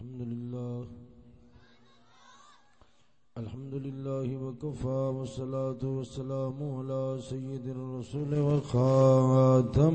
الحمد لله الحمد لله وكفى والصلاة والسلام على سيد الرسول وخاتم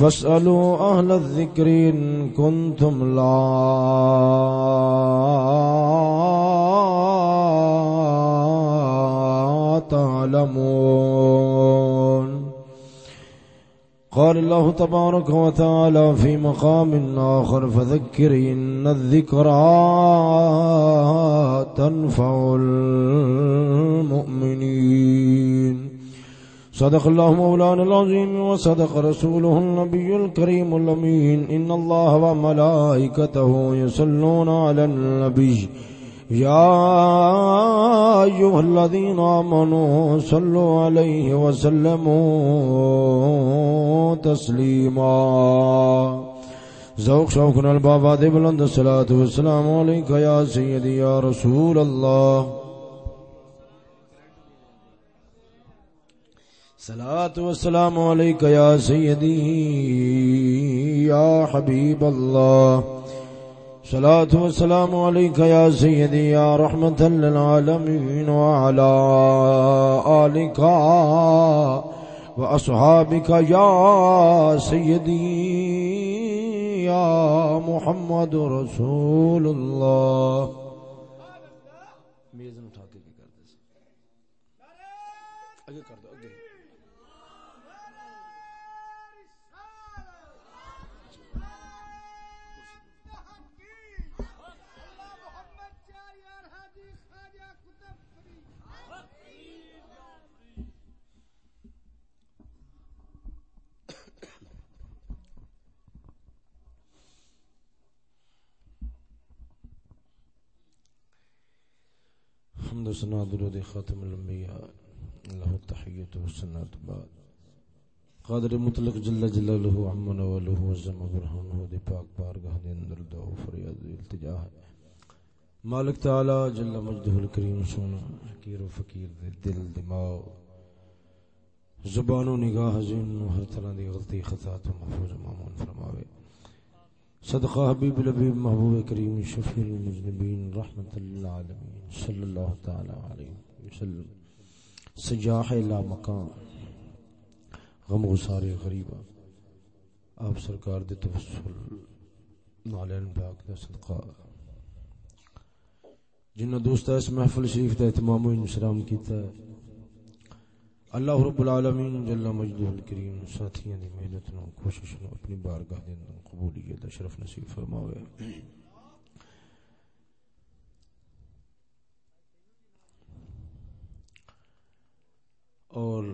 فاسألوا أهل الذكر إن كنتم لا تعلمون. قال الله تبارك وتعالى في مقام آخر، فذكر إن الذكرى تنفع المؤمنين. صدق الله مولانا العظيم وصدق رسوله النبي الكريم الأمين. إن الله وملائكته يصلون على النبي. يا أيها الذين آمنوا صلوا عليه وسلموا تسليما. ذوق شوقنا البابا دي بلند الصلاة والسلام عليك يا سيدي يا رسول الله صلاة والسلام عليك يا سيدي يا حبيب الله صلاة والسلام عليك يا سيدي يا رحمة للعالمين وعلى آلك وأصحابك يا سيدي يا محمد رسول الله حمد و سنا درود خاتم الانبیاء. اللہ التحیت و سنات بعد. قادر مطلق جل جلالہ عمنا و لہو زم برہانہ دی پاک بارگاہ دے اندر دعا فریاد و التجا ہے. مالک تعالی جل مجدہ الکریم سونا، حقیر و فقیر دے دل، دماغ، زبان و نگاہ زین و ہر طرح دی غلطی، خطا تو محفوظ و معمون فرماوے. صدقہ حبیب الحبیب محبوب کریم شفیع المذنبین رحمت للعالمین. صلی اللہ تعالی علیہ وسلم۔ سجاح لا مکان غم غسار غریبا آپ سرکار دے توسل نالین پاک دا صدقہ۔ جنہ دوستہ اس محفل شریف دا اہتمام و انسلام کیتا ہے، اللہ رب العالمین جل مجدہ الکریم ساتھیاں دی محنت نو کوشش نو اپنی بارگاہ دے اندر قبولیت دا شرف نصیب فرماوے۔ اور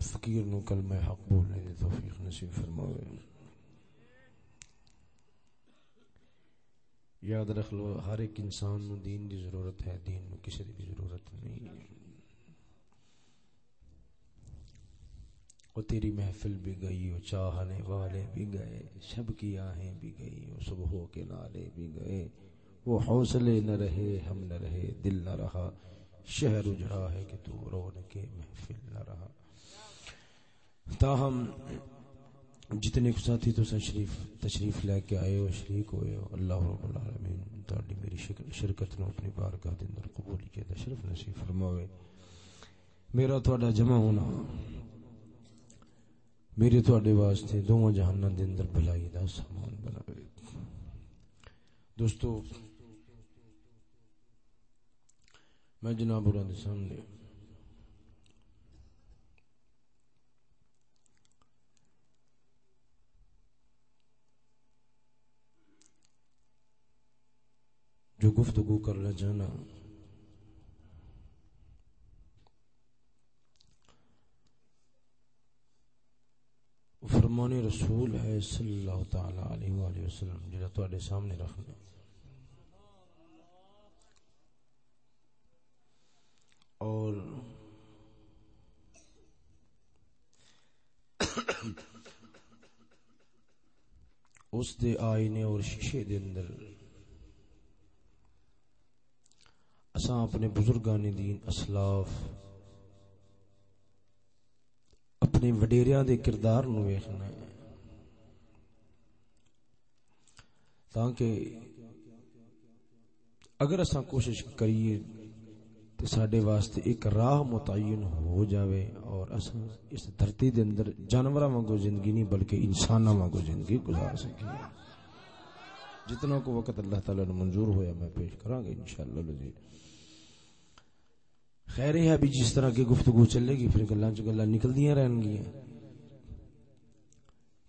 فقیر نو کلمہ حق بولنے دی توفیق نصیب فرماوے۔ یاد رکھ لو، ہر ایک انسان نو دین دی ضرورت ہے، دین نو کسی دی ضرورت نہیں۔ وہ تیری محفل بھی گئی وہ چاہنے والے بھی گئے شب کی آہیں بھی گئی وہ صبح کے نالے بھی گئے۔ وہ حوصلے نہ رہے، ہم نہ رہے، دل نہ رہا۔ شہر اجڑا ہے کہ تو رون کے محفل نہ رہا۔ تاہم، جتنے ساتھی تو تشریف تشریف لے کے آئے ہو شریک ہوئے ہو اللہ رب العالمین تاڑی میری شرکت نو اپنی بارگاہ دے اندر قبول کیا دا شرف نصیب فرماوے۔ میرا تھوڑا جمع ہونا، میرے تھوڑے واسطے دونوں جہانوں دے اندر بھلائی دا سامان بناوے۔ دوستو میں جناب سامنے جو گفتگو کرنا چاہنا فرمان رسول ہے صلی اللہ تعالی علیہ وآلہ وسلم، جڑا تواڈے سامنے رکھنا۔ اور اس دے آئینے اور شیشے دے اندر اساں اپنے بزرگان دین اسلاف اپنے وڈیریاں دے کردار نو ویکھنا ہے۔ تاکہ اگر اساں کوشش کریے تو ساڈے واسطے ایک راہ متعین ہو جاوے اور اساں اس دھرتی دے اندر جانوراں وانگو زندگی نہیں بلکہ انساناں وانگو زندگی گزار سکیں جتنا کو وقت اللہ تعالی نے منظور ہویا میں پیش کراں گا انشاءاللہ العزیز خیر ہے ابھی جس طرح کی گفتگو چلے گی، پھر گلاں چ گلاں نکلدیاں رہن گیاں۔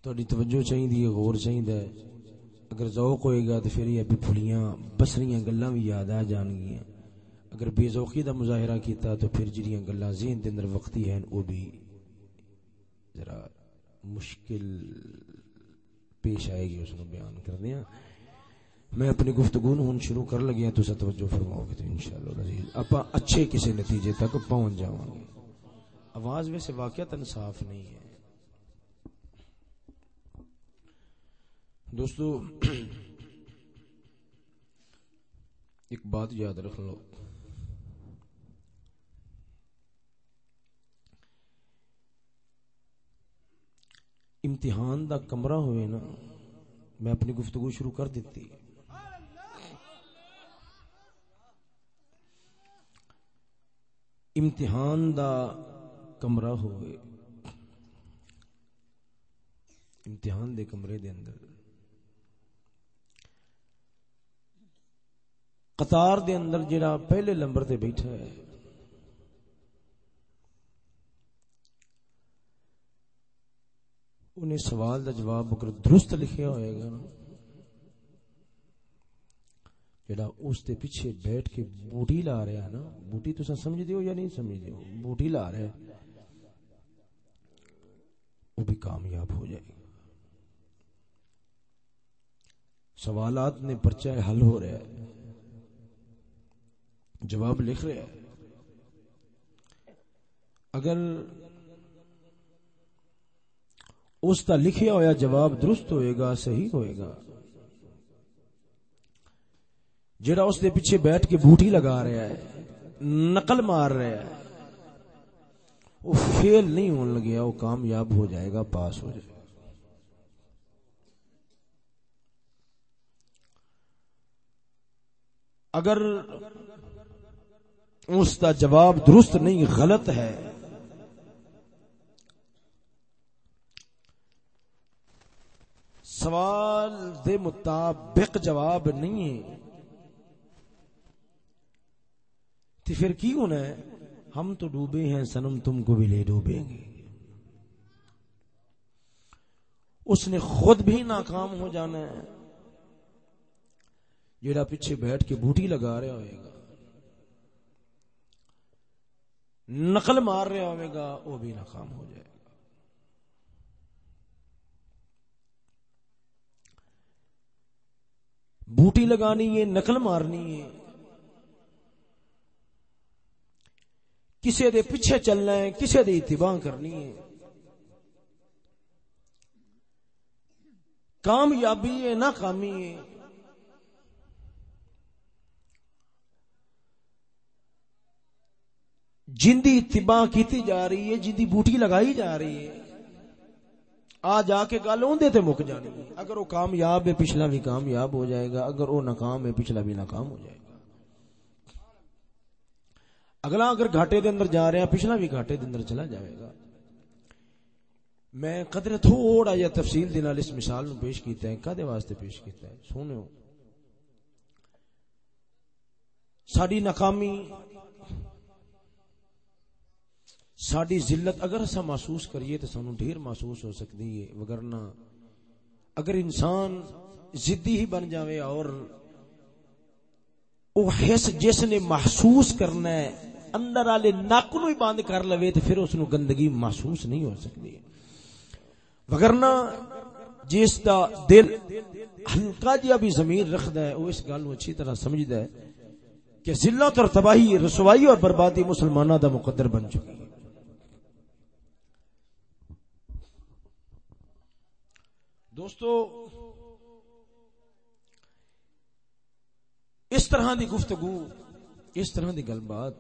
تہاڈی توجہ چاہیے غور چاہیے اگر ذوق ہوئے گا تو پھر یہ ابھی پھلیاں، بسریاں گلاں بھی یاد آ جان گیاں۔ اگر بے ذوقی دا مظاہرہ کیتا تو پھر جڑیاں گلاں ذہن دے اندر وقتی ہیں او بھی ذرا مشکل پیش آئے گی، اس نو بیان کر دیا ہاں۔ میں اپنی گفتگو نو ہن شروع کر لگیا، تو توجہ فرماؤ گے تو انشاءاللہ العزیز اپا اچھے کسی نتیجے تک پہنچ جاواں گے۔ آواز ویسے واقعتا صاف نہیں ہے۔ دوستو، ایک بات یاد رکھ لو۔ امتحان دا کمرہ ہوئے نا، میں اپنی گفتگو شروع کر دیتی۔ امتحان دا کمرہ ہوئے۔ امتحان دے کمرے دے اندر۔ قطار دے اندر جڑا پہلے لمبر تے بیٹھا ہے انہیں سوال دا جواب اگر درست لکھیا ہوئے گا جڑا اس دے پیچھے بیٹھ کے بوٹی لا رہا ہے نا، بوٹی تو سمجھ دیو یا نہیں سمجھ دیو بوٹی لا رہا ہے، وہ بھی کامیاب ہو جائے گا۔ سوالات نے پرچہ حل ہو رہا ہے، جواب لکھ رہا ہے۔ اگر اس کا لکھیا ہوا جواب درست ہوئے گا، صحیح ہوئے گا۔ جڑا اس دے پیچھے بیٹھ کے بوٹی لگا رہا ہے، نقل مار رہا ہے، وہ فیل نہیں ہونے لگیا وہ کامیاب ہو جائے گا، پاس ہو جائے گا۔ اگر اس کا جواب درست نہیں، غلط ہے سوال دے مطابق جواب نہیں ہے۔ تو پھر کی ہونا ہے؟ ہم تو ڈوبے ہیں سنم تم کو بھی لے ڈوبیں گے۔ اس نے خود بھی ناکام ہو جانا ہے۔ جڑا پیچھے بیٹھ کے بوٹی لگا رہا ہوئے گا، نقل مار رہا ہوئے گا، وہ بھی ناکام ہو جائے گا بوٹی لگانی ہے، نقل مارنی ہے۔ کسے دے پیچھے چلنا ہے، کسے دے اتباع کرنی ہے۔ کامیابی ہے، ناکامی ہے۔ جندی اتباع کیتی جا رہی ہے جندی بوٹی لگائی جا رہی ہے۔ آ جا کے گل اندے تے مک جانی۔ ہے اگر وہ کامیاب ہے، پچھلا بھی کامیاب ہو جائے گا۔ اگر وہ ناکام ہے، پچھلا بھی ناکام ہو جائے گا۔ اگلا اگر گھاٹے دے اندر جا رہا پچھلا بھی گھاٹے دے اندر چلا جائے گا۔ میں قدر تھوڑا یا تفصیل دے نال اس مثال نو پیش کیتا ہے۔ کدے واسطے پیش کیتا ہے؟ سنو ساری ناکامی ساری ذلت اگر اسا محسوس کریے تو سانو ڈھیر محسوس ہو سکتی ہے وگرنا اگر انسان ضدی ہی بن جاوے اور وہ حس جس نے محسوس کرنا ہے، اندر والے نک نو ہی بند کر لوے تو پھر اس نو گندگی محسوس نہیں ہو سکتی وگرنا جس دا دل ہلکا جہا بھی زمین رکھدا ہے وہ اس گل اچھی طرح سمجھدا ہے کہ ذلت اور تباہی، رسوائی اور بربادی مسلمانوں دا مقدر بن چکی ہے۔ دوستو، اس طرح دی گفتگو، اس طرح دی گل بات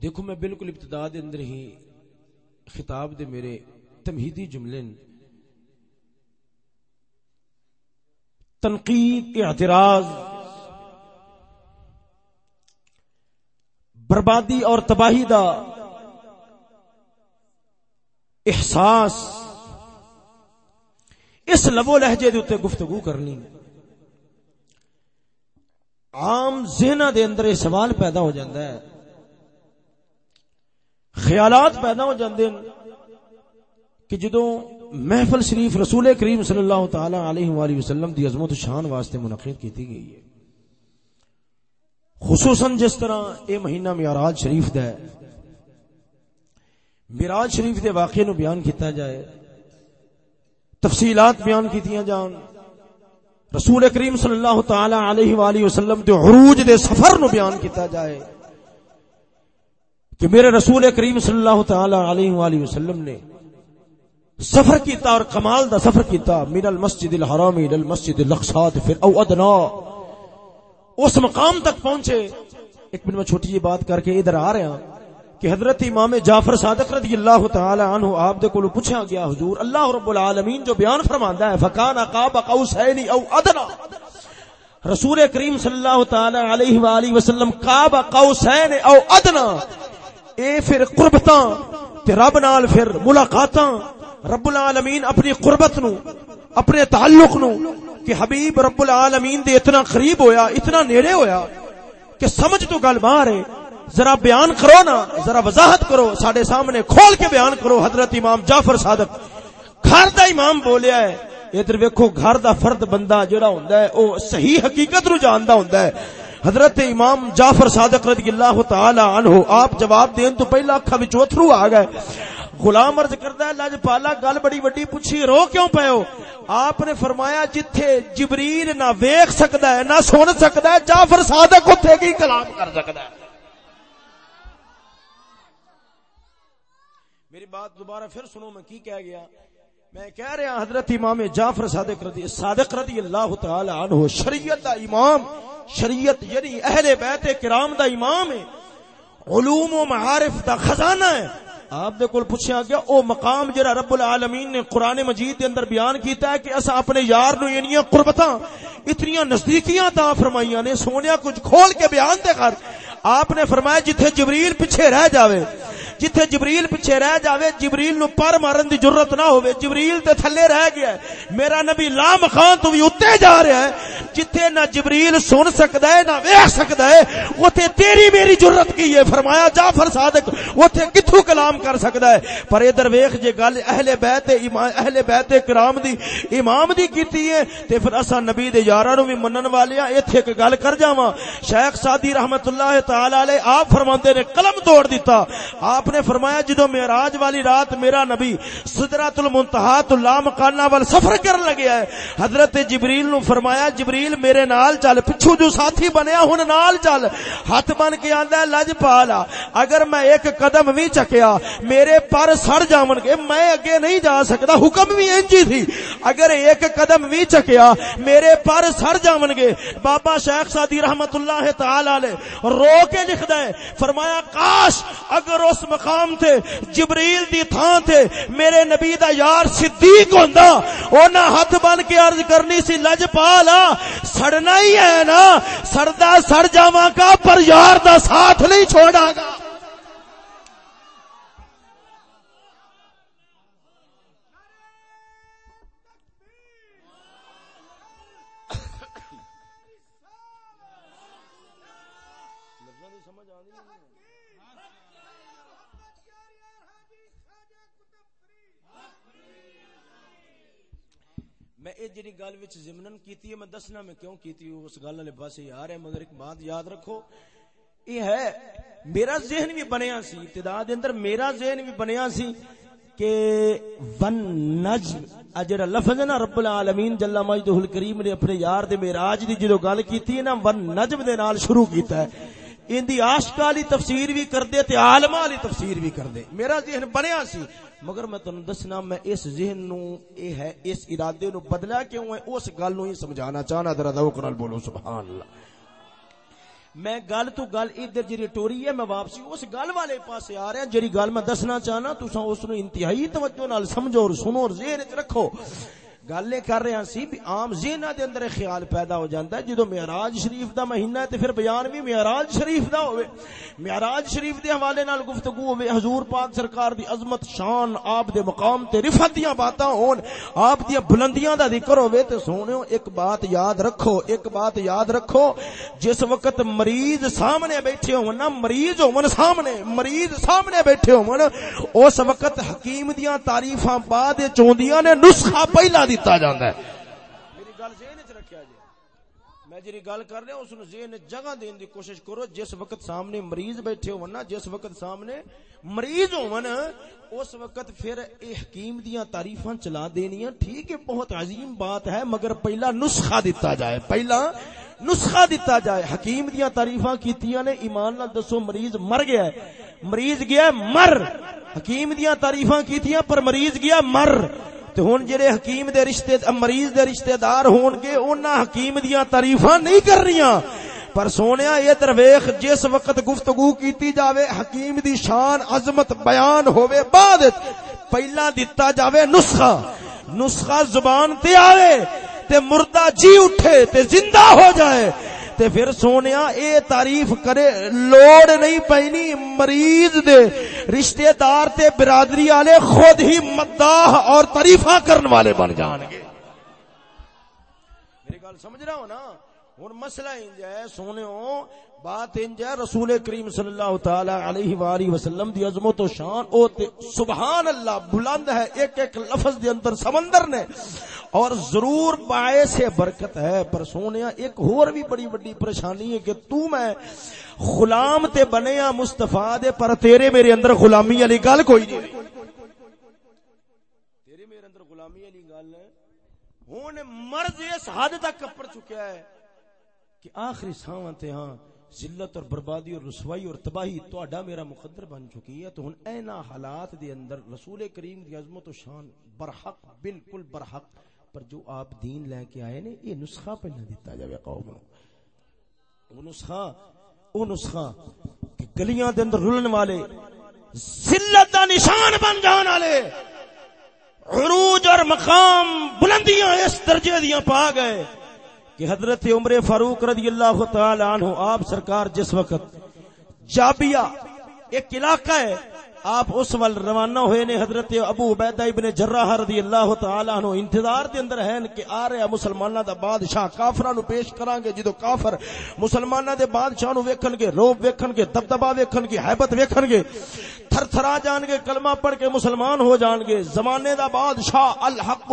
دیکھو میں بالکل ابتدا دے اندر ہی خطاب دے میرے تمہیدی جملے تنقید، اعتراض، بربادی اور تباہی دا احساس اس لبو لہجے دے اتنے گفتگو کرنی۔ عام ذہن دے اندر یہ سوال پیدا ہو جاتا ہے۔ خیالات پیدا ہو جاندے کہ جدوں محفل شریف رسول کریم صلی اللہ تعالی علیہ وآلہ وسلم دی عظمت و شان واسطے منعقد کیتی گئی ہے۔ خصوصاً جس طرح اے مہینہ معراج شریف دا ہے۔ معراج شریف دے واقعے نو بیان کیتا جائے۔ تفصیلات بیان کیتیاں جان۔ رسول کریم صلی اللہ تعالی علیہ وآلہ وسلم دے عروج دے سفر نو بیان کیتا جائے۔ کہ میرے رسول کریم صلی اللہ تعالی علیہ وآلہ وسلم نے سفر کیتا اور کمال دا سفر کیتا من المسجد الحرام الى المسجد الاقصى پھر او ادنا۔ اس مقام تک پہنچے۔ ایک منٹ میں چھوٹی جی بات کر کے ادھر آ رہے ہیں۔ کہ حضرت امام جعفر صادق رضی اللہ تعالی عنہ آپ دے کولو پوچھا گیا، حضور اللہ رب العالمین جو بیان فرماندا ہے، فکان قاب قوسین او ادنا۔ رسول کریم صلی اللہ تعالی علیہ والہ وسلم قاب قوسین او ادنا۔ اے پھر قربتاں تے رب نال پھر ملاقاتاں۔ رب العالمین اپنی قربت نو، اپنے تعلق نو، کہ حبیب رب العالمین دے اتنا قریب ہویا، اتنا نیڑے ہویا، کہ سمجھ تو گل باہر ہے۔ ذرا بیان کرو نا، ذرا وضاحت کرو، ساڈے سامنے کھول کے بیان کرو، حضرت امام جعفر صادق۔ گھر دا امام بولیا ہے، ادھر ویکھو گھر دا فرد بندہ جڑا ہوندا ہے، او صحیح حقیقت نو جاندا ہوندا ہے۔ حضرت امام جعفر صادق رضی اللہ تعالی عنہ آپ جواب دین تو پہلا اکھا وچ اتھرو آ گئے۔ غلام عرض کردا ہے لج پالا، گل بڑی وڈی پوچھی، رو کیوں پئے ہو؟ آپ نے فرمایا، جتھے جبریل نہ ویکھ سکدا ہے، نہ سن سکدا ہے، جعفر صادق اوتھے کی کلام کر سکدا ہے۔ بات دوبارہ پھر سنو میں کی کہہ گیا۔ میں کہہ رہا حضرت امام جعفر صادق رضی صادق رضی اللہ تعالی عنہ شریعت دا امام، شریعت یعنی اہل بیت کرام دا امام ہے۔ علوم و معارف دا خزانہ ہے۔ آپ دے کول پوچھا گیا، او مقام جڑا رب العالمین نے قرآن مجید دے اندر بیان کیتا ہے کہ اسا اپنے یار نو ینیاں قربتاں، اتنیاں نزدیکیاں تا فرمائیاں نے، سونیا کچھ کھول کے بیان تے کر۔ آپ نے فرمایا جتھے جبریل پیچھے رہ جاوے، جتھے جبریل پیچھے رہ جاوے، جبریل نو پر مارن دی ضرورت نہ ہوے جبریل تے تھلے رہ گیا ہے۔ میرا نبی لا مخان تو بھی اوتے جا رہا ہے، جتھے نہ جبریل سن سکدا ہے، نہ ویکھ سکدا ہے اوتے تیری میری ضرورت کی ہے۔ فرمایا، جعفر صادق اوتے کتھوں کلام کر سکدا ہے؟ پر ادھر ویکھ جے گل اہل بیت اہل بیت کرام دی، امام دی کیتی ہے، تے پھر اساں نبی دے یاراں نو بھی منن والے ایتھے ایک گل کر جاواں۔ شیخ سادی رحمتہ اللہ تعالی علیہ، آپ فرماندے نے قلم توڑ دیتا۔ آپ نے فرمایا، جدو معراج والی رات میرا نبی سدرات المنتہا تو لام کانا وال سفر کرن لگیا ہے۔ حضرت جبریل نو فرمایا، جبریل میرے نال چل، پچھو جو ساتھی بنیا، ہن نال چل۔ ہاتھ بن کے آندا ہے، لج پالا اگر میں ایک قدم بھی چکیا، میرے پر سڑ جاون گے، میں اگے نہیں جا سکدا حکم بھی انجی تھی۔ اگر ایک قدم بھی چکیا، میرے پر سڑ جاون گے۔ بابا شیخ سادی رحمت اللہ تعالی علیہ رو کے لکھ دے فرمایا، کاش اگر اس مقام تھے جبریل دی تھان تھے میرے نبی دا یار صدیق ہوندا، اونا ہاتھ بن کے عرض کرنی سی، لج پالا، سڑنا ہی ہے نا، سڑدا سڑ جاواں کا، پر یار دا ساتھ نہیں چھوڑا گا۔ میں اے جڑی گل وچ ضمنن کیتی ہے، میں دسنا میں کیوں کیتی ہوں اس گل والے پاسے آ رہے مگر ایک بات یاد رکھو۔ یہ ہے، میرا ذہن بھی بنیا سی ابتدا دے اندر میرا ذہن بھی بنیا سی کہ ون نجم جڑا لفظ ہے نا رب العالمین جل مجدہ الکریم نے اپنے یار دے معراج دی جدو گل کیتی ہے نا، ون نجم دے نال شروع کیتا ہے۔ ان دی عاشق والی تفسیر بھی کر دے تے عالم والی تفسیر بھی کر دے میرا ذہن بنیا سی۔ مگر میں تانوں دسنا، میں اس ذہن نو اے ہے، اس ارادے نو بدلا کیوں ہے؟ اس گل نو ہی سمجھانا چاہنا، ذرا ذوق نال بولو، سبحان اللہ۔ میں گل تو گل ادھر جی ٹوری ہے، میں واپسی اس گل والے پاسے آ رہا جی گل میں دسنا چاہنا تسا اس نو انتہائی توجہ نال سمجھو اور سنو اور ذہن وچ رکھو۔ گل یہ کر رہا سی بھی عام ذہن دے اندر خیال پیدا ہو جاتا ہے جدو معراج شریف دا مہینہ ہے تے پھر بیان بھی معراج شریف دا ہوئے۔ معراج شریف دے حوالے نال گفتگو ہوئے، حضور پاک سرکار دی عظمت شان، آپ دے مقام تے رفت دیاں باتاں ہون، آپ دی بلندیاں دا ذکر ہوئے تے سونےو ایک بات یاد رکھو، ایک بات یاد رکھو، جس وقت مریض سامنے بیٹھے ہون نا، مریض ہون سامنے، مریض سامنے بیٹھے ہون، اس وقت حکیم دیاں تعریفاں بعد چوندیاں نے نسخہ پہلا دی دیتا جاندا ہے۔ میری گل ذہن وچ رکھیا جی۔ میں جی گل کر رہا ہوں، اس نو ذہن جگہ دین دی کوشش کرو۔ جس وقت سامنے مریض بیٹھے ہون نا، جس وقت سامنے مریض ہون، اس وقت پھر اے حکیم دیاں تعریفاں چلا دینیاں۔ ٹھیک ہے، بہت عظیم بات ہے، مگر پہلا نسخہ دیتا جائے۔ پہلا نسخہ دیتا جائے۔ حکیم دیاں تعریفاں کیتیاں نے، ایمان نال دسو مریض مر گیا ہے۔ مریض گیا ہے، مر۔ حکیم دیاں تعریفاں کیتیاں، پر مریض گیا مر۔ تے ہن جڑے حکیم دے رشتے مریض دے رشتہ دار ہون گے انہاں حکیم دیاں تعریفاں نہیں کرنیاں۔ پر سونیا، یہ درویخ جس وقت گفتگو کیتی جاوے، حکیم دی شان عظمت بیان ہووے بعد پہلا دتا جاوے نسخہ۔ نسخہ زبان تے آوے، تے مردہ جی اٹھے، تے زندہ ہو جائے۔ تے پھر سونیا اے تعریف کرے، لوڑ نہیں پینی مریض دے، رشتہ دار تے برادری والے خود ہی مداح اور تعریفاں کرن والے بن جان گے۔ میری گل سمجھ رہا ہو نا؟ ہن مسئلہ انج ہے سونےو بات انج ہے رسول کریم صلی اللہ تعالی علیہ والہ وسلم دی عظمت و شان، او تے سبحان اللہ، بلند ہے، ایک ایک لفظ دے اندر سمندر نے۔ اور ضرور باعث برکت ہے، پر سونیا ایک اور بھی بڑی بڑی پریشانی ہے کہ تو میں غلام تے بنیا ہاں مصطفی دے، پر تیرے میرے اندر غلامی والی گل کوئی نہیں۔ تیرے میرے اندر غلامی والی گل ہے۔ ہن مرض اس حد تک کپڑ چکیا ہے۔ کہ آخری ساواں تے ہاں ذلت اور بربادی اور رسوائی اور تباہی تہاڈا میرا مقدر بن چکی ہے۔ تو ہن اینا حالات دے اندر رسول کریم دی عظمت و شان برحق، بالکل برحق۔ پر جو آپ دین لے کے آئے نے، یہ نسخہ پہلے دیتا جائے قوم وہ نسخہ وہ نسخہ کہ گلیاں دے اندر رلن والے، ذلت دا نشان بن جان والے، عروج اور مقام بلندیاں اس درجے دیاں پا گئے۔ کہ حضرت عمر فاروق رضی اللہ تعالی عنہ، آپ سرکار جس وقت جابیہ ایک علاقہ ہے، آپ اس ول روانہ ہوئے نے حضرت ابو عبیدہ ابن جراح رضی اللہ تعالی عنہ انتظار دے اندر ہیں کہ آ رہا مسلماناں دا بادشاہ، کافراں نو پیش کران گے جدو کافر مسلماناں دے بادشاہ نو ویکھن گے روب ویکھن گے دبدبا ویکھن گے ہیبت ویکھن گے۔ تھر تھرا جان گے کلمہ پڑھ کے مسلمان ہو جان گے زمانے دا بادشاہ الحق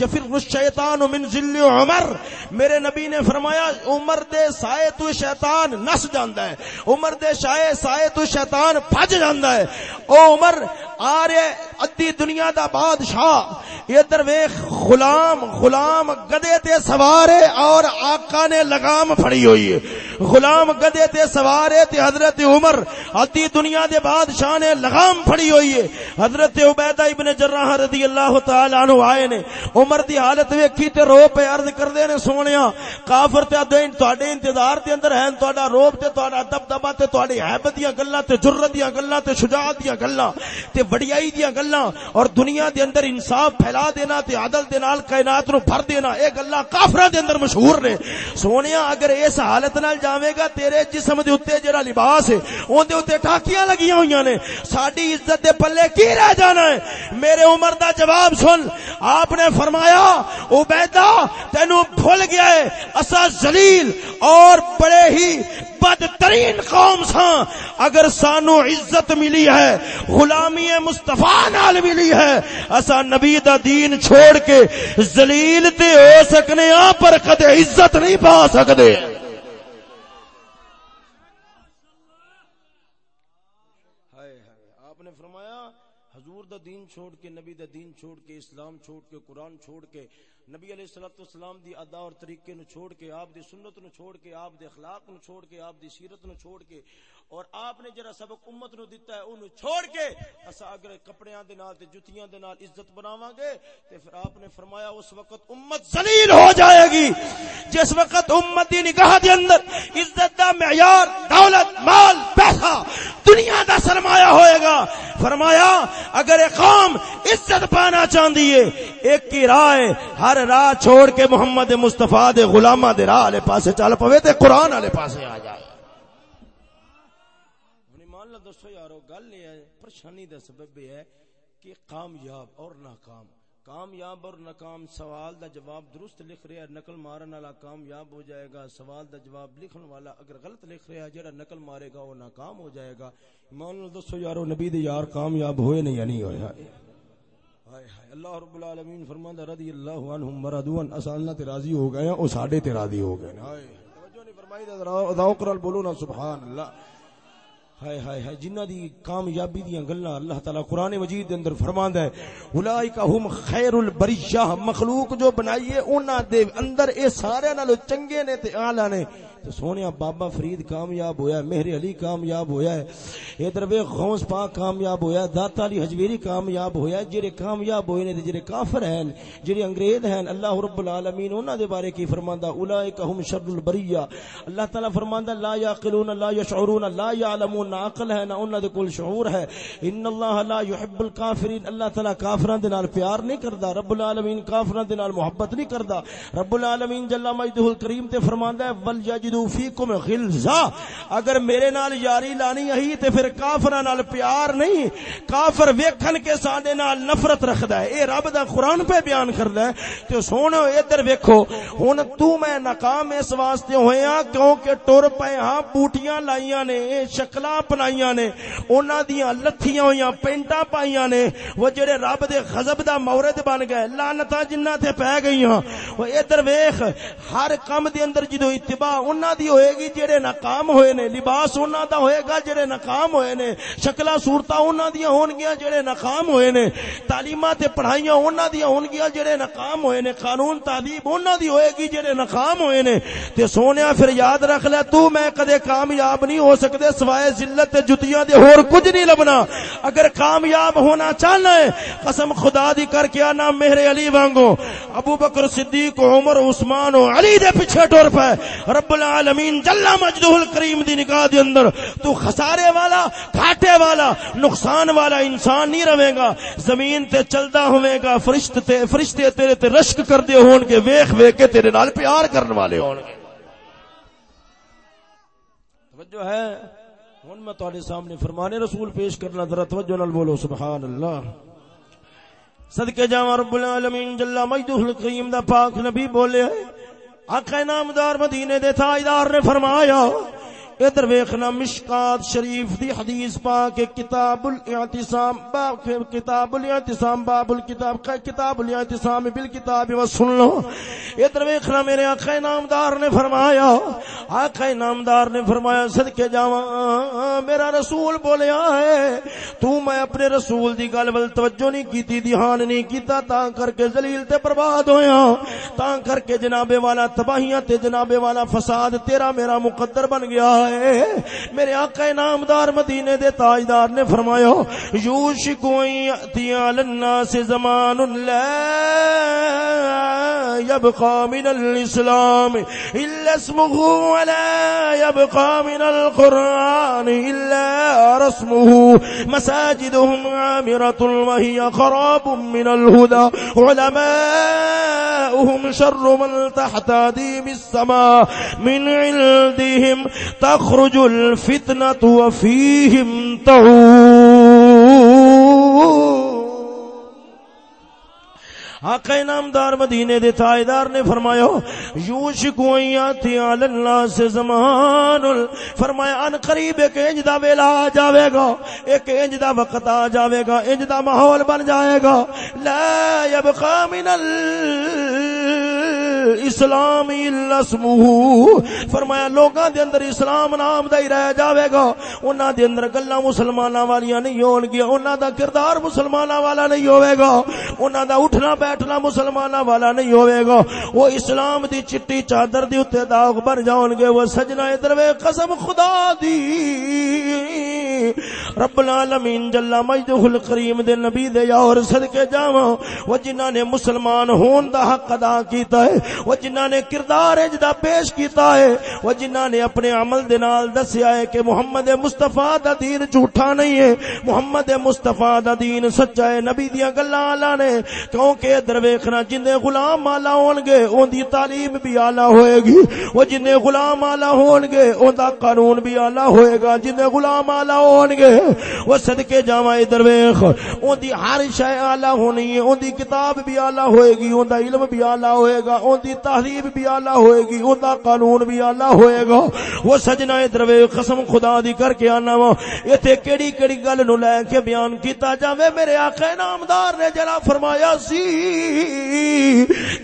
یفر الشیطان من ذل عمر۔ میرے نبی نے فرمایا، عمر دے سائے تو شیطان نس جاندا ہے۔ عمر دے شائے سائے تو شیطان بھج جاندا ہے۔ او عمر آ رہے ادی دنیا دا بادشاہ۔ ادھر ویکھ، غلام غلام گدے تے سوار ہے اور آقا نے لگام پھڑی ہوئی ہے۔ غلام گدے تے سوار ہے تے حضرت عمر۔ ادی دنیا دے بادشاہ نے لگام پھڑی ہوئی ہے۔ حضرت عبیدہ ابن جراح رضی اللہ تعالی عنہ آئے نے۔ عمر دی حالت ویکھی تے رو پہ عرض کردے نے سونیا۔ کافر تے دین تواڈے انتظار دے اندر ہیں، تواڈا روب تے، تواڈا دبدبا تے، تواڈی ہیبت دیاں گلاں تے جرت دیاں گلاں تے، شجاعت دیاں گلاں تے، وڈیائی دیاں گلاں اور دنیا دے اندر انصاف پھیلا دینا تے، عدل دے نال کائنات نو بھر دینا۔ اے گلاں کافراں دے اندر مشہور نے۔ سونیا، اگر اس حالت نال جاویں گا، تیرے جسم دے اوتے جڑا لباس ہے، اون دے اوتے ٹاکیاں لگیاں ہویاں نے۔ ساڈی عزت دے پلے کی رہ جانا ہے؟ میرے عمر دا جواب سن۔ آپ نے فرمایا، عبیدہ، تینو بھول گیا ہے۔ اسا ذلیل اور بڑے ہی بدترین قوم سا اگر سانو عزت ملی ہے، غلامی مصطفیٰ نال ملی ہے، اسا نبی دا دین چھوڑ کے ذلیل تے ہو سکنے ہاں پر کدے عزت نہیں پا سکدے۔ دین چھوڑ کے، نبی دا دین چھوڑ کے، اسلام چھوڑ کے، قرآن چھوڑ کے، نبی علیہ السلام اسلام دی ادا اور طریقے نو چھوڑ کے، آپ دی سنت نو چھوڑ کے، آپ دے اخلاق نو چھوڑ کے، آپ دی سیرت نو چھوڑ کے اور آپ نے جڑا سبق امت نو دیتا ہے، اونوں چھوڑ کے اسا اگر کپڑیاں دے نال تے جُتیاں دے نال عزت بناواں گے۔ تے پھر آپ نے فرمایا، اس وقت امت ذلیل ہو جائے گی۔ جس وقت امت دی نگاہ دے اندر عزت دا معیار، دولت، مال، پیسہ دنیا دا سرمایہ ہوئے گا۔ فرمایا، اگر ایک قوم عزت پانا چاہندی ہے، ایک کی راہ ہر راہ چھوڑ کے محمد مصطفیٰ دے غلامہ دے راہ والے پاسے چل پوے تے قرآن والے پاسے آ جائے۔ دسو یارو، گل یہ ہے، پریشانی کا سبب یہ ہے کہ کامیاب اور ناکام۔ کامیاب اور ناکام سوال دا جواب درست لکھ رہا ہے، نقل مارن والا کامیاب ہو جائے گا۔ سوال دا جواب لکھن والا اگر غلط لکھ رہا ہے جڑا نقل مارے گا، وہ ناکام ہو جائے گا۔ ایمان دسو یارو، نبی دے یار کامیاب ہوئے نہیں یا نہیں ہوئے؟ ہائے ہائے اللہ رب العالمین فرماندا رضی اللہ عنہم مرضوان اسالنا تے راضی ہو گئے او ساڈے تے راضی ہو گئے ہائے، توجہ نہیں فرمائی، ذرا ذوق بولو سبحان اللہ۔ ہائے ہائے ہائے، جنہ دی کامیابی دیاں گلاں اللہ تعالی قران مجید دے اندر فرماندا ہے اولائک ہم خیر البریہ مخلوق جو بنائیے انہاں دے اندر اے سارے نالوں چنگے نے تے اعلی نے۔ تو سونے بابا فرید کامیاب ہویا ہے، مہر علی کامیاب ہویا ہے، ادھر وے غوث پاک کامیاب ہویا ہے، داتا علی حجویری کامیاب ہویا ہے، جڑے کامیاب ہوئے نے تے جڑے کافر ہیں، جڑے انگریز ہیں، اللہ رب العالمین انہاں دے بارے کی فرماندا اولئک هم شر البریہ۔ اللہ تعالی فرماندا، لا یعقلون لا یشعرون، لا يعلمون نہ عقل ہے، نہ انہاں دے کول شعور ہے۔ ان اللہ لا يحب الکافرین۔ اللہ تعالی کافراں دے نال پیار نہیں کردا، رب العالمین کافراں دے نال محبت نہیں کردا۔ رب العالمین جل مجدہ الکریم تے فرماندا ہے، ول یجد یجدو فیکم غلظا اگر میرے نال یاری لانی ہے تے پھر کافراں نال پیار نہیں، کافر ویکھن کے ساڈے نال نفرت رکھدا ہے، اے رب دا قرآن پہ بیان کردا ہے۔ تے سونو ادھر ویکھو، ہن تو میں ناکام اس واسطے ہوئے ہویا کیونکہ ٹر پے ہاں بوٹیاں لائیاں نے شکلاں اپنائیاں نے، انہاں دیاں لتھیاں ہویاں پینٹاں پائیاں نے، وہ جڑے رب دے غضب دا مورد بن گئے، لعنتاں جنہ تے پے گئیاں۔ وہ ادھر ویکھ، ہر کم دے اندر جدوں اتباع انہاں دی ہوئے گی جڑے ناکام ہوئے نے، لباس انہاں دا ہوئے گا جڑے ناکام ہوئے نے شکلاں صورتاں انہاں دی ہون گیاں جڑے ناکام ہوئے نے تعلیمات تے پڑھائیاں انہاں دی ہون گیاں جڑے ناکام ہوئے نے، قانون تعلیم انہاں دی ہوئے گی جڑے ناکام ہوئے نے۔ تے سونیا پھر یاد رکھ لے، تو میں کدے کامیاب نہیں ہو سکدے، سوائے ذلت تے جتیاں دے، ہور کچھ نہیں لبنا۔ اگر کامیاب ہونا چاہنا ہے، قسم خدا دی کر کے انا مہر علی وانگو۔ ابو بکر صدیق، عمر، عثمان و علی دے پیچھے ٹر پے۔ رب العالمین العالمین، جل مجدہ الکریم دی نگاہ دے اندر، تو خسارے والا، گھاٹے والا، نقصان والا انسان نہیں رہے گا۔ زمین تے چلدا ہوے گا فرشتے تے، فرشتے تیرے تے رشک کردے ہون کے ویکھ ویکھ کے تیرے نال پیار کرن والے ہون گے۔ توجہ ہے؟ ہن میں تہاڈے سامنے فرمانے رسول پیش کرنا، ذرا توجہ نال بولو، سبحان اللہ۔ صدقے جاواں رب العالمین، جل مجدہ الکریم دا پاک نبی بولے آقا نامدار مدینے دے تاجدار نے فرمایا ادھر ویکھنا مشکات شریف دی حدیث پاک کتاب الاعتصام باب کتاب الاعتصام باب الکتاب کتاب الاعتصام بالکتاب و سن لو ادھر ویکھنا میرے آقا نامدار نے فرمایا، آقا نامدار نے فرمایا، صدقے جاواں، میرا رسول بولیا ہے، تو میں اپنے رسول دی گل ول توجہ نہیں کیتی، دھیان نہیں کیتا، تا کر کے ذلیل تے برباد ہویا۔ تا کر کے جناب والا تباہیاں تے جناب والا فساد تیرا میرا مقدر بن گیا۔ ہے۔ میرے آقا نامدار مدینے دے تاجدار نے فرمایا یوشک یاتیا للناس زمان لا يبقى من الاسلام، الا اسمه ولا يبقى من القران الا رسمه مساجدهم عامره وهي خراب من الهدى علماؤهم شر من تحت ديم السماء، من عندهم تخرج الفتنة وفيهم تعود آقا نامدار مدینے دے تائیدار نے فرمایا یوشکو ایاتی آل اللہ سے زمان فرمایا، ان قریب ایک انج دا ویلا آ جاوے گا، ایک انج دا وقت آ جاوے گا، انج دا محول بن جائے گا۔ لا یبقى من ال الاسلام فرمایا، لوگاں دے اندر اسلام نام دا ہی رہ جاوے گا۔ انہاں دے اندر گلاں مسلماناں والیاں نہیں ہون گیا انہاں دا کردار مسلماناں والا نہیں ہوے گا۔ انہاں دا اٹھنا بیٹھنا مسلماناں والا نہیں ہوے گا۔ وہ اسلام دی چٹی چادر دی اوتے داغ بن جان گے۔ وہ سجنا ادھر وے، قسم خدا دی۔ رب العالمین جل مجدہ الکریم دے نبی دے یار صدقے جاواں۔ وہ جنہاں نے مسلمان ہون دا حق ادا کیتا ہے، وہ جنہاں نے کردار اج دا پیش کیتا ہے۔ وہ جنہاں نے اپنے عمل دے نال دسیا ہے کہ محمد مصطفی دا دین جھوٹا نہیں ہے۔ محمد مصطفی دا دین سچا ہے، نبی دیاں گلاں اللہ نے۔ کیونکہ ادھر ویکھنا جندے غلام اعلی ہون گے، اون دی تعلیم بھی اعلی ہوئے گی۔ وہ جندے غلام اعلی ہون گے، اون دا قانون بھی اعلی ہوئے گا۔ جندے غلام اعلی ہون گے، وہ صدقے جاواں ادھر ویکھ۔ اون دی ہر شے اعلی ہونی ہے، اون دی کتاب بھی اعلی ہوئے گی، اون دا علم بھی اعلی ہوئے گا۔ اون دی تہذیب بھی اعلی ہوئے گی، اون دا قانون بھی اعلی ہوئے گا۔ وہ سجنا ادھر ویکھ، قسم خدا دی کر کے آنا وا۔ ایتھے کیڑی کیڑی گل نو لے کے بیان کیتا جاوے۔ میرے آقا نامدار نے جڑا فرمایا سی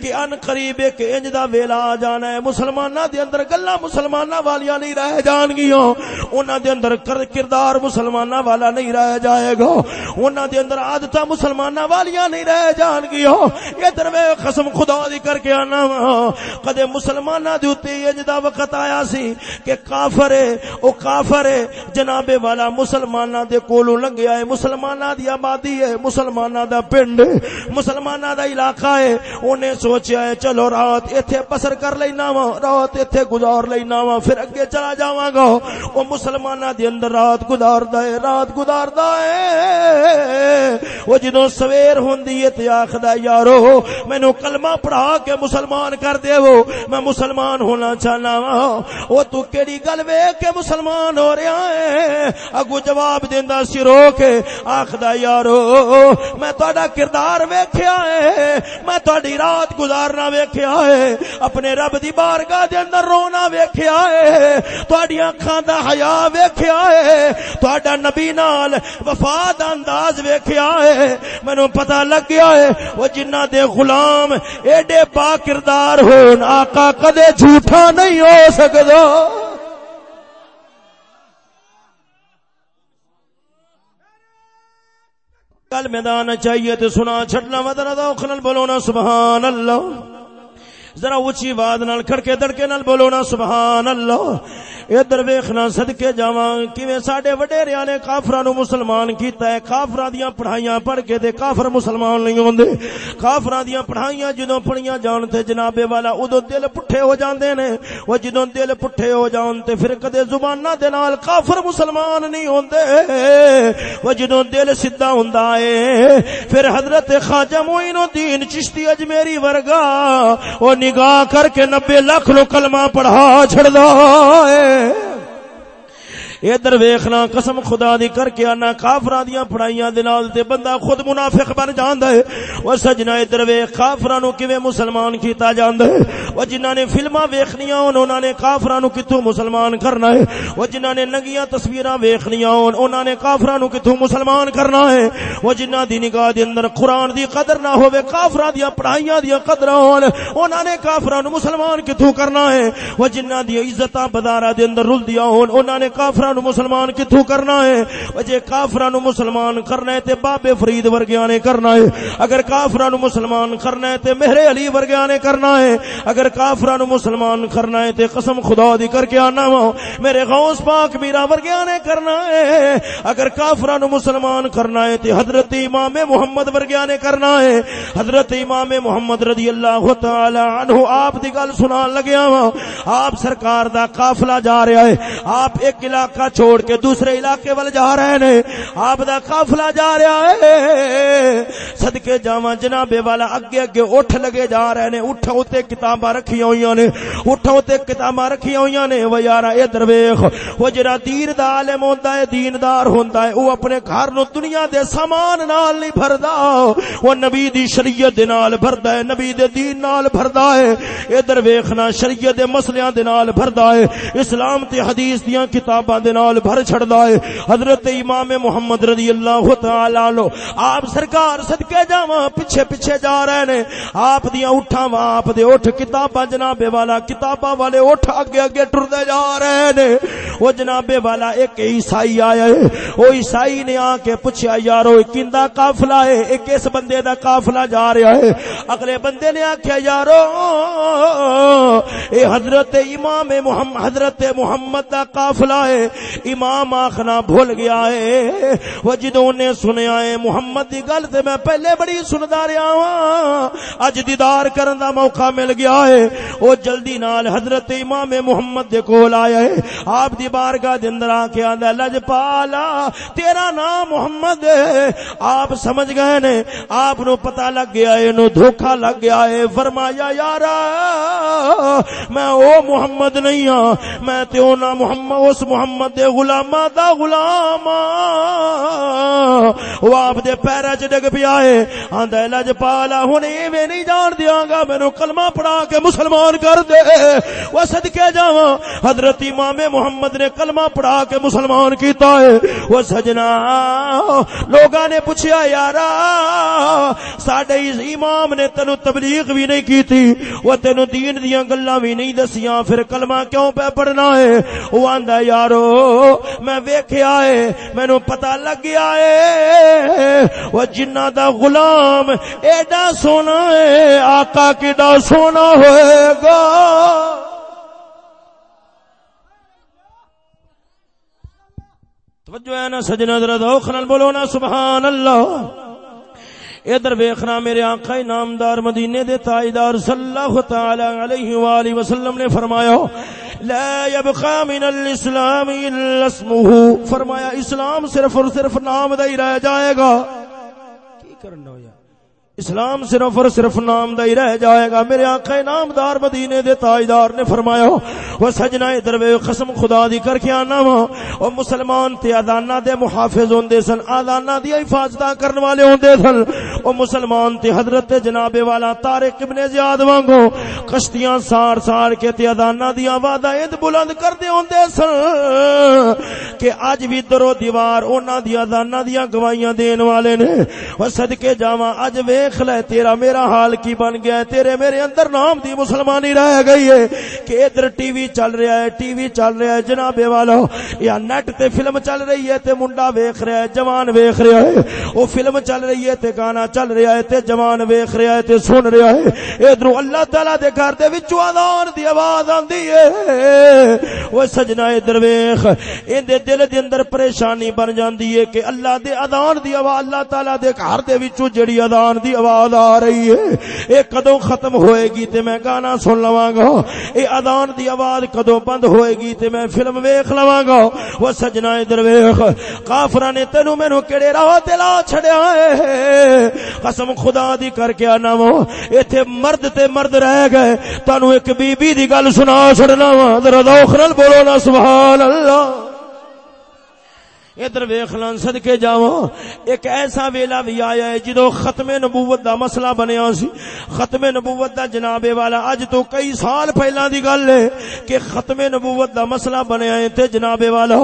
کہ ان قریب ایک انج دا ویلا آ جانا ہے۔ مسلماناں دے اندر گلاں مسلماناں والیاں نہیں رہ جان گیاں انہاں دے اندر کردار مسلماناں والا نہیں رہ جائے گا۔ انہاں دے اندر عادتاں مسلماناں والیاں نہیں رہ جان گیاں ادھر وے قسم خدا دی کر کے آنا وا۔ کدے مسلماناں دے اوتے انج دا وقت آیا سی کہ کافر ہے، او کافر ہے۔ جناب والا مسلماناں دے کولوں لنگیا ہے۔ مسلماناں دی آبادی ہے۔ مسلماناں دا پنڈ مسلماناں دا علاقہ ہے۔ اونے سوچیا ہے، چلو رات ایتھے بسر کر لینا وا، رات ایتھے گزار لینا وا، پھر اگے چلا جاواں گا۔ او مسلماناں دے اندر رات گزاردا ہے، رات گزاردا ہے۔ او جدوں سویر ہوندی ہے تے آکھدا یارو مینوں کلمہ پڑھا کے مسلمان کر دیو، میں مسلمان ہونا چاہنا وا۔ او تو کیڑی گل ویکھ کے مسلمان ہو رہا ہے۔ اگو جواب دیندا سی، رو کے آکھدا یارو، میں تہاڈا کردار ویکھیا ہے میں تہاڈی رات گزارنا ویکھیا ہے، اپنے رب دی بارگاہ دے اندر رونا ویکھیا ہے، تہاڈی اکھاں دا حیا ویکھیا ہے، تہاڈا نبی نال وفا دا انداز ویکھیا ہے۔ مینوں پتہ لگ گیا ہے، وہ جنہ دے غلام ایڈے با کردار ہون، آقا کدے جھوٹا نہیں ہو سکدا۔ کل میدان چاہیے تو سنا چھٹنا مدر دا اخنل بولونا سبحان اللہ۔ ذرا اونچی آواز نال، کھڑکے دڑکے نال بولو نا، سبحان اللہ۔ ادھر ویکھنا صدکے جاواں، کیویں ساڈے وڈیریاں نے کافراں نو مسلمان کیتا ہے۔ کافراں دیاں پڑھائیاں پڑھ کے تے کافر مسلمان نہیں ہوندے۔ کافراں دیاں پڑھائیاں جدوں پڑھیاں جان تے جناب والا اودوں دل پٹھے ہو جاندے نے۔ او جدوں دل پٹھے ہو جان تے پھر کدے زباناں دے نال کافر مسلمان نہیں ہوندے۔ او جدوں دل سیدھا ہوندا اے، پھر حضرت خواجہ معین الدین چشتی اجمیری ورگا او نگاہ کر کے نبے لاکھ نو کلمہ پڑھا چھڑدا اے ادھر ویکھنا قسم خدا دی کر کے آنا، کافراں دیاں پڑھائیاں دے نال تے بندہ خود منافق بن جاندا ہے۔ او سجنا ادھر ویکھ کافراں نو کیویں مسلمان کیتا جاندا ہے؟ او جنہاں نے فلماں ویکھنیاں ہون، انہاں نے کافراں نو کتھوں مسلمان کرنا ہے؟ او جنہاں نے ننگیاں تصویراں ویکھنیاں ہون، انہاں نے کافراں نو کتھوں مسلمان کرنا ہے؟ او جنہاں دی نگاہ دے اندر قرآن دی قدر نہ ہوے کافراں دیاں پڑھائیاں دیاں قدراں ہون، انہاں نے کافراں نو مسلمان کتھوں کرنا ہے؟ او جنہاں دی عزتاں بازاراں دے اندر رلدیاں ہون، انہاں نے کافراں نو مسلمان کتھوں کرنا ہے؟ جے کافراں نو مسلمان کرنا ہے تے بابے فرید ورگیاں نے کرنا ہے۔ اگر کافراں نو مسلمان کرنا ہے تے مہر علی ورگیاں نے کرنا ہے۔ اگر کافراں نو مسلمان کرنا ہے تے قسم خدا دی کر کے آنا وا۔ میرے غوث پاک میرا ورگیاں نے کرنا ہے۔ اگر کافراں نو مسلمان کرنا ہے تے حضرت امام محمد ورگیاں نے کرنا ہے۔ حضرت امام محمد رضی اللہ تعالی عنہ آپ دی گل سنان لگیا وا۔ آپ سرکار دا قافلہ جا رہا ہے۔ آپ ایک علاقہ علاقہ چھوڑ کے دوسرے علاقے وال جا رہے نے۔ آپ دا قافلہ جا رہا ہے۔ صدقے جاواں جناب والا اگے اگے اٹھ لگے جا رہے نے۔ اٹھ اوتے کتاباں رکھیاں ہویاں نے۔ اٹھ اوتے کتاباں رکھیاں ہویاں نے۔ او یارا ادھر ویکھ او جڑا دین دا عالم ہوندا ہے، دیندار ہوندا ہے، او اپنے گھر نو دنیا دے سامان نال نہیں بھردا۔ او نبی دی شریعت دے نال بھردا ہے، نبی دے دین نال بھردا ہے۔ ادھر ویکھنا شریعت دے مسلیاں دے نال بھردا ہے۔ اسلام تے حدیث دیاں کتاباں دے نال بھر چھڑدا ہے۔ حضرت امام محمد رضی اللہ تعالی عنہ، آپ سرکار صدکے جاواں پیچھے پیچھے جا رہے نے۔ آپ دیاں اٹھاں وا آپ دے اٹھ کتاباں جناب والا، کتاباں والے اٹھ اگے اگے ٹردے جا رہے نے۔ او جناب والا، ایک عیسائی آیا ہے۔ او عیسائی نے آ کے پوچھا یارو کیندا قافلہ ہے؟ ایک اس بندے دا قافلہ جا رہا ہے؟ اگلے بندے نے آکھیا، یارو، اے حضرت امام محمد، حضرت محمد دا قافلہ ہے۔ امام آخنا بھول گیا ہے۔ وہ جدوں نے سنیا ہے، محمد دی گل تے میں پہلے بڑی سندا رہا ہاں۔ اج دیدار کرن دا موقع مل گیا ہے۔ او جلدی نال حضرت امام محمد دے کول آیا ہے۔ آپ دی بارگاہ دے اندر آ کے آندا لج پالا تیرا نام محمد ہے۔ آپ سمجھ گئے نے؟ آپ نو پتہ لگ گیا ہے نو دھوکا لگ گیا ہے۔ فرمایا، یارا، میں او محمد نہیں ہاں۔ میں تے او نا محمد، اس محمد دے غلاماں دا غلام وہ آپ دے پیرا چ ڈگ پیا ہے۔ آندا لج پالا، ہن ایویں نہیں جان دیاں گا۔ مینوں کلمہ پڑھا کے مسلمان کر دے۔ وہ صدقے جاواں۔ حضرت امام محمد نے کلمہ پڑھا کے مسلمان کیتا ہے۔ وہ سجنا، لوگاں نے پوچھا یارا، ساڈے امام نے تینو تبلیغ بھی نہیں کیتی۔ وہ تینو دین دیاں گلاں بھی نہیں دسیاں۔ پھر کلمہ کیوں پہ پڑھنا ہے؟ وہ آندا یارو میں ویکھیا ہے، مینوں پتہ لگ گیا ہے۔ وہ جنہ دا غلام ایڈا سونا ہے، آقا کیڈا سونا ہوئے گا؟ توجہ ہے نا سجنا درد اوخنال بولو نا، سبحان اللہ۔ ادھر ویخنا میرے آقا نامدار مدینے دے تاجدار صلی اللہ تعالی علیہ وآلہ وسلم نے فرمایا، لا يبقى من الاسلام الا اسمه فرمایا، اسلام صرف اور صرف نام دا ہی رہ جائے گا۔ کی کرنا ہو یار؟ اسلام صرف اور صرف نام دا ہی رہ جائے گا۔ میرے آقا نامدار مدینے دے تاجدار نے فرمایا، وہ سجنا ادھر وے قسم خدا دی کر کے آنا وا۔ او مسلمان تے ادانا دے محافظ ہوندے سن ادانا دی حفاظت کرن والے ہوندے سن۔ او مسلمان تے حضرت جناب والا طارق ابن زیاد وانگو کشتیاں سار سار کے تے ادانا دی آوازاں اند بلند کردے ہوندے سن کہ اج بھی درو دیوار انہاں دی ادانا دی گواہیاں دین والے نے۔ او صدکے جاواں اج وے دیکھ لے، تیرا میرا حال کی بن گیا ہے؟ تیرے میرے اندر نام دی مسلمانی رہ گئی ہے کہ ادھر ٹی وی چل رہا ہے، ٹی وی چل رہا ہے، جناب والا، یا نیٹ تے فلم چل رہی ہے تے منڈا ویکھ رہا ہے، جوان ویکھ رہا ہے، او فلم چل رہی ہے تے گانا چل رہا ہے تے جوان ویکھ رہا ہے تے سن رہا ہے۔ ادھر اللہ تعالی دے گھر دے وچوں اذان دی آواز آندی ہے۔ او سجنا ادھر ویکھ این دے دل دے اندر پریشانی بن جاندی ہے کہ اللہ دے اذان دی آواز، اللہ تعالی دے گھر دے وچوں جڑی اذان دی آواز آ رہی ہے۔ اے کدو ختم ہوئے گی تے میں گانا سن لواں گا۔ اے اذان دی آواز کدو بند ہوئے گی تے میں فلم ویکھ لواں گا۔ وہ سجنا ادھر ویکھ کافراں نے تینو مینوں کیڑے راہ تے لا چھڑیا اے قسم خدا دی کر کے انا وا ایتھے مرد تے مرد رہ گئے۔ تانو ایک بی بی دی گل سنا چھڑنا وا ذرا ذوق نال بولو نا، سبحان اللہ۔ ادھر ویخ لان، صدقے جاواں۔ ایک ایسا ویلا بھی آیا ہے جدو ختم نبوت دا مسئلہ بنیا سی۔ ختم نبوت دا جناب والا، اج تو کئی سال پہلا دی گل ہے کہ ختم نبوت دا مسئلہ بنیا ہے تے جناب والا،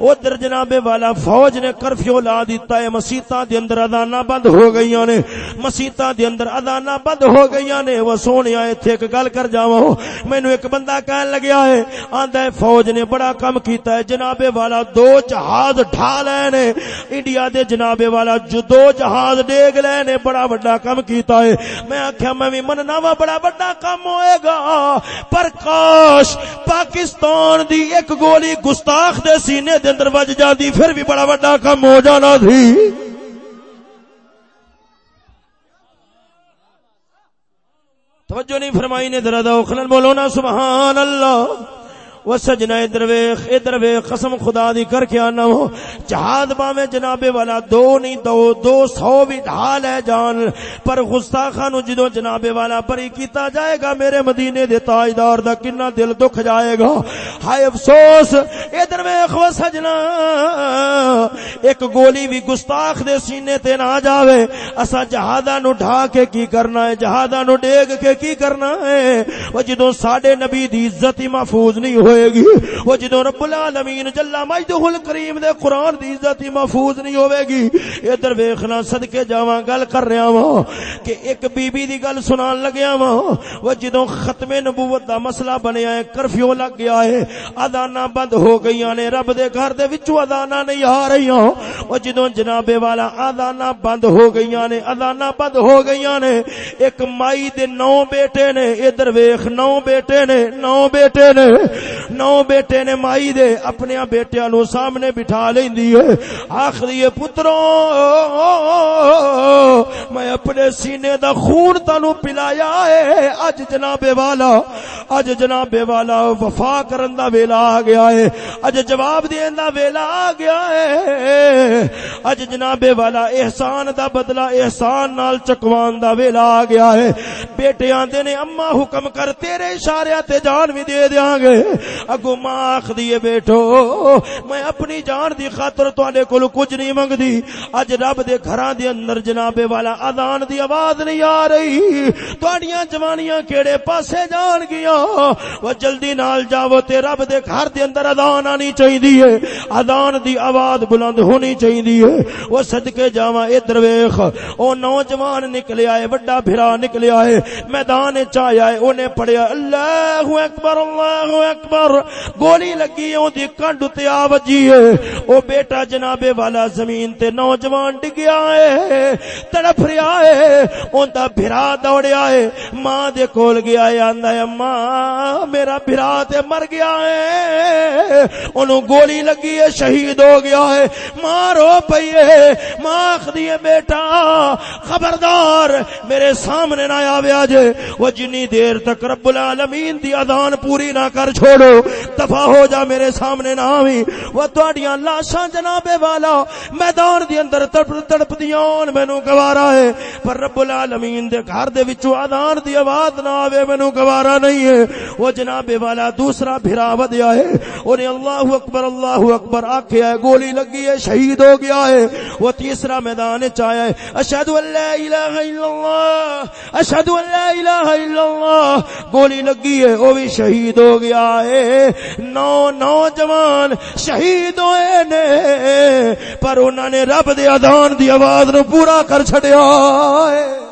ادھر جناب والا فوج نے کرفیو لا دیتا ہے۔ مسیتاں دے اندر اذاناں بند ہو گئیاں نے۔ مسیتاں دے اندر اذاناں بند ہو گئیاں نے۔ وہ سونیا ایتھے ایک گل کر جاواں۔ مینوں ایک بندہ کہن لگیا ہے، آندا ہے فوج نے بڑا کم کیتا ہے۔ جناب والا دو جہاز ڈھا لے نے انڈیا دے جناب والا جو دو جہاز ڈیگ لے نے بڑا بڑا کم کیتا ہے۔ میں آخیا میں بھی مننا وا بڑا بڑا کم ہوئے گا۔ پر کاش پاکستان دی ایک گولی گستاخ دے سینے دے اندر وج جاتی پھر بھی بڑا بڑا کم ہو جانا تھی۔ توجہ نہیں فرمائی نے درد بولو نا، سبحان اللہ۔ وہ سجنا ادھر ویخ ادھر ویخ، قسم خدا دی کر کے آنا ہو۔ جہاد باویں جناب والا دو نہیں، دو دو سو بھی ڈھال ہے جان۔ پر گستاخا نو جدو جناب والا بری کیتا جائے گا میرے مدینے دے تاجدار دا کنا دل دکھ جائے گا۔ ہائے افسوس، ادھر ویخ وہ سجنا ایک گولی بھی گستاخ دے سینے تے نہ جاوے۔ اسا جہادا نو ڈھا کے کی کرنا ہے؟ جہادا نو ڈیگ کے کی کرنا ہے؟ وہ جدو ساڈے نبی دی عزت ہی محفوظ نہیں ہوئے ہوئے گی۔ وہ جدو رب العالمین جلا مجدہ الکریم دے قرآن دی عزت محفوظ نہیں ہوئے گی۔ ادھر ویکھنا صدقے جاواں گل کر رہا وا کہ ایک بی بی دی گل سنان لگیا وا وہ جدو ختم نبوت دا مسئلہ بنیا ہے کرفیو لگ گیا ہے۔ ادانا بند ہو گئی نے۔ رب دے گھر دے وچوں ادانا نہیں آ رہی وہ جدو جناب والا ادانا بند ہو گئی نے ادانا بند ہو گئی نے۔ ایک مائی دے نو بیٹے نے، ادھر ویخ نو بیٹے نے، نو بیٹے نے۔ نو بیٹے نے مائی دے اپنے بیٹیاں نو سامنے بٹھا لیندی ہے۔ آخری پتروں میں اپنے سینے دا خون تانو پلایا ہے۔ اج جناب والا اج جناب والا وفا کرن دا ویلا آ گیا ہے۔ اج جواب دین دا ویلا آ گیا ہے۔ اج جناب والا احسان دا بدلہ احسان نال چکوان دا ویلا آ گیا ہے۔ بیٹے آندے نے اما حکم کر، تیرے اشارے تے جان بھی دے دیاں گے۔ اگو ماں آخ دیے بیٹھو، میں اپنی جان دی خاطر تواڈے کول کچھ نہیں منگدی۔ اج رب دے گھراں دے اندر جناب والا اذان دی آواز نہیں آ رہی۔ تواڈیاں جوانیاں کیڑے پاسے جان گیا۔ وہ جلدی نال جاؤ تے رب دے گھر دے اندر اذان آنی چاہیے اذان دی آواز بلند ہونی چاہیے وہ صدقے جاواں، ادھر ویکھ۔ او نوجوان نکلیا ہے بڑا بھرا نکلیا ہے میدان چ آیا ہے، اونے پڑھیا، اللہ اکبر اللہ اکبر۔ گولی لگی اون دی کنڈ تے آ وجی ہے۔ او بیٹا جناب والا زمین تے نوجوان ڈگیا ہے، تڑپ رہیا ہے، اون دا بھرا دوڑیا ہے۔ ماں دے کول گیا ہے، آندا ہے، ماں، میرا بھرا تے مر گیا ہے۔ اونوں گولی لگی ہے، شہید ہو گیا ہے۔ ماں رو پئی ہے، ماں آخدی ہے، بیٹا، خبردار، میرے سامنے نہ آویا جے وہ جنی دیر تک رب العالمین دی اذان پوری نہ کر چھوڑو۔ دفع ہو جا میرے سامنے نہ آویں۔ وہ تہاڈیاں لاشاں جناب والا، میدان دی اندر تڑپ تڑپ دیاں مینوں گوارا ہے۔ پر رب العالمین دے گھر دے وچوں اذان دی آواز نہ آوے، مینوں گوارا نہیں ہے۔ وہ جناب والا دوسرا بھرا ودیا ہے۔ اونے اللہ اکبر اللہ اکبر آکھیا ہے، گولی لگی ہے، شہید ہو گیا ہے۔ وہ تیسرا میدان چ آیا ہے۔ اشہد ان لا الہ الا اللہ اشہد ان لا الہ الا اللہ۔ گولی لگی ہے، وہ بھی شہید ہو گیا ہے۔ نو نوجوان شہید ہوئے نے، پر انہوں نے رب دے اذان دی آواز نو پورا کر چھڈیا ہے۔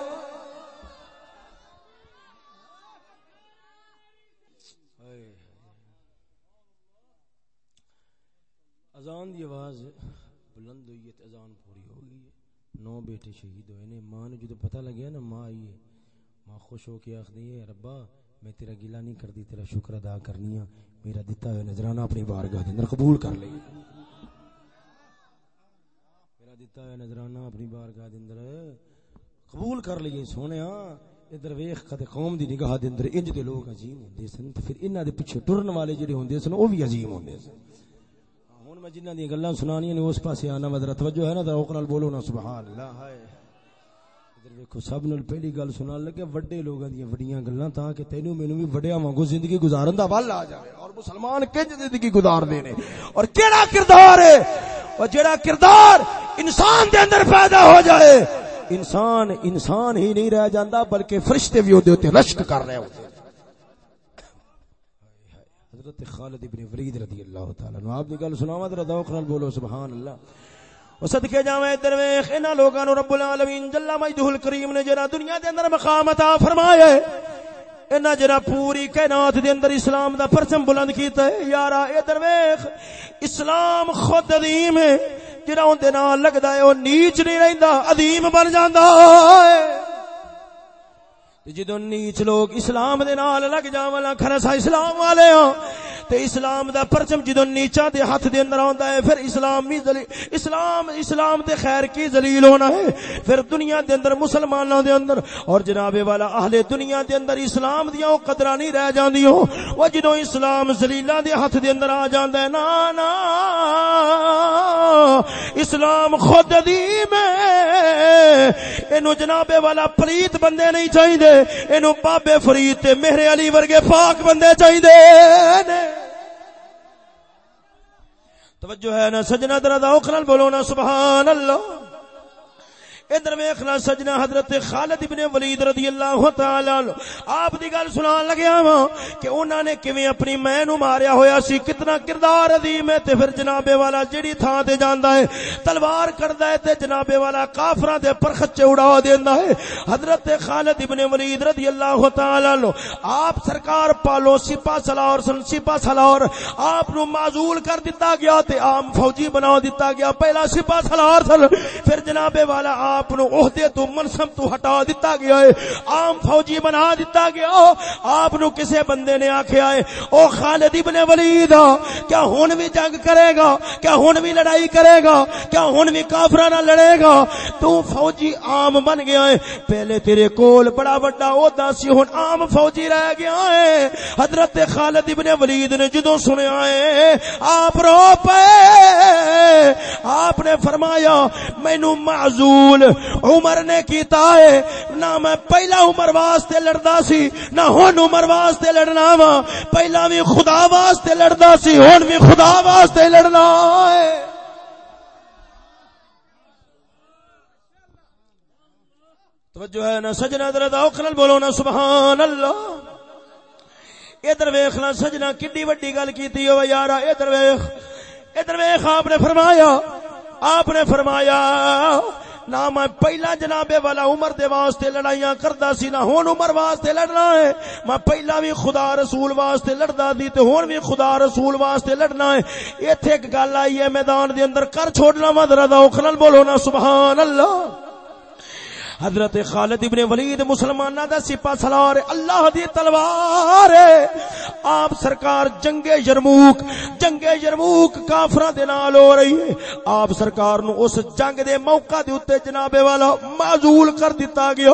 اذان دی آواز بلند ہوئی ہے اذان پوری ہو گئی ہے۔ نو بیٹے شہید ہوئے نے، ماں نے جدو پتہ لگیا نا، ماں آئی ہے۔ ماں خوش ہو کے آخری ہے، ربا میں تیرا گلا نہیں کرتی تیرا شکر ادا کرنی ہاں میرا دتا ہوا نظرانہ اپنی بارگاہ دے اندر قبول کر لے۔ میرا دتا ہوا نظرانہ اپنی بارگاہ دے اندر قبول کر لیے۔ سونے ادھر ویخ کدے قوم دی نگاہ دے اندر انج دے لوگ عظیم ہوندے سن، تے پھر انہاں دے پیچھے ٹرن والے جڑے ہوندے سن، او بھی عظیم ہوندے سن۔ ہاں، ہن میں جنہاں دی گلاں سنانیاں نے، اس پاسے آنا ودر توجہ ہے نا تے اوکرال بولو نا، سبحان اللہ۔ ہائے ادھر ویکھو سب نال پہلی گل سنان لگے وڈے لوگاں دی وڈیاں گلاں تاں کہ تینو مینوں بھی وڈیاں وانگو زندگی گزارن دا ول آ جائے اور مسلمان کنج زندگی گزار دے نے اور کیڑا کردار ہے اور جڑا کردار انسان دے اندر پیدا ہو جائے انسان انسان ہی نہیں رہ جاندا بلکہ فرشتے بھی اودے تے رشک کر رہے ہوندے حضرت خالد ابن ولید رضی اللہ تعالی عنہ آپ دی گل سناواں ذرا ذوق نال بولو سبحان اللہ صدقے جاویں ادھر ویکھ انہاں لوکاں نو رب العالمین جل مجدہ الکریم نے جڑا دنیا دے اندر مقام عطا فرمایا ہے، انہاں جڑا پوری کائنات دے اندر اسلام دا پرچم بلند کیتا ہے، یارا ادھر ویکھ اسلام خود عظیم ہے جڑا اون دے نال لگدا ہے، او نیچ نہیں رہندا، عظیم بن جاندا ہے۔ جدو نیچ لوگ اسلام دے نال لگ جاواں کھرسا اسلام والے ہاں تے اسلام دا پرچم جدو نیچا دے ہاتھ دے اندر آندا ہے، پھر اسلام بھی ذلیل، اسلام اسلام دے خیر کی ذلیل ہونا ہے۔ پھر دنیا دے اندر مسلماناں دے اندر، اور جناب والا اہل دنیا دے اندر اسلام دیاں او قدراں نہیں رہ جاندیاں۔ او جدو اسلام ذلیلاں دے ہاتھ دے اندر آ جاندا ہے، نا نا، اسلام خود عظیم ہے اینو جناب والا پلیت بندے نہیں چاہیے اینو بابے فرید تے میرے علی ورگے پاک بندے چاہیے نے۔ توجہ ہے نا سجنا درا دا اوکھنال بولو نا سبحان اللہ۔ ادھر ویکھنا سجنا حضرت خالد ابن ولید رضی اللہ تعالی عنہ۔ آپ دی گل سنان لگیا ہاں وا کہ انہاں نے کیویں اپنی میں نو ماریا ہویا سی، کتنا کردار عظیم ہے تے پھر جناب والا جڑی تھاں تے جاندا ہے، تلوار کردا ہے تے جناب والا کافراں دے پرخچے اڑا دیندا ہے۔ حضرت خالد ابن ولید رضی اللہ تعالی عنہ، آپ سرکار پالو، سپاہ سالار سن، سپاہ سالار آپ نو معزول کر دتا گیا تے عام فوجی بنا دتا گیا۔ پہلا سپاہ سالار سن، پھر جناب والا آپ نو عہدے تو منصب تو ہٹا دیتا گیا ہے، عام فوجی بنا دیتا گیا آپ نو کسے بندے نے آکھیا ہے، او خالد ابن ولید، کیا ہن بھی جنگ کرے گا؟ کیا ہن بھی لڑائی کرے گا؟ کیا ہن بھی کافراں نال لڑے گا؟ تو فوجی عام بن گیا ہے۔ پہلے تیرے کول بڑا بڑا عہدہ سی، ہن عام فوجی رہ گیا ہے۔ حضرت خالد ابن ولید نے جدوں سنیا ہے، آپ رو پے۔ آپ نے فرمایا، مینوں معذول عمر نے کیتا ہے۔ نہ میں پہلا عمر واسطے لڑدا سی، نہ ہن عمر واسطے لڑنا وا۔ پہلا بھی خدا واسطے لڑدا سی، ہن بھی خدا واسطے لڑنا ہے۔ توجہ ہے نا، سجنا در اوکھل بولو نا، سبحان اللہ۔ ادھر ویخنا سجنا کڈی وڈی گل کیتی ہو یار ادھر ویخ۔ ادھر ویخ، آپ نے فرمایا، آپ نے فرمایا نہ میں پہلا جناب والا عمر دے واسطے لڑائیاں کردا سی، نہ ہن عمر واسطے لڑنا ہے۔ میں پہلا بھی خدا رسول واسطے لڑدا سی تے ہن بھی خدا رسول واسطے لڑنا ہے۔ ایتھے ایک گل آئی ہے میدان دے اندر، کر چھوڑنا وا، ذرا ذوق نال بولو نا، سبحان اللہ۔ حضرت خالد ابن ولید مسلمانہ دا سپا سلار اللہ دی تلوار آپ سرکار جنگ یرموک جنگ یرموک کافرہ دے نال ہو رہی ہے۔ آپ سرکار نو اس جنگ دے موقع دے اتے جناب والا معزول کر دیتا گیا۔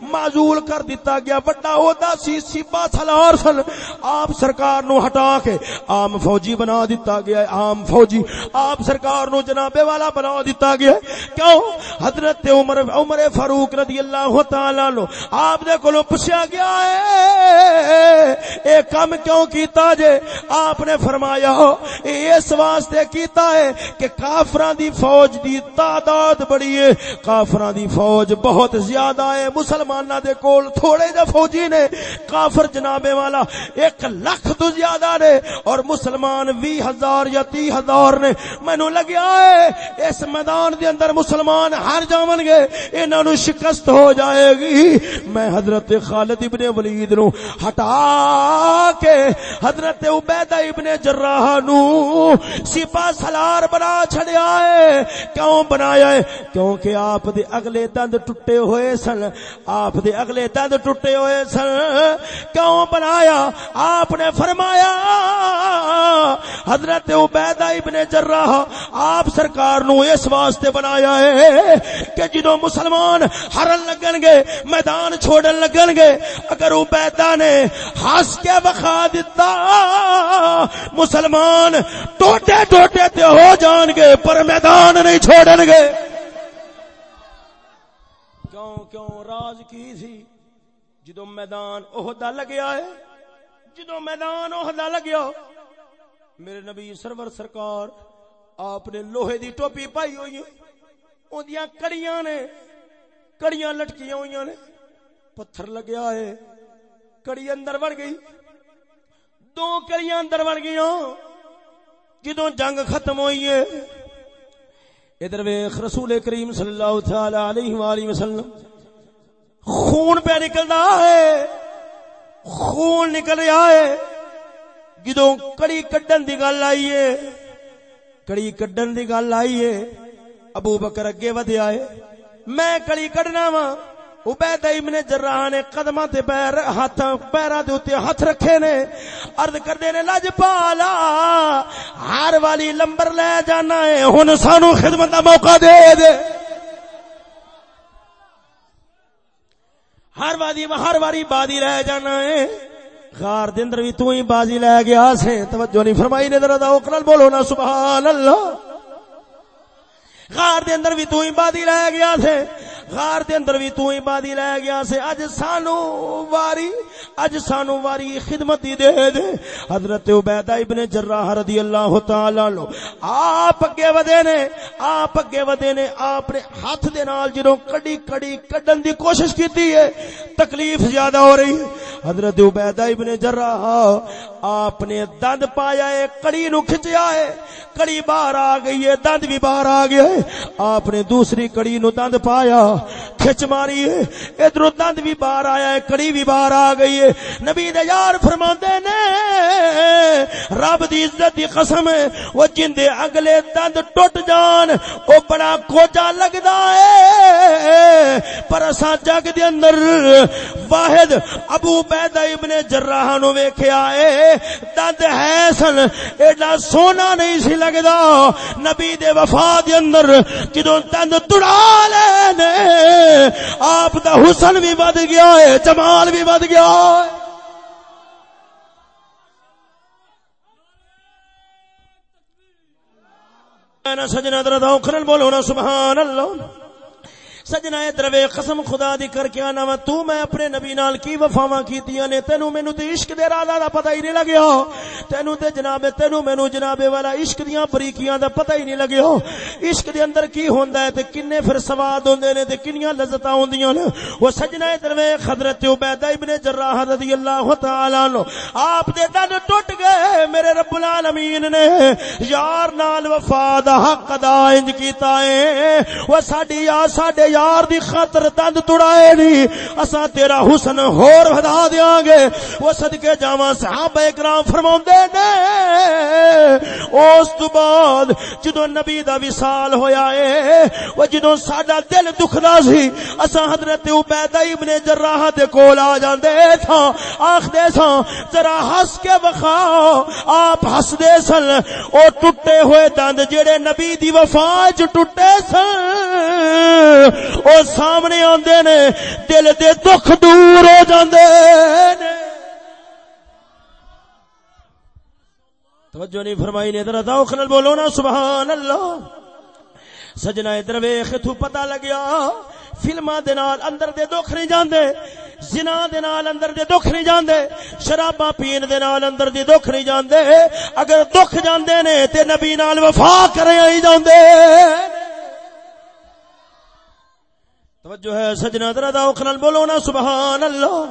معزول کر دیتا گیا۔ بڑا او دا سی سپا سلار سن۔ آپ سرکار نو ہٹا کے عام فوجی بنا دیتا گیا ہے۔ عام فوجی۔ آپ سرکار نو جناب والا بنا دیتا گیا ہے۔ کیوں؟ حضرت عمر عمر فاروق فاروق رضی اللہ تعالی عنہ، آپ دے کولو پوچھا گیا ہے، اے کم کیوں کیتا جے؟ آپ نے فرمایا ہو اس واسطے کیتا ہے کہ کافراں دی فوج دی تعداد بڑی ہے۔ کافراں دی فوج بہت زیادہ ہے۔ مسلماناں دے کول تھوڑے جے فوجی نے۔ کافر جناب والا، ایک لاکھ تو زیادہ نے۔ اور مسلمان وی ہزار یا تی ہزار نے۔ مینو لگیا ہے، اس میدان دے اندر مسلمان ہر جاون گے۔ انہاں نو شکست ہو جائے گی۔ میں حضرت خالد ابن ولید نو ہٹا کے حضرت عبیدہ ابن جراح نو سپا سلار بنا چھڑیا ہے۔ کیوں بنایا ہے؟ کیونکہ آپ دے اگلے دند ٹوٹے ہوئے سن۔ آپ دے اگلے دند ٹوٹے ہوئے سن۔ کیوں بنایا؟ آپ نے فرمایا، حضرت عبیدہ ابن جراح آپ سرکار نو اس واسطے بنایا ہے کہ جدو مسلمان ہرن لگن گے میدان چھوڑن لگن گے اگر عبیدہ نے ہس کے بخا دیتا مسلمان ٹوٹے ٹوٹے تے ہو جان گے، پر میدان نہیں چھوڑن گے۔ کیوں کیوں راز کی تھی؟ جدو میدان عہدہ لگیا ہے جدو میدان عہدہ لگیا میرے نبی سرور سرکار، آپ نے لوہے دی ٹوپی پائی ہوئی اندیاں کڑیاں نے کڑیاں لٹکیاں ہوئی نے پتھر لگیا ہے کڑی اندر بڑھ گئی دو کڑیاں اندر بڑھ گئی جدو جنگ ختم ہوئی ہے ادھر ویخ رسول کریم صلی اللہ تعالی علیہ وآلہ وسلم خون پہ نکلتا ہے خون نکل رہا ہے جدو کڑی کڈن دی گل آئی ہے کڑی کڈن دی گل آئی ہے ابو بکر اگے ودیا ہے میں کڑی کڈنا وا عبید ابن جراح نے قدماں تے پیر ہاتھ پیراں دے اوتے ہاتھ رکھے نے۔ عرض کردے نے لج پالا ہر والی لمبر لے جانا ہے۔ ہن سانو خدمت دا موقع دے دے۔ ہر وادی ہر واری بادی لے جانا ہے۔ غار دے اندر بھی تو ہی بازی لے گیا سے توجہ نہیں فرمائی نے، ذرا دا اوکل بولو نا، سبحان اللہ۔ غار دے اندر بھی تو ہی بادی رہ گیا سے۔ غار دے اندر بھی تو ہی بادی لے گیا سے، اج سانو واری، اج سانو واری خدمت دی دے دے۔ حضرت عبیدہ ابن جراح رضی اللہ تعالی عنہ، آپ اگے ودے نے، آپ اگے ودے نے، آپ نے ہاتھ دے نال جدوں کڈی کڈی کڈن دی کوشش کیتی ہے، تکلیف زیادہ ہو رہی۔ ہے حضرت عبیدہ ابن جراح، آپ نے دند پایا ہے، کڑی نو کھچیا ہے، کڑی باہر آ گئی ہے، دند بھی باہر آ گیا ہے۔ آپ نے دوسری کڑی نو دند پایا کھچ ماری ہے۔ ادھر دند بھی باہر آیا ہے، کڑی بھی باہر آ گئی ہے۔ نبی دے یار فرماندے نے، رب دی عزت دی قسم ہے، وہ جن دے اگلے دند ٹوٹ جان، او بڑا کوچا لگدا ہے۔ پر اساں جگ دے اندر واحد ابو بیدہ ابن جراح نو ویکھیا اے دند ہے سن، ایڈا سونا نہیں سی لگدا۔ نبی دے وفا دے اندر جدوں دند تڑا لے نے آپ دا حسن بھی بد گیا ہے، جمال بھی بد گیا ہے۔ سجنا درد بولو نا سبحان اللہ۔ سجنا دروے، قسم خدا دی کر کے آنا وا، تو میں اپنے نبی نال کی وفاواں کیتیاں نے، تینو مینوں تے عشق دے راز دا پتہ ہی نہیں لگیا۔ تینو تے جناب، تینو مینوں جناب والا عشق دیاں بریکیاں دا پتہ ہی نہیں لگیا۔ عشق دے اندر کی ہوندا ہے تے کنے پھر سواد ہوندے نے تے کنیاں لذتاں ہوندیاں نے۔ او سجنا دروے، حضرت عبیدہ ابن جراح رضی اللہ تعالی عنہ، آپ دے دن ٹوٹ گئے، میرے رب العالمین نے۔ یار نال وفا دا حق ادا انج کیتا ہے۔ او ساڈی آ ساڈے یار دی خاطر دند تڑائے نہیں اسا تیرا حسن ہور ودا دیاں گے۔ وہ صدقے جاواں صحابہ کرام فرماوندے نے۔ اس تو بعد جدوں نبی دا وصال ہویا اے، وہ جدوں ساڈا دل دکھدا سی اسا حضرت عبیدہ ابن جراح دے کول آ جاندے تھا آکھدے سا ذرا ہس کے وکھاؤ آپ ہس دے سن۔ او ٹوٹے ہوئے دند جڑے نبی دی وفا چ ٹوٹے سن۔ او سامنے آندے نے، دل دے دکھ دور ہو جاندے نے۔ توجہ نہیں فرمائی نے، ذرا ذوق نال بولو نا، سبحان اللہ۔ سجنا ادھر ویکھ تو پتہ لگیا۔ فلماں دے نال اندر دے دکھ نہیں جاندے، زنا دے نال اندر دے دکھ نہیں جاندے، شراباں پین دے نال اندر دے دکھ نہیں جاندے۔ اگر دکھ جاندے نے، تے نبی نال وفا کرے ہی جاندے۔ توجہ ہے، سجنا ذرا دردا نال بولو نا سبحان اللہ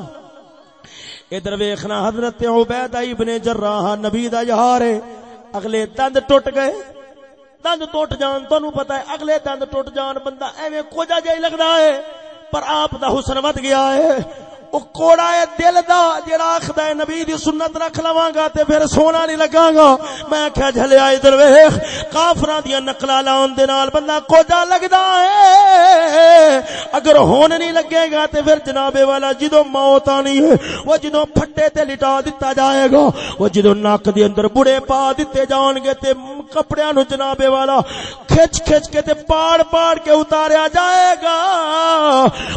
ادھر ویکھنا، حضرت عبیدہ ابن جراح، نبی دا یار ہے۔ اگلے دند ٹوٹ گئے۔ دند ٹوٹ جان، تانوں پتہ ہے، اگلے دند ٹوٹ جان، بندہ ایویں کوجا جے لگدا ہے۔ پر آپ دا حسن ود گیا ہے۔ او کوڑا ہے دل دا جڑا آکھدا ہے نبی دی سنت رکھ لواں گا تے پھر سونا نہیں لگاں گا۔ میں کہیا جھلیا ادھر ویکھ، کافراں دی نقلا لاون دے نال بندہ کوجا لگدا ہے۔ اگر ہون نہیں لگے گا تے پھر جناب والا جدوں موت آنی ہے، وہ جدوں پھٹے تے لٹا دتا جائے گا۔ وہ جدوں ناک دے اندر بڑے پا دتے جان گے تے کپڑیاں نو جناب والا کھچ کھچ کے تے پاڑ پاڑ کے اتاریا جائے گا۔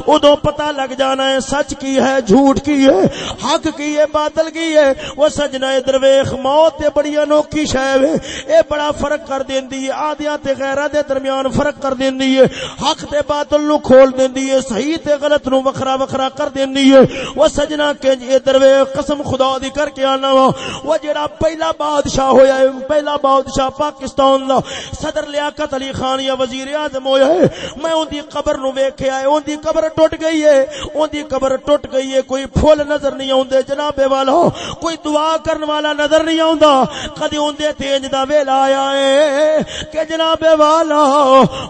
ادو پتہ لگ جانا ہے سچ کی ہے۔ جھوٹ کی ہے، حق کی ہے، باطل کی ہے، وہ سجنا درویخ موت تے بڑی انوکھی شے وے اے بڑا فرق کر دیندی ہے، آدیاں تے غیراں دے درمیان فرق کر دیندی ہے۔ حق تے باطل نو کھول دیندی ہے، صحیح تے غلط نو وکھرا وکھرا کر دیندی ہے۔ وہ سجنا کہ اے قسم خدا دی کر کے آنا وا۔ وہ جڑا پہلا بادشاہ ہویا ہے، پہلا بادشاہ پاکستان دا۔ صدر لیاقت علی خان یا وزیر اعظم ہویا ہے۔ میں اون دی قبر نو ویکھیا ہے، اون دی قبر ٹوٹ گئی ہے۔ اون دی قبر ٹوٹ گئی ہے، کوئی پھول نظر نہیں اوندے جناب والا کوئی دعا کرن والا نظر نہیں اوندا کدی اوندے تیج دا ویلا آیا ہے کہ جناب والا،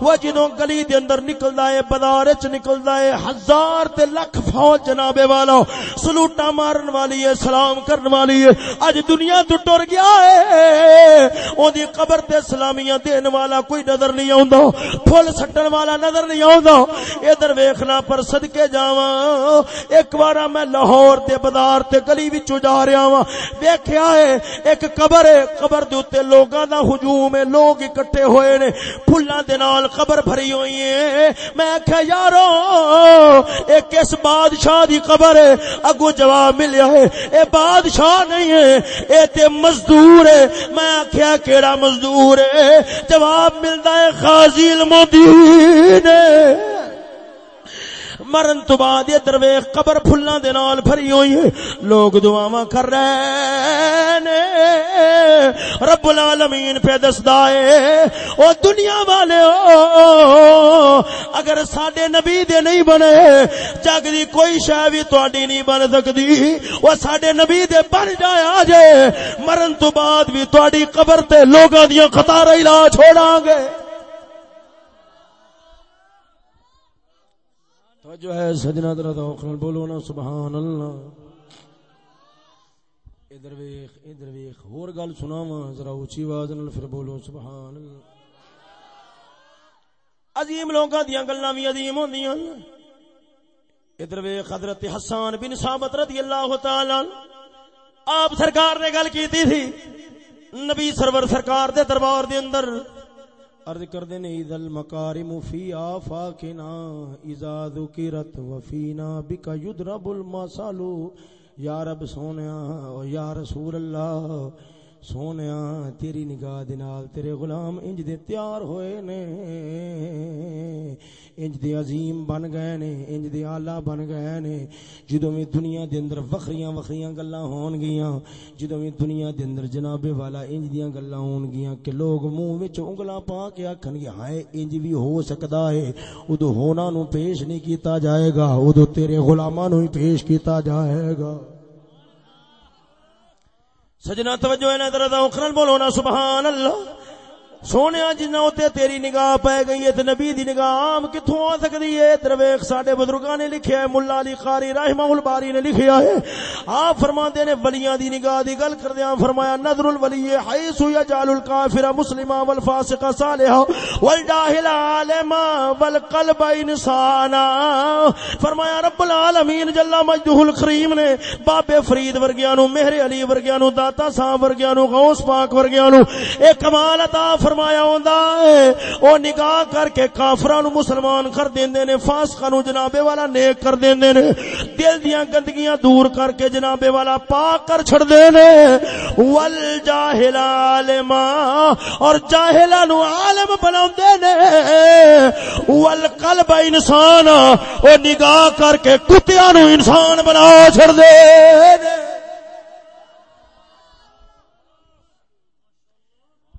وہ جدوں گلی دے اندر نکلدا ہے بازار وچ نکلدا ہے ہزار تے لاکھ فوج جناب والا سلوٹا مارن والی ہے سلام کرن والی ہے اج دنیا تو ٹر گیا ہے اون دی قبر تے سلامیاں دین والا کوئی نظر نہیں اوندا پھول سٹن والا نظر نہیں اوندا ادھر ویکھنا پر صدکے جاواں ایک بار میں لاہور دے بازار تے گلی وچ جا رہا ہاں ویکھیا ہے، ایک قبر ہے۔ قبر دے اوتے لوکاں دا ہجوم ہے۔ لوگ اکٹھے ہوئے نے۔ پھلاں دے نال قبر بھری ہوئی ہے۔ میں آکھیا، یارو اے کس بادشاہ دی قبر ہے۔ اگو جواب ملیا ہے، اے بادشاہ نہیں ہے، اے تے مزدور ہے۔ میں آکھیا، کیڑا مزدور ہے؟ جواب ملدا ہے قاضی المدین۔ مرن تو بعد یہ درویخ قبر پھلاں دے نال بھری ہوئی ہے۔ لوگ دعاواں کر رہے نے۔ رب العالمین پہ دسدا ہے، او دنیا والے او اگر ساڈے نبی دے نہیں بنے، جگ دی کوئی شے وی تہاڈی نہیں بن سکدی۔ او ساڈے نبی دے بن جایا جے، مرن تو بعد بھی تہاڈی قبر تے لوگاں دیاں قطاراں لا چھوڑاں گے۔ جو ہے سجنا درد بولو نا، سبحان اللہ۔ ادھر ویخ ادھر ویخ، ہور گل سناوا ذرا اونچی آواز نال پھر بولو، سبحان اللہ۔ عظیم لوگاں دیاں گلاں وی عظیم ہوندیاں۔ ادھر ویخ، حضرت حسان بن ثابت رضی اللہ تعالی آپ سرکار نے گل کیتی تھی، نبی سرور سرکار دے دربار دے اندر۔ عرض کر دینے اذا المکارم فی آفاکنا اذا ذکرت وفینا بکا یدرب المسالو یا رب سونیا، یا رسول اللہ سونیا تیری نگاہ دنال تیرے غلام انج دے تیار ہوئے نے انج دے عظیم بن گئے نے انج دے آلہ بن گئے نے جدوں میں دنیا دے اندر وخریاں وخریاں گلاں ہون گیاں جدوں میں دنیا دے اندر جناب والا انج دیاں گلاں ہون گیاں کہ لوگ منہ وچ انگلاں پا کے آکھن گے ہائے انج بھی ہو سکدا ہے اودوں ہونا نو پیش نہیں کیتا جائے گا اودوں تیرے غلاماں نو ہی پیش کیتا جائے گا سجنا توجہ ہے نا ذرا اخرن بولو نا سبحان اللہ۔ سونے جنا اتنے تیری نگاہ پی گئی ہے نبی دی نگاہ عام کتوں آ سکتی ہے؟ درویخ سڈے بزرگاں نے لکھیا ہے، ملا علی قاری رحمہ الباری نے لکھیا ہے۔ آپ فرما نے ولیاں دی نگاہ دی گل کردیا فرمایا نظر الولی حیث یجعل الکافر مسلما والفاسق صالحا والجاہل عالما والقلب انسانا۔ فرمایا، رب العالمین جل مجدہ الکریم نے بابے فرید ورگیاں نو، مہر علی ورگیاں نو، داتا صاحب ورگیاں نو، غوث پاک ورگیاں نو اے کمال عطا فرمایا ہوندا ہے۔ او نگاہ کر کے کافراں نو مسلمان کر دیندے نے، فاسقاں نو جناب والا نیک کر دیندے نے۔ دل دیاں گندگیاں دور کر کے جناب والا پاک کر چھڑ دے نے۔ ول جاہل عالم اور جاہلاں نو عالم بناوندے نے۔ ول قلب انسان او نگاہ کر کے کتیاں نو انسان بنا چھڑ دے نے۔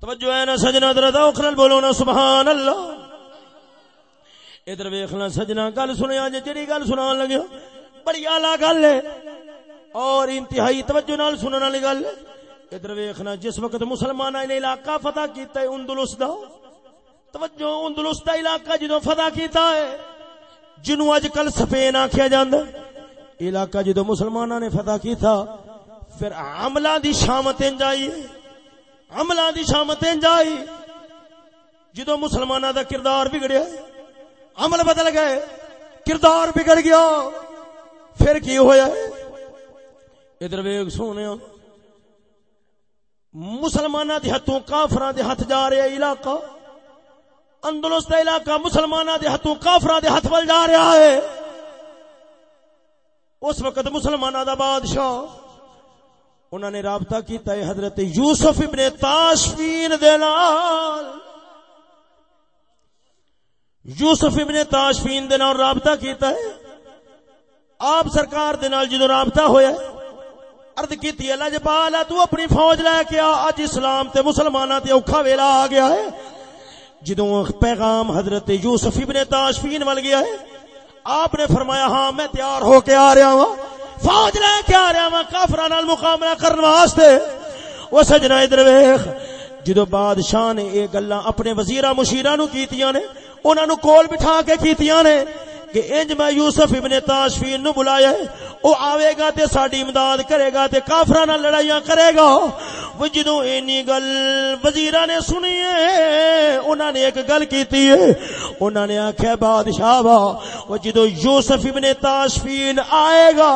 توجہ ہے نا سجنا در اوکھل بولو نا سبحان اللہ ادھر ویخنا سجنا، گل سنیا جی جڑی گل سنا لگیا بڑی آلہ گل ہے۔ اور انتہائی توجہ نال سننے والی گل ادھر ویخنا جس وقت مسلمان نے علاقہ فتح کیتا ہے، اندلس دا۔ توجہ، اندلس دا علاقہ جدو فتح کیتا ہے جنو اج کل سپین آخیا جاندہ علاقہ جدو مسلمانہ نے فتح کیتا، پھر عملہ دی شامتیں جائیے عملہ دی شامتیں جائی جدو مسلمانہ دا کردار بگڑیا، عمل بدل گئے، کردار بگڑ گیا، پھر کی ہویا؟ ہے ادھر ویگ سونے مسلمانہ دے ہتھوں کافران دے ہتھ جا رہے علاقہ۔ اندلس دا علاقہ مسلمانہ دے ہتھوں کافران دے ہتھ ول جا رہا ہے۔ اس وقت مسلمانہ دا بادشاہ انہوں نے رابطہ کیتا ہے حضرت یوسف ابن تاشفین دے نال۔ یوسف ابن تاشفین دے نال رابطہ کیتا ہے۔ آپ سرکار دے نال جدو رابطہ ہویا ہے، عرض کیتی اللہ جبالا تو اپنی فوج لے کے آ اج اسلام تے مسلماناں تے اوکھا ویلا آ گیا ہے۔ جدو پیغام حضرت یوسف ابن تاشفین ول گیا ہے، آپ نے فرمایا ہاں میں تیار ہو کے آ رہا ہوں۔ فوج لے کے آ رہا وا کافر نال مقابلہ کرنے واسطے۔ وہ سجنا ادھر ویخ جدو بادشاہ نے یہ گلا اپنے وزیرا مشیرا نو کیتیاں نے انہوں کول بٹھا کے کیتیاں نے۔ کہ انج میں یوسف ابن تاشفین نو بلایا ہے، او آوے گا تے ساڈی امداد کرے گا تے کافراں نال لڑائیاں کرے گا۔ وہ جدوں اینی گل وزیراں نے سنی ہے، انہاں نے ایک گل کیتی ہے، انہاں نے آکھیا بادشاہ وا، وہ جدوں یوسف ابن تاشفین آئے گا،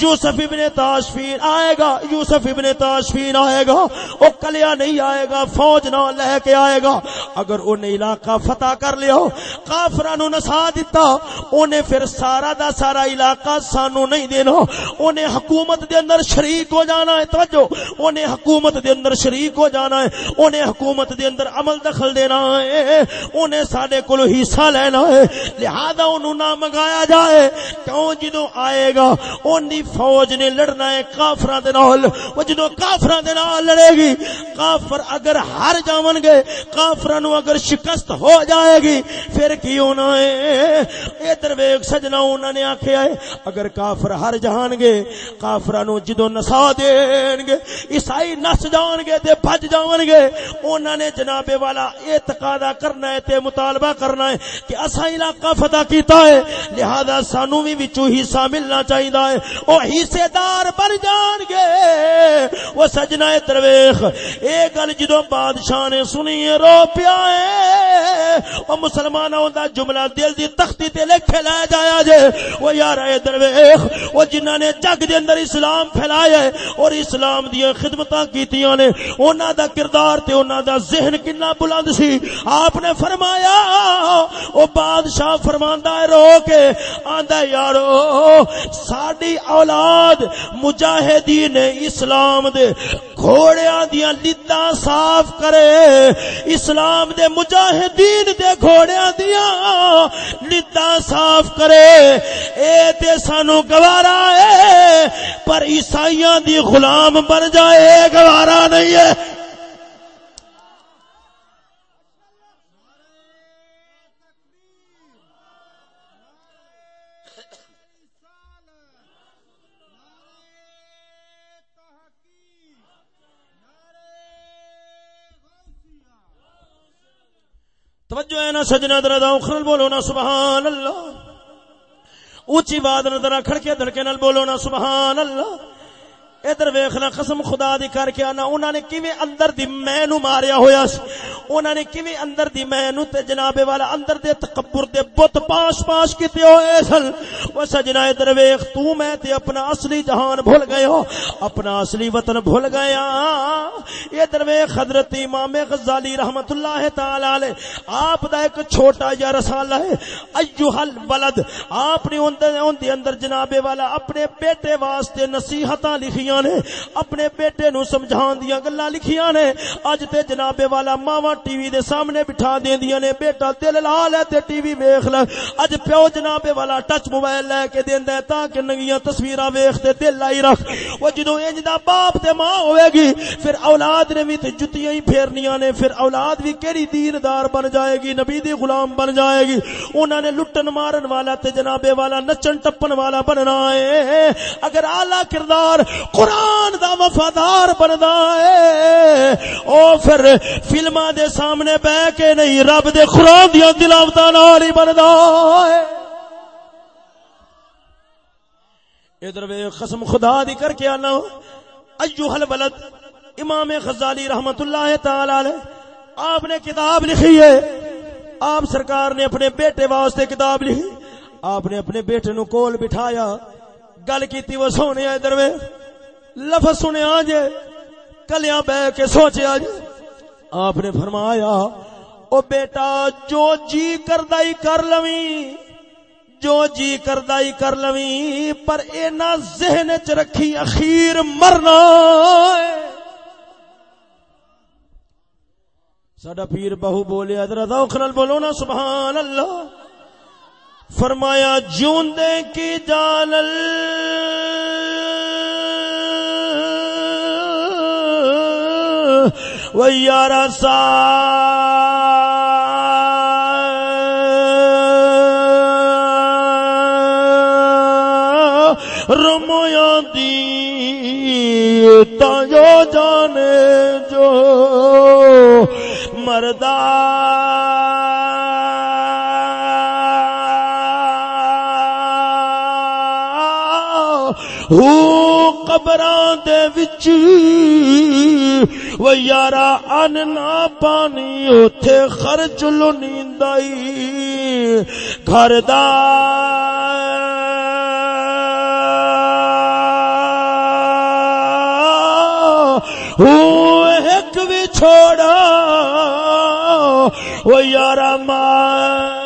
یوسف ابن تاشفین آئے گا، یوسف ابن تاشفین آئے گا، او کلیا نہیں آئے گا، فوج نہ لے کے آئے گا۔ اگر انہیں علاقہ فتح کر لیا، کافراں نو نسا دتا اونے پھر سارا دا سارا علاقہ سانو نہیں دینا۔ اونے حکومت دے اندر شریک ہو جانا ہے، توجہ۔ اونے حکومت دے اندر شریک ہو جانا ہے۔ اونے حکومت دے اندر عمل دخل دینا ہے۔ اونے ساڈے کولو حصہ لینا ہے۔ لہذا اونوں نہ منگایا جائے۔ کیوں؟ جدوں آئے گا اونی فوج نے لڑنا ہے کافراں دے نال۔ او جدوں کافراں دے نال لڑے گی، کافر اگر ہر جاون گے، کافراں نو اگر شکست ہو جائے گی، پھر کی ہونا ہے؟ ادھر ویکھ سجنا انہاں نے آکھیا ہے۔ اگر کافر ہر جان گے، کافراں نو جدوں نسا دین گے، عیسائی نس جان گے تے بھج جان گے، انہاں نے جناب والا اعتقاد کرنا ہے تے مطالبہ کرنا ہے کہ اسا علاقہ فتح کیتا ہے، لہذا سانو بھی وچوں حصہ ملنا چاہیدا ہے۔ او حصے دار بن جان گے۔ وہ سجنا درویخ اے گل جدو بادشاہ نے سنی رو پیا او مسلمانوں دا جملہ دل دی تختی تے لکھ لکھے لے جایا جے۔ وہ یار اے درویخ وہ جنہاں نے جگ دے اندر اسلام پھیلایا ہے، اور اسلام دی خدمتاں کیتیاں نے، انہاں دا کردار تے انہاں دا ذہن کنا بلند سی۔ آپ نے فرمایا، او بادشاہ فرماندا ہے، رو کے آندا یارو، ساڈی اولاد مجاہدین اسلام دے گھوڑیاں دیاں لتاں صاف کرے۔ اسلام دے مجاہدین دے گھوڑیاں دیاں لتاں صاف کرے۔ اے تے سانو گوارا ہے، پر عیسائیاں دی غلام بن جائے، گوارا نہیں ہے۔ توجہ ہے نا سجنا دردا اخرل بولو نا سبحان اللہ۔ اونچی بات نہ کھڑکے دھڑکے نال بولو نا سبحان اللہ۔ ادھر ویخنا قسم خدا دی کر کے آنا انہوں نے کیویں اندر دی میں نو ماریا ہویا سی؟ انہوں نے کیویں اندر دی میں نو تے جناب والا اندر دے تکبر دے بت پاس پاس کیتے ہوئے سن؟ او سجنا ادھر ویخ، تو میں تے اپنا اصلی جہان بھول گئے ہو اپنا اصلی وطن بھول گئے ہاں۔ ادھر ویخ، حضرت امام غزالی رحمت اللہ تعالی علیہ، آپ دا ایک چھوٹا یا رسالہ ہے ایوہ الولد آپ نے ان دے اندر جناب والا اپنے بیٹے واسطے نصیحتاں لکھی لکھیاں نے، اپنے بیٹے نو سمجھان دیا گلا لکھیاں نے۔ اج تے جناب والا ماوا ٹی وی دے سامنے بٹھا دیندیاں نے، بیٹا دل لا لے تے ٹی وی ویکھ لے۔ اج پیو جناب والا ٹچ موبائل لے کے دیندا ہے تاکہ نگیاں تصویراں ویکھ تے دل لائی رکھ۔ او جدوں انج دا باپ تے ماں ہوے گی، پھر اولاد نے بھی تے جتیاں ہی پھیرنیاں نے، پھر اولاد بھی کیڑی دیندار بن جائے گی، نبی دی غلام بن جائے گی۔ انہاں نے لٹن مارن والا تے جناب والا نچن ٹپن والا بننا ہے۔ اگر اعلی کردار قرآن دا وفادار بندا ہے۔ او پھر فلماں دے سامنے بہ کے نہیں، رب دے قرآن دیاں تلاوتاں نال ہی بندا ہے۔ ادھر وے قسم خدا دی کر کے آنا۔ ایوہ الولد، امام غزالی رحمت اللہ تعالی علیہ، آپ نے کتاب لکھی ہے۔ آپ سرکار نے اپنے بیٹے واسطے کتاب لکھی۔ آپ نے اپنے بیٹے نو کول بٹھایا۔ گل کیتی وہ سونے ادھر وے لفظ سنیا جے کلیاں بہ کے سوچیا جے۔ آپ نے فرمایا، او بیٹا، جو جی کردائی کر لویں جو جی کردائی کر لویں پر اینا ذہن چ رکھی اخیر مرنا ساڈا پیر بہو بولے، حضرت اوکھنل بولو نا، سبحان اللہ۔ فرمایا جون دے کی جانل۔ وہ یار سا رمیا دی جو جانے جو مردار قبراں دے وچ و یارا ان نہ پانی اوتھے خرچ لو نیندائی گھر دا ایک بھی چھوڑا وہ یارا ماں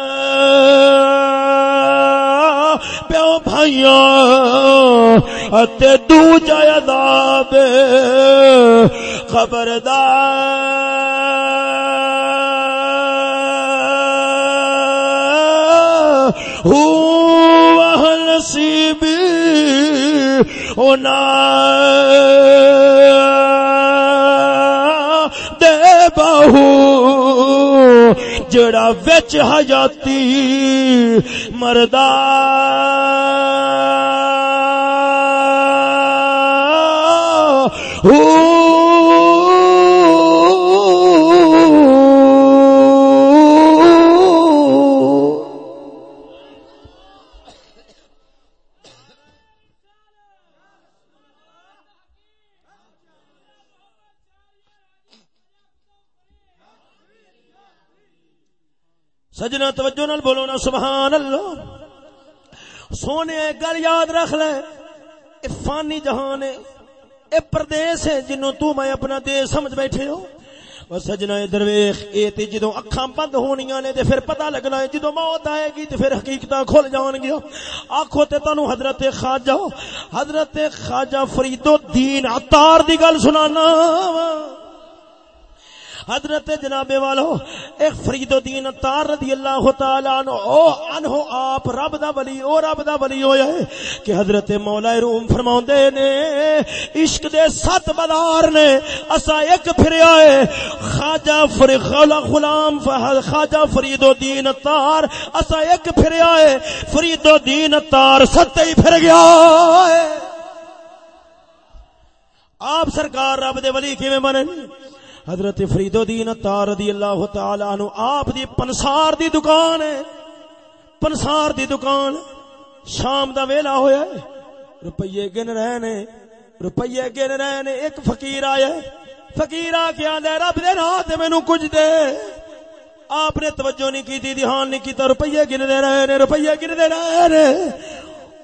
سزائیاں تے دو جائے خبردار ہو نصیبی ہونا دے بہو جڑا وچ حیاتی مردہ نا سبحان اللہ۔ سونے گل یاد رکھ لے۔ اے فانی جہان ہے، اے پردیس ہے، جنوں تو میں اپنا دیس سمجھ بیٹھے ہو اور سجنا درویش اے تے جدوں اکھاں بند ہونیاں نے، تے پھر پتہ لگنا ہے، جدوں موت آئے گی، تے پھر حقیقتاں کھل جان گیا آکھو تے تانوں حضرت خواجہ حضرت خواجہ فرید الدین عطار دی گل سنانا حضرت جناب والو، ایک فرید الدین تار رضی اللہ تعالی عنہ، او انہو آپ رب دا ولی، او رب دا ولی ہویا ہے کہ حضرت مولا روم فرماوندے نے، عشق دے سات بازار نے اسا ایک پھریا ہے، خواجہ فرغل غلام خواجہ فرید الدین تار اسا ایک پھریا ہے، فرید الدین تار ست ہی پھر گیا ہے۔ آپ سرکار رب دے ولی کیویں بنے؟ حضرت فرید الدین تار رضی اللہ تعالی عنہ، آپ دی پنسار دی دکان ہے۔ پنسار دی دکان۔ شام دا ویلا ہویا ہے۔ روپیے گن رہے نے روپیے گن رہے نے ایک فقیر آیا ہے۔ فقیر آ کے آدھا رب دے نا تے مینوں کچھ دے۔ آپ نے توجہ نہیں کی تھی، دھیان نہیں کیتا۔ روپیے گن دے رہے نے روپیے گن دے رہے نے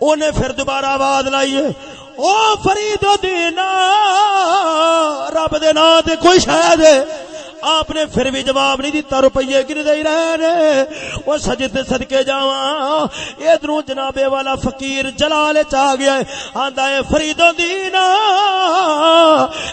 انہیں پھر دوبارہ آواز لائی او فرید دینا رب دے نا تے کوئی شاید آپ نے پھر بھی جواب نہیں دیتا، روپیے گر دے رہے نے وہ سجد صدقے جاواں۔ ادھروں جنابے والا فقیر جلال چا گیا ہے، آندا ہے فرید دینا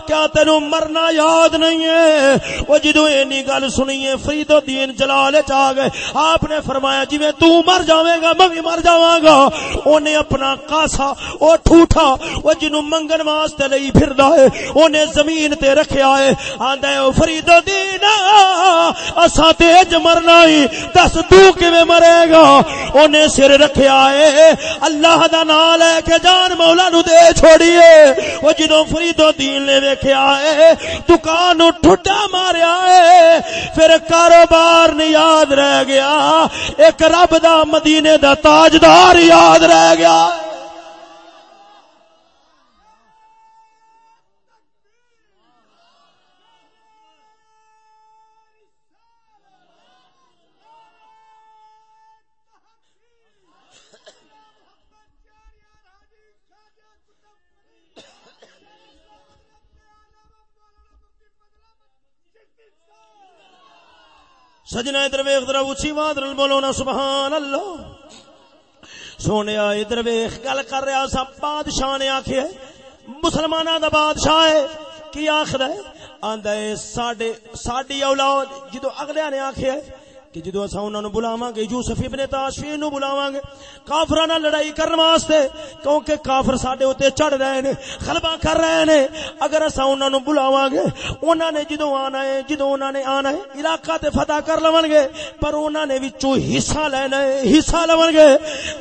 کیا تینو مرنا یاد نہیں ہے؟ وہ جدو اینی گل سنی ہے فرید الدین جلال چا گئے۔ آپ نے فرمایا جی میں تو مر جاویں گا، میں بھی مر جاواں گا۔ اونے اپنا کاسا، او ٹھوٹا وہ جنو منگن واسطے لئی پھردا ہے، اونے زمین تے رکھیا ہے۔ آندا ہے فرید الدین اسا تیج مرنا ہی دس تو کیویں مرے گا؟ اونے سر رکھیا اے اللہ دا نام لے کے جان مولا نو دے چھوڑیے۔ او جدوں فرید الدین نے ویکھیا اے دکان نو ٹھڈا ماریا اے پھر کاروبار نہیں یاد رہ گیا۔ ایک رب دا مدینے دا تاجدار یاد رہ گیا۔ سجنا ادھر ویخ در اچھی واد بولو نا سبحان اللہ سونے ادھر ویخ گل کر رہا سا، بادشاہ نے آخیا مسلمانوں دا بادشاہ ہے۔ کی آخر ہے؟ آندا ہے، ساڈے، ساڈی اولاد، جدو اگلے نے آخیا ہے کہ جدو اسا انہاں نو بلاواں گے یوسف ابن تاشفین نو بلاواں گے کافراں نال لڑائی کرن واسطے، کیونکہ کافر ساڈے اوتے چڑھ رہے نے، غلبہ کر رہے نے۔ اگر اسا انہاں نو بلاواں گے انہاں نے جدو آنا ہے جدو انہاں نے آنا ہے، علاقہ تے فتح کر لون گے پر انہاں نے وچوں حصہ لینا ہے، حصہ لون گے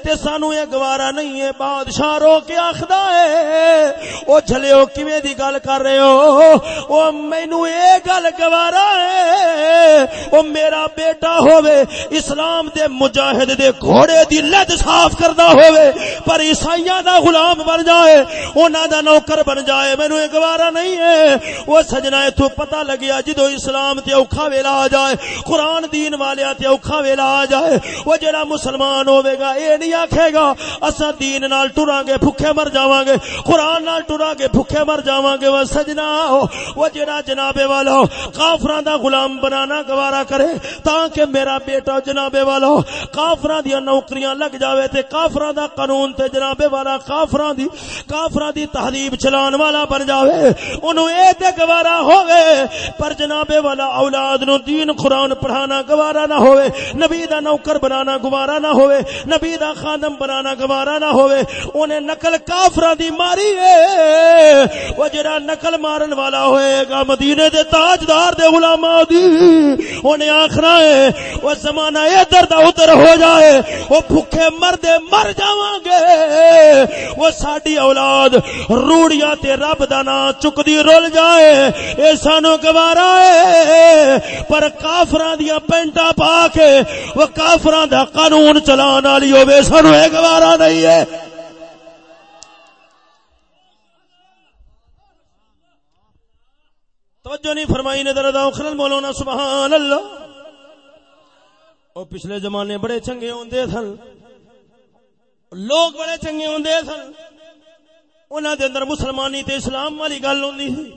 تے سانو یہ گوارا نہیں ہے، بادشاہ رو کے آکھدا ہے۔ او جھلیو کیویں دی گل کر رہے ہو؟ او مینوں اے گل گوارا ہے۔ او میرا بیٹا ہووے، اسلام دے مجاہد دے گھوڑے دی لد صاف کردا ہووے، پر عیسائیاں دا غلام بن جائے، انہاں دا نوکر بن جائے، مینوں ایک گوارا نہیں ہے۔ او سجنا ایتھوں پتہ لگیا جدو اسلام تے اوکھا ویلا آ جائے، قرآن دین والیاں تے اوکھا ویلا آ جائے او جڑا مسلمان ہوے گا، اے نہیں آکھے گا، اساں دین نال ٹراں گے بھکھے مر جاواں گے، قرآن نال ٹراں گے بھکھے مر جاواں گے او سجنا او جڑا جناب والا کافراں دا غلام بنانا گوارا کرے تاکہ میرا بیٹا جناب والا، کافراں دی نوکریاں لگ جاوے تے کافراں دا قانون تے جناب والا، کافراں دی کافراں دی تہذیب چلان والا بن جاوے اونوں اے تے گوارا ہوے پر جناب والا اولاد نو دین قرآن پڑھانا گوارا نہ ہوے نبی دا نوکر بنانا گوارا نہ ہوے نبی دا خادم بنانا گوارا نہ ہوے اونے نقل کافراں دی ماری اے او جڑا نقل مارن والا ہوئے گا، مدینے دے تاجدار دے غلاماں دی اونے آکھنا ہے او زمانہ ادھر دا ادھر ہو جائے او بھوکے مردے مر جاواں گے۔ او ساڈی اولاد روڑیاں تے رب دا نام چکدی رول جائے۔ اے سانو گوارا ہے پر کافراں دیاں پینٹاں پا کے او کافراں دا قانون چلان والی ہوے سانو اے گوارا نہیں ہے توجہ نہیں فرمائی نے درد اخرل مولانا سبحان اللہ۔ او پچھلے زمانے بڑے چنگے ہوندے سن۔ لوگ بڑے چنگے ہوندے سن۔ انہاں دے اندر مسلمانی تے اسلام والی گل ہوندی سی۔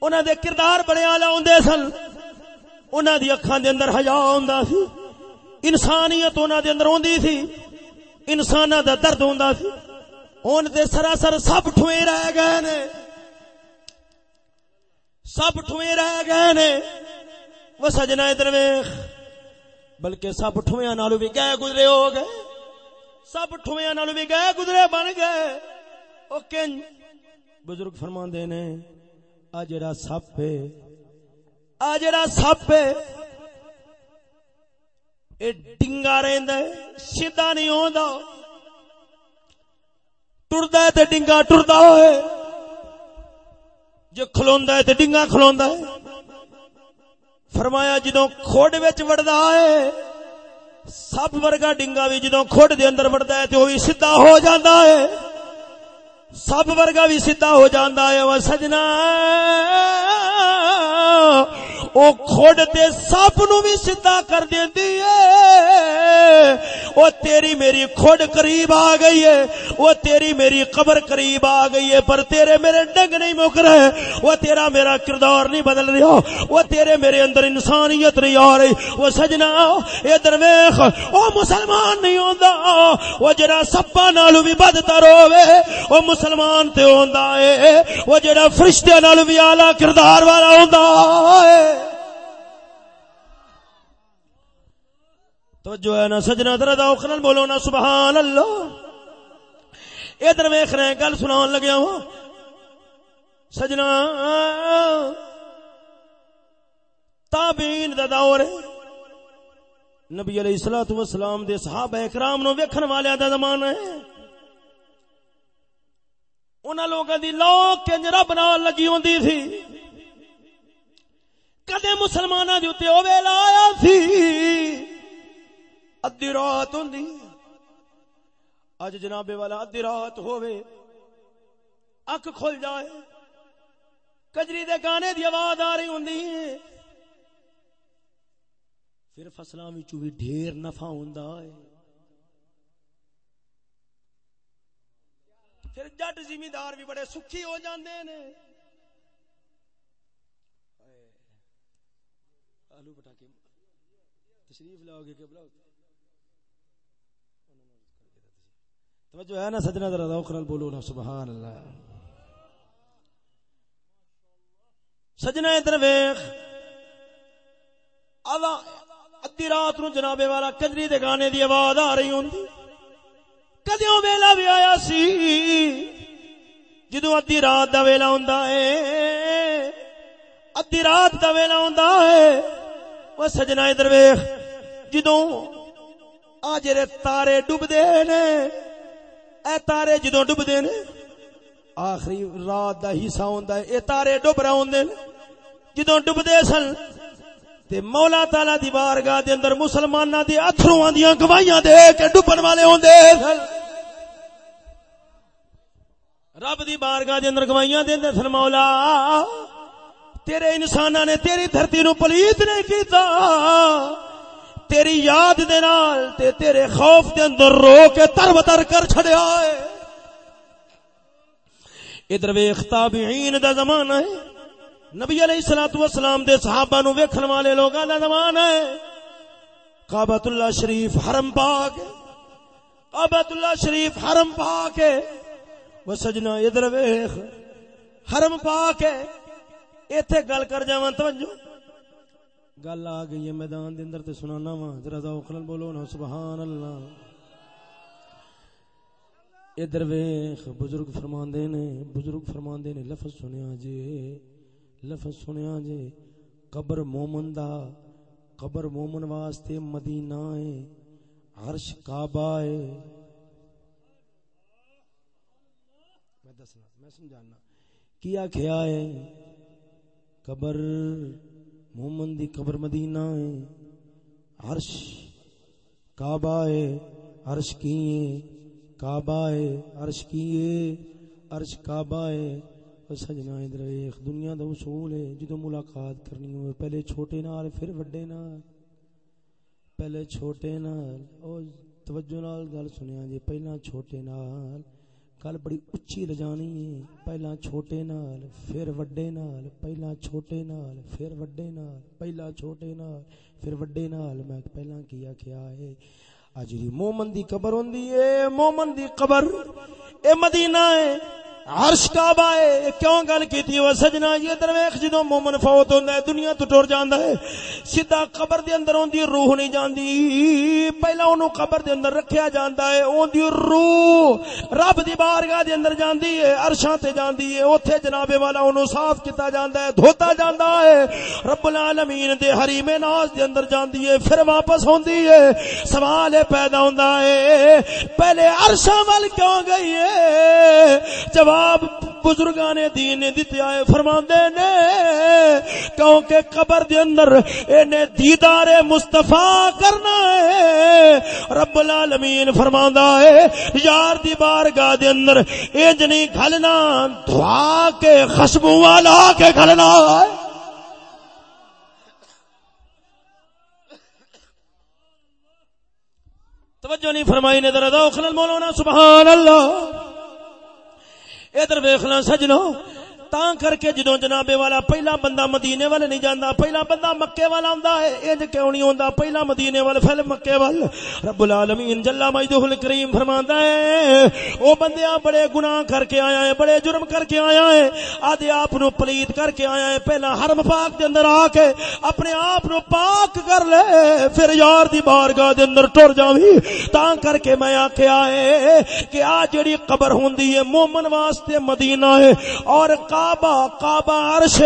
انہاں دے کردار بڑے اعلی ہوندے سن۔ انہاں دی اکھاں دے اندر حیا ہوندا سی۔ انسانیت انہاں دے اندر ہوندی سی۔ انساناں دا درد ہوندا سی۔ ہن تے سراسر سب ٹھوئے رہ گئے نے۔ سب ٹھوئے رہ گئے نے۔ وہ سجنا ادھر ویخ بلکہ سب ٹھوئے نالو بھی گئے گزرے ہو گئے۔ سب ٹھوئے نالو بھی گئے گزرے بن گئے۔ او کن بزرگ فرما دے نے، آ جڑا سپ ہے، آ جڑا سپ ہے، اے ڈنگا رہندا ہے، سیدھا نہیں ہوندا۔ ٹردا ہے تے ڈنگا ٹردا ہوئے۔ جو کھلوندا ہے تے ڈنگا کھلوندا ہے۔ فرمایا جدو کھوڑ وچ وڑدا ہے سب ورگا ڈنگا بھی جدو کھوڑ دے اندر وڑدا ہے تے او وی سیدھا ہو جاندا ہے۔ سب ورگا بھی سیدھا ہو جاندا ہے، او سجنا۔ او کھوڑ تے سب نو بھی سیدھا کر دیندی ہے۔ او تیری میری کھوڑ قریب آ گئی ہے او تیری میری قبر قریب آ گئی ہے، پر تیرے میرے ڈنگ نہیں مک رہے۔ او تیرا میرا کردار نہیں بدل رہا۔ او تیرے میرے اندر انسانیت نہیں آ رہی۔ او سجنا ادھر ویکھ او مسلمان نہیں ہوندا۔ او جڑا سپا نالو بھی بدتر ہوے او مسلمان تے ہوندا ہے او جڑا فرشتے نالو بھی اعلی کردار والا ہوندا ہے تو جو ہے نا، سجنا درد اوکھنل بولو نا سبحان اللہ ادھر ویخ رہے گل سنا لگیا ہوں۔ سجنا۔ تابین دا دور ہے۔ نبی علیہ الصلوۃ والسلام دے صحابہ کرام نو ویکھن والے دا زمانہ ہے۔ انہاں لوگاں دی لوک کنج رب نال لگی ہوندی تھی۔ کدے مسلماناں دے اوتے او ویلا آیا سی؟ ادی رات ہوں اج جناب والا ادی رات ہوے اک کھل جائے۔ کجری دے گانے دی آواز آ رہی ہوں پھر فصلوں بھی ڈھیر نفع ہوں پھر جٹ زمیندار بھی بڑے سکھی ہو جاندے نے۔ آلو بٹا کے تشریف لاؤ گے کہ بلاؤ؟ توجہ ہے نا سجنا ذرا اوکھرل بولو نا سبحان اللہ سجنا ادھر ویخ ادی رات نو جنابے والا کجری دے گانے دی آواز آ رہی ہوں کدیوں ویلا بھی آیا سی؟ جدو ادی رات دا ویلا ہوں ادی رات دا ویلا ہوں وہ سجنا ادھر ویخ جدو آ جڑے تارے ڈب نے اے تارے جدو ڈب دے نے، آخری رات دا حصہ ہوندا ہے، اے تارے ڈب رہے ہوندے نے۔ جدو ڈب دے سن، تے مولا تعالی دی بارگاہ دے اندر مسلماناں دی اتھرواں دیاں گواہیاں دے کے ڈبن والے ہوندے سن رب دی بارگاہ دے اندر گواہیاں دیندے سن مولا۔ تیرے انساناں نے تیری دھرتی نو پلیت نہیں کیتا۔ تیری یاد دے نال تے تیرے خوف دے اندر رو کے تر بتر کر چھڑیا ہے۔ ادھر ویخ تابعین دا زمانہ ہے۔ نبی علیہ الصلوۃ والسلام دے صحابہ نو ویکھن والے لوگاں دا زمانہ ہے۔ کعبۃ اللہ شریف حرم پاک کعبۃ اللہ شریف حرم پاک ہے۔ وہ سجنا ادھر ویخ حرم پاک ہے۔ ایتھے گل کر جاواں توجہ۔ گل آ گئی ہے میدان دے اندر تے سنانا وا، ذرا ذوق نال بولو نا سبحان اللہ ادھر ویخ بزرگ فرماندے نے، بزرگ فرماندے نے لفظ سنیا جی لفظ سنیا جی قبر مومن دا، قبر مومن واسطے مدینہ ہے، عرش کعبہ ہے۔ میں دسنا، میں سمجھانا، کیا کیا ہے؟ قبر مومن دی قبر مدینہ ہے۔ عرش کعبہ ہے۔ عرش کی ہے۔ کعبہ ہے۔ عرش کی ہے۔ عرش کعبہ ہے۔ سجنا ادھر ایک دنیا دا اصول ہے۔ جدو ملاقات کرنی ہوئے، پہلے چھوٹے نال، پھر وڈے نال۔ پہلے چھوٹے نال۔ او توجہ نال گل سنیا جی پہلا چھوٹے نال۔ گل بڑی اچھی رجانی ہے۔ پہلا چھوٹے نال، پھر وڈے نال، پہلا چھوٹے نال، پھر وڈے نال، پہلا چھوٹے نال، پھر وڈے نال۔ میں پہلا کیا کیا ہے اجری جی مومن دی قبر ہوندی ہے، مومن دی قبر۔ اے مدینہ ہے عرش کعبہ ہے کیوں گل کیتی وہ سجنا، یہ درویش جدو مومن فوت ہوندا ہے، دنیا تو ٹر جاندا ہے۔ سیدھا قبر دے اندر اون دی روح نہیں جاندی۔ پہلا اونوں قبر دے اندر رکھیا جاندا ہے اون دی روح رب دی بارگاہ دے اندر جاندی ہے، عرشاں تے جاندی ہے۔ اوتھے جناب والا اونوں صاف کیتا جاندا ہے، دھوتا جاندا ہے۔ رب العالمین دے حریم ناز دے اندر جاندی ہے، پھر واپس ہوندی ہے۔ سوال پیدا ہوندا ہے، پہلے عرشاں ول کیوں گئی ہے؟ جواب جواب بزرگان دین نے دیتے آئے فرما نے، کیونکہ قبر دے اندر انہیں دیدار مصطفیٰ کرنا ہے۔ رب العالمین فرما ہے، یار دی بارگاہ دے اندر انج نہیں کھلنا دعا کے خشبو والا کے کھلنا ہے توجہ نہیں فرمائی نے در ادھر مولانا سبحان اللہ۔ ادھر ویخنا سجنو تا کر کے جدو جناب والا پہلا بندہ مدینے والے نہیں جانا پہلا بندہ مکے والا ہوندا ہے۔ انج کیوں نہیں ہوندا؟ پہلا مدینے والے پھر مکے وال۔ رب العالمین جل مجدہ الکریم فرماندا ہے۔ او بندیاں بڑے گناہ کر کے آیا ہے، بڑے جرم کر کے آیا ہے۔ آدھے آپ نو پلیت کر کے آیا ہے، پہلا حرم پاک دے اندر آ کے اپنے آپ نو پاک کر لے، پھر یار دی بارگاہ دے اندر ٹر جاویں۔ تا کر کے میں آکھیا ہے کہ آ جڑی قبر ہوندی ہے، مومن واسطے مدینہ ہے۔ اور کا کعبہ کعبہ عرش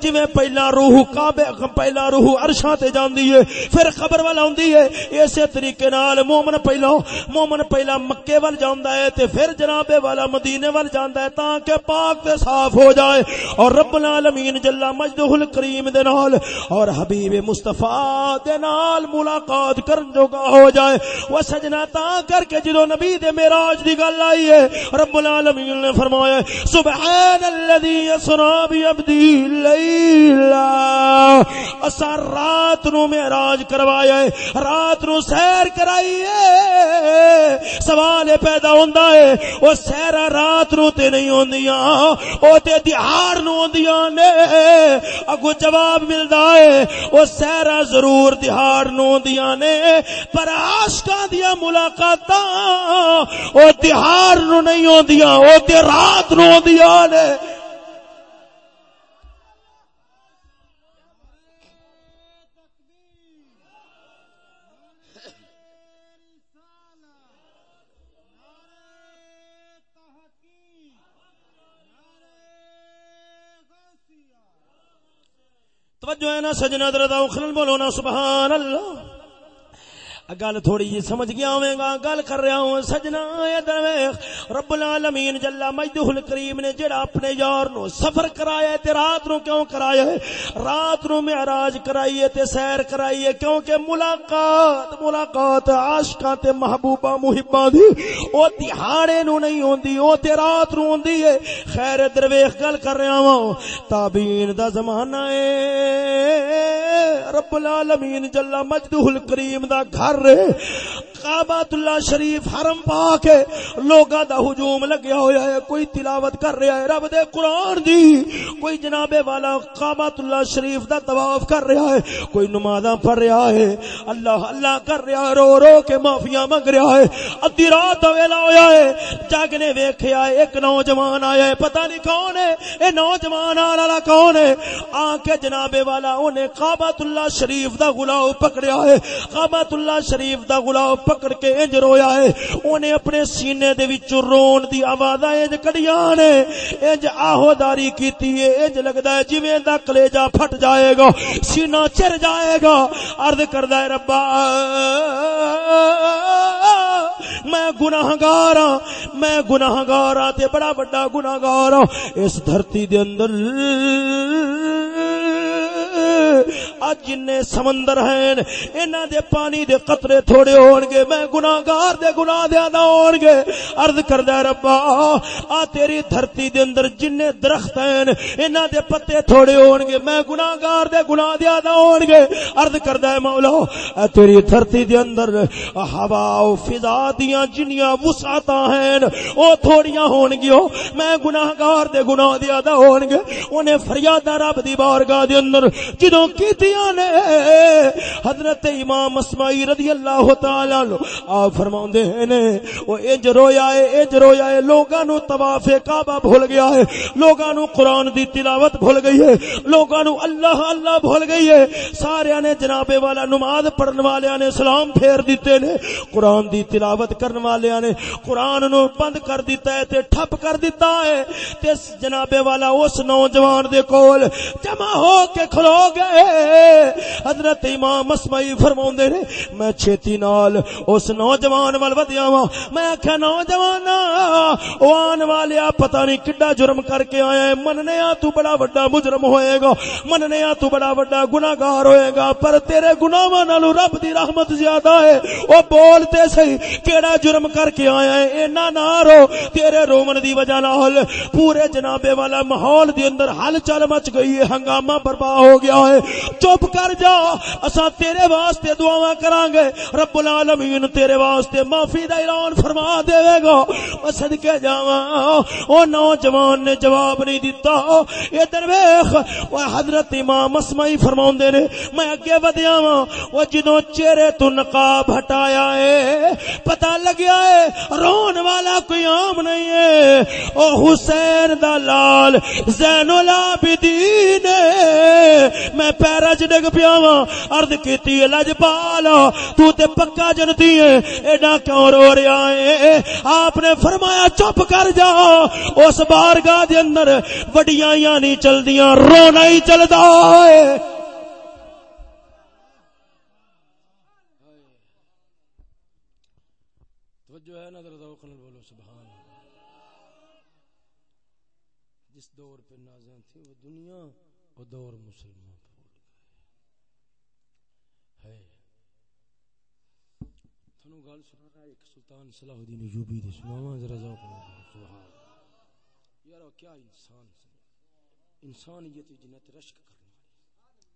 جی پہلا روح کعبے پہلا روح عرشاں تے جاندی ہے، پھر خبر والا ہوندی ہے۔ اسی طریقے نال مومن پہلا مومن پہلا مکے ول جاندا ہے تے پھر جناب والا مدینے ول جاندا ہے تاں کہ پاک تے صاف ہو جائے۔ اور رب العالمین جل مجدہ الکریم دے نال اور حبیب مصطفی دے نال ملاقات کرن جوگا ہو جائے۔ وہ سجنا تاں کر کے جدو نبی دے معراج دی گل آئی ہے، رب العالمین نے فرمایا سبحان الذی اسرا بی عبدی لیلا اسا رات نو معراج کروایا ہے رات نو سیر کرائی ہے سوال پیدا ہوندا ہے، او سیر رات نو تے نہیں ہوندیاں، او تے دیہاڑ نو ہوندیاں نے۔ اگو جواب ملدا ہے، او سیر ضرور دیہاڑ نو ہوندیاں نے۔ پر عاشقاں دیا ملاقاتاں، او دیہاڑ نو نہیں ہوندیاں، او تے رات نو ہوندیاں نے۔ سجنا دردا اخلن بولو نا سبحان اللہ۔ گل تھوڑی جی سمجھ گیا ہوئے گا، گل کر رہا ہوں، سجنا رب العالمین جلا مجدہ الکریم نے جڑا اپنے یار نو سفر کرایا تے رات نو کیوں کرایا ہے؟ رات نو معراج کرائی ہے تے سیر کرائی ہے، کیونکہ ملاقات ملاقات عاشقاں تے محبوبہ محباں دی۔ او تہاڑے نو نہیں ہوندی، او تے رات نو ہوندی ہے۔ خیر درویش گل کر رہا ہوں تابین دا زمانہ ہے۔ رب العالمین جلا مجدہ الکریم دا گھر کعبۃ اللہ شریف حرم پا کے لوگاں دا ہجوم لگیا ہویا ہے۔ کوئی تلاوت کر رہا ہے۔ رب دے قرآن دی۔ کوئی جناب والا کعبۃ اللہ شریف دا طواف کر رہا ہے۔ کوئی نمازاں پڑھ رہا ہے۔ اللہ اللہ کر رہا ہے۔ رو رو کے معافیاں منگ رہا ہے۔ ادھی رات ویلا ہویا ہے۔ جگ نے ویکھیا ایک نوجوان آیا ہے۔ پتہ نہیں کون ہے۔ اے نوجوان والا کون ہے؟ آ کے جناب والا اونے کعبۃ اللہ اللہ شریف دا غلام پکڑیا ہے کعبۃ اللہ شریف دا غلام پکڑ کے انج رویا ہے۔ اونے اپنے سینے دے وچ رون دی آوازاں انج کڈیاں نے۔ انج آہوداری کیتی ہے، انج لگدا ہے جویں دا کلیجا پھٹ جائے گا، سینہ چر جائے گا۔ عرض کردا ہے، ربا، میں گناہگار ہاں میں گناہگار ہاں تے بڑا بڑا گناہگار ہاں۔ اس دھرتی دے اندر اج جن سمندر ہیں، انہاں دے پانی دے قطرے تھوڑے ہون گے، میں گناہگار دے گناہ دے ادا ہون گے۔ عرض کردا ربا، آ تیری دھرتی دے اندر جن درخت ہیں، انہاں دے پتے تھوڑے ہون گے، میں گناہگار دے گناہ دے ادا ہون گے۔ عرض کردا ہے مولا، اے تیری دھرتی دے اندر ہوا او فضا دیاں جنیاں وسعتاں ہیں، او تھوڑیاں ہون گیو میں گناہگار دے گناہ دے ادا ہون گے۔ اونے فریاد رب دی بارگاہ دے اندر جدوں کیتیاں نے؟ حضرت امام اسماعی رضی اللہ تعالی عنہ۔ آپ فرماوندے نے او انج رویا اے انج رویا اے لوکاں نو طواف کعبہ بھول گیا ہے۔ لوکاں نو قران دی تلاوت بھول گئی ہے۔ لوکاں نو اللہ اللہ بھول گئی ہے۔ سارے نے جناب والا نماز پڑھن والے نے سلام پھیر دیتے نے۔ قران دی تلاوت کرن والے نے۔ قران نو بند کر دیتا ہے تے ٹھپ کر دیتا ہے۔ تے جناب والا اس نوجوان دے کول جمع ہو کے کھلو۔ گئے حضرت امام اسمائی فرماؤں نے، میں چھیتی نال اس نوجوان وال ودیا وا میں آخیا نوجوان آن والیا، پتہ نہیں کڈا جرم کر کے آیا ہے۔ مننے آ تو بڑا بڑا مجرم ہوئے گا۔ مننے آ تو بڑا بڑا گناہگار ہوئے گا۔ پر تیرے گناہاں نالوں رب دی رحمت زیادہ ہے۔ او بولتے صحیح، کیڑا جرم کر کے آیا ہے؟ اینا نہ رو۔ تیرے رومن دی وجہ نال پورے جنابے والا ماحول دی اندر ہل چل مچ گئی ہے، ہنگامہ برپا ہو گیا۔ گیا ہے۔ چپ کر جا۔ اسا تیرے واسطے دعاواں کران گے رب العالمین تیرے واسطے معافی دا اعلان فرما دے گا۔ صدکے جاواں۔ او نوجوان نے جواب نہیں دتا۔ ادھر ویکھ او حضرت امام اسمائی فرماوندے نے، میں اگے ودیا وا او جدوں چہرے تو نقاب ہٹایا ہے، پتہ لگیا ہے، رون والا کوئی عام نہیں ہے۔ او حسین دا لال زین العابدین میں پیرا چ ڈگ پیا وا ارد کی لج پالا تو تے پکا جنتی ہے، ایڈا کیوں رو رہا ہے؟ آپ نے فرمایا، چپ کر جا اس بارگاہ دے اندر وڈیاں نہیں چلدیاں، رونا ہی چلدا ہے۔ دور پہ نازاں تھی وہ دنیا، وہ دور مسلمان بھول گئے ہے تھنو گل سنا سلطان صلاح الدین ایوبی دی سناواں ذرا ذوق سبحان یار وہ کیا انسان سے انسانیت جنت رشک کرنے والی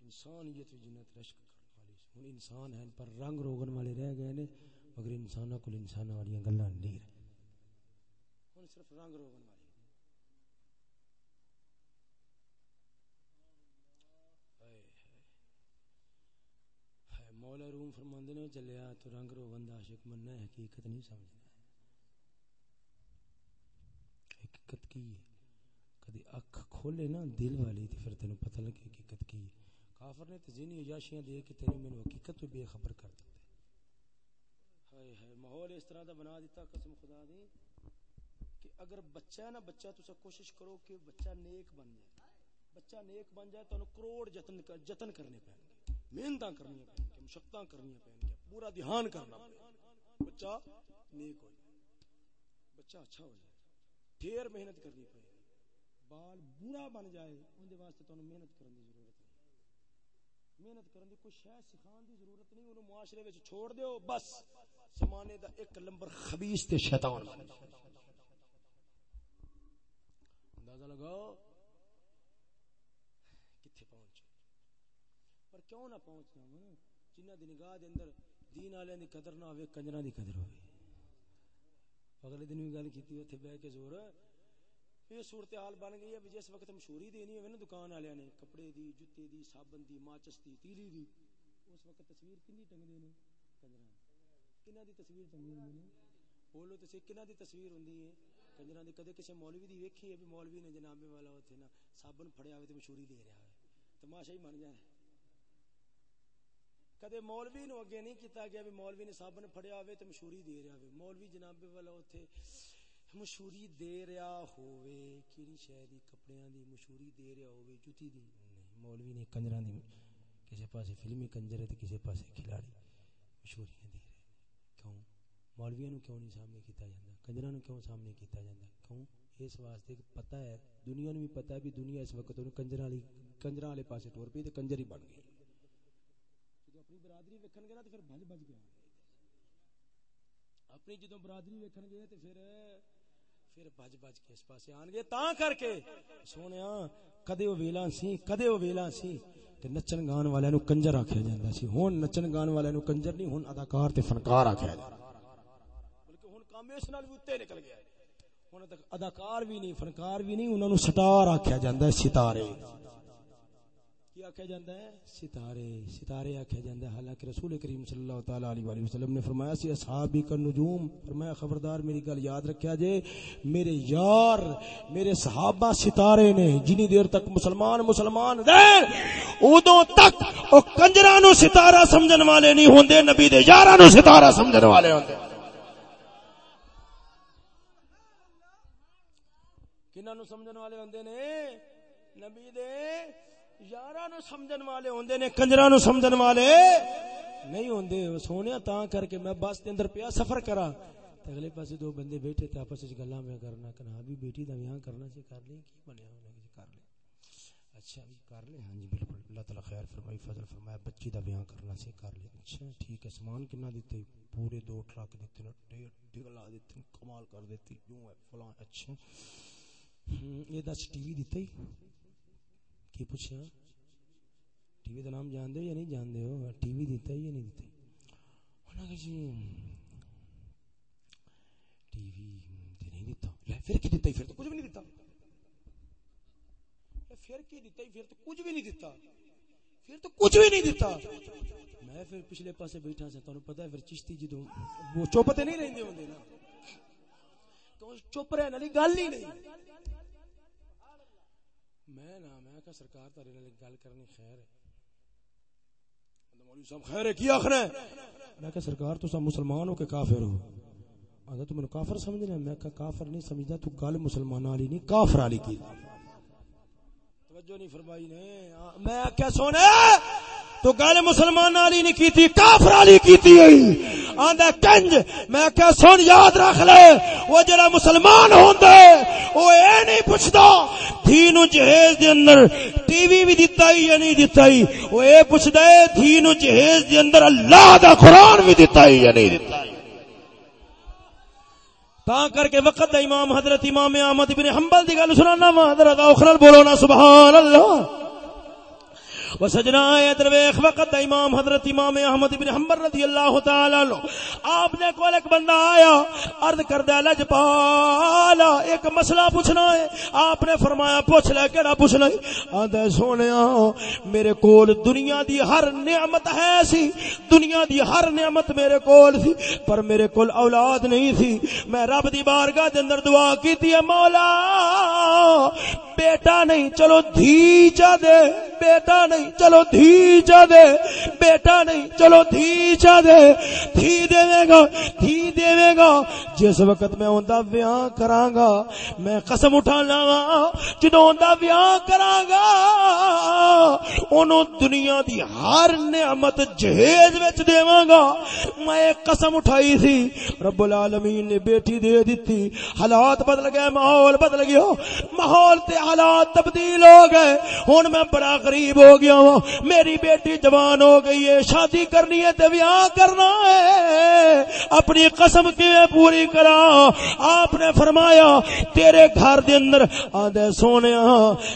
انسانیت جنت رشک کرنے والی ہن انسان ہیں پر رنگ روغن والے رہ گئے نے مگر انساناں کول انساناں والی گلاں نہیں رہی۔ ہن صرف رنگ روغن والی مولا روم فرماندے نے چلیا تو رنگ رو بندہ عاشق مننا ہے، حقیقت نہیں سمجھنا ہے۔ حقیقت کی؟ ہے کدی اکھ کھولے نا دل والی تے پھر تینوں پتہ لگے حقیقت کی؟ ہے کافر نے تے زینی عیاشیاں دے کے تینوں مینوں حقیقت تو بے خبر کر دتا ہائے ہائے، ماحول اس طرح دا بنا دیتا، قسم خدا دی، کہ اگر بچہ ہے نا، بچہ تو کوشش کرو کہ بچہ نیک بن جائے۔ بچہ نیک بن جائے تو کروڑ جتن جتن کرنے پہ محنت کرنی پہ مشقت کرنی پہ پورا دھیان کرنا بچہ نیک ہو جائے بچہ اچھا ہو جائے۔ پھر محنت کرنی پہ بال برا بن جائے اندر واسطے تو محنت کرنے کی ضرورت نہیں۔ محنت کرنے کی کوئی شہ سکھان کی ضرورت نہیں انہوں معاشرے میں چھوڑ دیو، بس۔ زمانے دا ایک نمبر خبیص تے شیطان بن اندازہ لگاؤ کتنے پہنچ پر کیوں نہ پہنچنا جنہ دی نگاہ دے اندر دین والے دی قدر نہ ہوے، کنجراں دی قدر ہوے۔ اگلے دن بھی گل کیتی، اوتھے بیٹھ کے زور۔ یہ صورتحال بن گئی ہے جس وقت مشہوری دینی ہوے نا دکان والے نے، کپڑے دی جوتے دی، صابن دی، ماچس دی، تیلی دی۔ اس وقت تصویر کنی ٹنگدے نے؟ کنجراں کنہ دی تصویر ٹنگی ہوندی نے؟ بولو تے سی کنہ دی تصویر ہوندی ہے؟ کنجراں دی کدے کسے مولوی دی ویکھی ہے بھی مولوی نے جناب والا اوتھے نا صابن پھڑیا ہوے تے مشہوری دے رہا ہے۔ تماشا ہی بن جائے۔ کدے مولوی نو اگے نہیں کیتا گیا بھی مولوی نے صابن پھڑیا ہوے تے مشہوری دے رہا ہوے مولوی جناب والا اوتھے مشہوری دے رہا ہوے کیڑی شے دی کپڑیاں دی مشہوری دے رہا ہوے جوتی دی۔ نہیں، مولوی نے کنجراں دی کسے پاسے فلمی کنجر ہے تے کسے پاسے کھلاڑی مشہوریاں دے رہے کیوں؟ مولویاں نو کیوں نہیں سامنے کیتا جاندا؟ کنجراں نو کیوں سامنے کیتا جاندا؟ کیوں؟ اس واسطے کہ پتہ ہے، دنیا نو بھی پتہ ہے بھی دنیا اس وقت انہوں کنجراں والی کنجراں والے پاسے ٹور پئی تے کنجر ہی بن گئی۔ ویکھن گے نا تے پھر بھج بھج کے اپنی جدوں برادری ویکھن گے تے پھر پھر بج بج کے اس پاسے آن گے۔ تاں کر کے سونیا، کدے او ویلا سی، کدے او ویلا سی۔ تے نچن گان والے نو کنجر آکھیا جاندا سی۔ ہن نچن گان والے نو کنجر نہیں، ہن اداکار تے فنکار آکھیا جاندا بلکہ ہن کام اس نال بھی اوتے نکل گیا۔ ہن تک اداکار بھی نہیں، فنکار بھی نہیں، انہاں نو سٹار آکھیا جاندا ہے، ستارے۔ کی آکھیا جاندا ہے؟ ستارے ستارے آکھیا جاندا ہے۔ حالانکہ رسول کریم صلی اللہ تعالی علیہ وسلم نے فرمایا سی اصحاب کا نجوم۔ فرمایا خبردار، میری گل یاد رکھیا جے، میرے یار، میرے صحابہ ستارے نے جنی دیر تک مسلمان مسلمان رہے ادوں تک او کنجراں نو ستارہ سمجھن والے نہیں ہوندے، نبی دے یاراں نو ستارہ سمجھن والے ہوندے۔ کنہاں نو سمجھن والے ہوندے نے؟ نبی دے یاراں نو سمجھن والے ہوندے نے، کنجراں نو سمجھن والے نہیں ہوندے۔ سونیا تاں کر کے میں بس دے اندر پیا سفر کراں۔ تے اگلے پاسے دو بندے بیٹھے تے آپس وچ گلاں میں کرنا کنا ہاں بھی بیٹی دا ویاہ کرنا سی، کر لیں، کی بنیا انہاں نے جی، کر لیں۔ اچھا بھی کر لیں۔ ہاں جی بالکل۔ اللہ تعالی خیر فرمائی، فضل فرمایا، بچی دا ویاہ کرنا سی، کر لیں۔ اچھا ٹھیک ہے۔ سامان کنا دتے پورے دو ٹرک دتے نے ڈیڑھ ڈگلا دتے کمال کر دیتی یوں ہے، فلاں اچھا۔ یہ دس ٹی وی دتا کی پوچھا؟ ٹی وی کا نام جان دے یا نہیں جان دے؟ ہو ٹی وی دیتا ہی یا نہیں دیتا انہوں نے جی ٹی وی تے نہیں دیتا۔ لے، پھر کی دیتا ہی پھر تو کچھ بھی نہیں دیتا۔ لے، پھر کی دیتا ہی پھر تو کچھ بھی نہیں دیتا۔ پھر تو کچھ بھی نہیں دیتا۔ میں پھر پچھلے پاسے بیٹھا سا، تانوں پتہ ہے، پھر چشتی جدوں وہ چپ تے نہیں رہندے ہوندے نا۔ تو چپ رہن والی گل ہی نہیں۔ میں نا میں سرکار تارے نال گل کرنی خیر ہے۔ مولوی صاحب، خیر ہے، کی آخر ہے؟ میں کہ سرکار تو سب مسلمان ہو کے کافر ہو۔ آدھا تو منو کافر سمجھنا میں کہ کافر نہیں سمجھدا، تو گل مسلمان والی نہیں، کافر والی کی؟ توجہ نہیں فرمائی نے۔ میں کہ سونے! تو گل مسلمان والی نہیں کیتی، کافر والی کیتی ہے آندا کنج، میں کیا سن، یاد رکھ لے۔ وہ جڑا مسلمان ہوندا ہے، وہ اے نہیں پوچھدا۔ دھی نو جہیز دے اندر ٹی وی بھی دتا ہی یا نہیں دتا ہی؟ وہ اے پوچھدا ہے دھی نو جہیز دے اندر اللہ دا قرآن بھی دتا ہی یا نہیں دتا تا کر کے وقت دا امام حضرت امام احمد بن حنبل دی گل سنانا وا، حضرت اخرل بولو نا، سبحان اللہ۔ و سجنا درویخ وقت امام حضرت امام احمد بن حنبل رضی اللہ تعالی عنہ۔ آپ نے کول ایک بندہ آیا، عرض کردا لج پالا، ایک مسئلہ پوچھنا ہے۔ آپ نے فرمایا، پوچھ لے، کیڑا پوچھنا ہے؟ آندا سونیا، میرے کول دنیا دی ہر نعمت ہے سی۔ دنیا دی ہر نعمت میرے کول سی، پر میرے کول اولاد نہیں سی۔ میں رب دی بارگاہ دے اندر دعا کیتی ہے، مولا، بیٹا نہیں، چلو دھی چا دے، بیٹا نہیں۔ نہیں، چلو دھی چا دے بیٹا نہیں، چلو دھی چا دے دھی دے گا، دھی دے گا، جس وقت میں اوندا بیاہ کراں گا میں قسم اٹھا لاواں، جدوں اوندا بیاہ کراں گا اونوں دنیا دی ہر نعمت جہیز وچ دیواں گا، میں ایک قسم اٹھائی سی، رب العالمین نے بیٹی دے دتی، حالات بدل گئے، ماحول بدل گیا، ماحول تے حالات تبدیل ہو گئے، ہن میں بڑا غریب ہو گیا ہوں میری بیٹی جوان ہو گئی ہے، شادی کرنی ہے تے بیاہ کرنا ہے۔ اپنی قسم کی پوری کرا۔ آپ نے فرمایا، تیرے گھر دے اندر آدھے سونے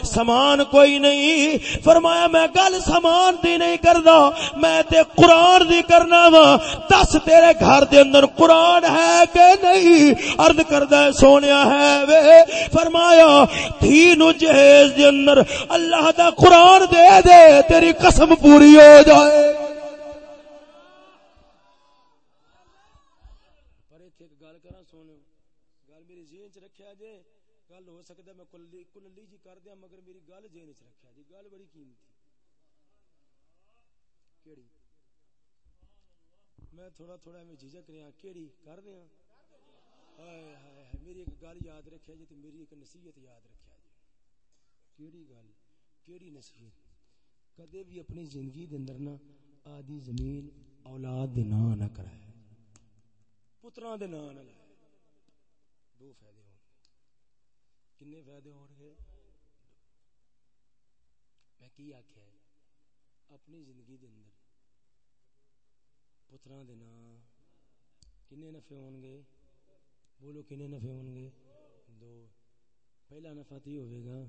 سامان کوئی نہیں۔ فرمایا، میں گل سامان دی نہیں کردا، میں تے قرآن دی کرنا وا۔ دس تیرے گھر دے اندر قرآن ہے کہ نہیں؟ عرض کردہ سونے ہے وے۔ فرمایا تھی نو جہیز دے اندر اللہ دا قرآن دے دے۔ تیری قسم پوری ہو جائے۔ پر ایک گل کرا سونے گل میری ذہن چ رکھیا جے۔ گل ہو سکدا میں کلی کلی جی کر دیاں مگر میری گل ذہن چ رکھیا جی گل بڑی قیمتی۔ کیڑی؟ میں تھوڑا تھوڑا میں جھجک رہا، کیڑی کر دیا ہائے ہائے میری ایک گل یاد رکھیا جی تے میری ایک نصیحت یاد رکھیا جی کیڑی گل؟ کیڑی نصیحت؟ کدے بھی اپنی زندگی دے اندر نا آدھی زمین اولاد دے نام نہ کرائے، پتراں دے نام نہ لائے۔ دو فائدے ہون کنے فائدے ہون گے؟ میں کی آکھیا ہے؟ اپنی زندگی دے اندر پتراں دے نام کنے نفع ہون گے؟ بولو کنے نفع ہون گے؟ دو۔ پہلا نفع تی ہوئے گا۔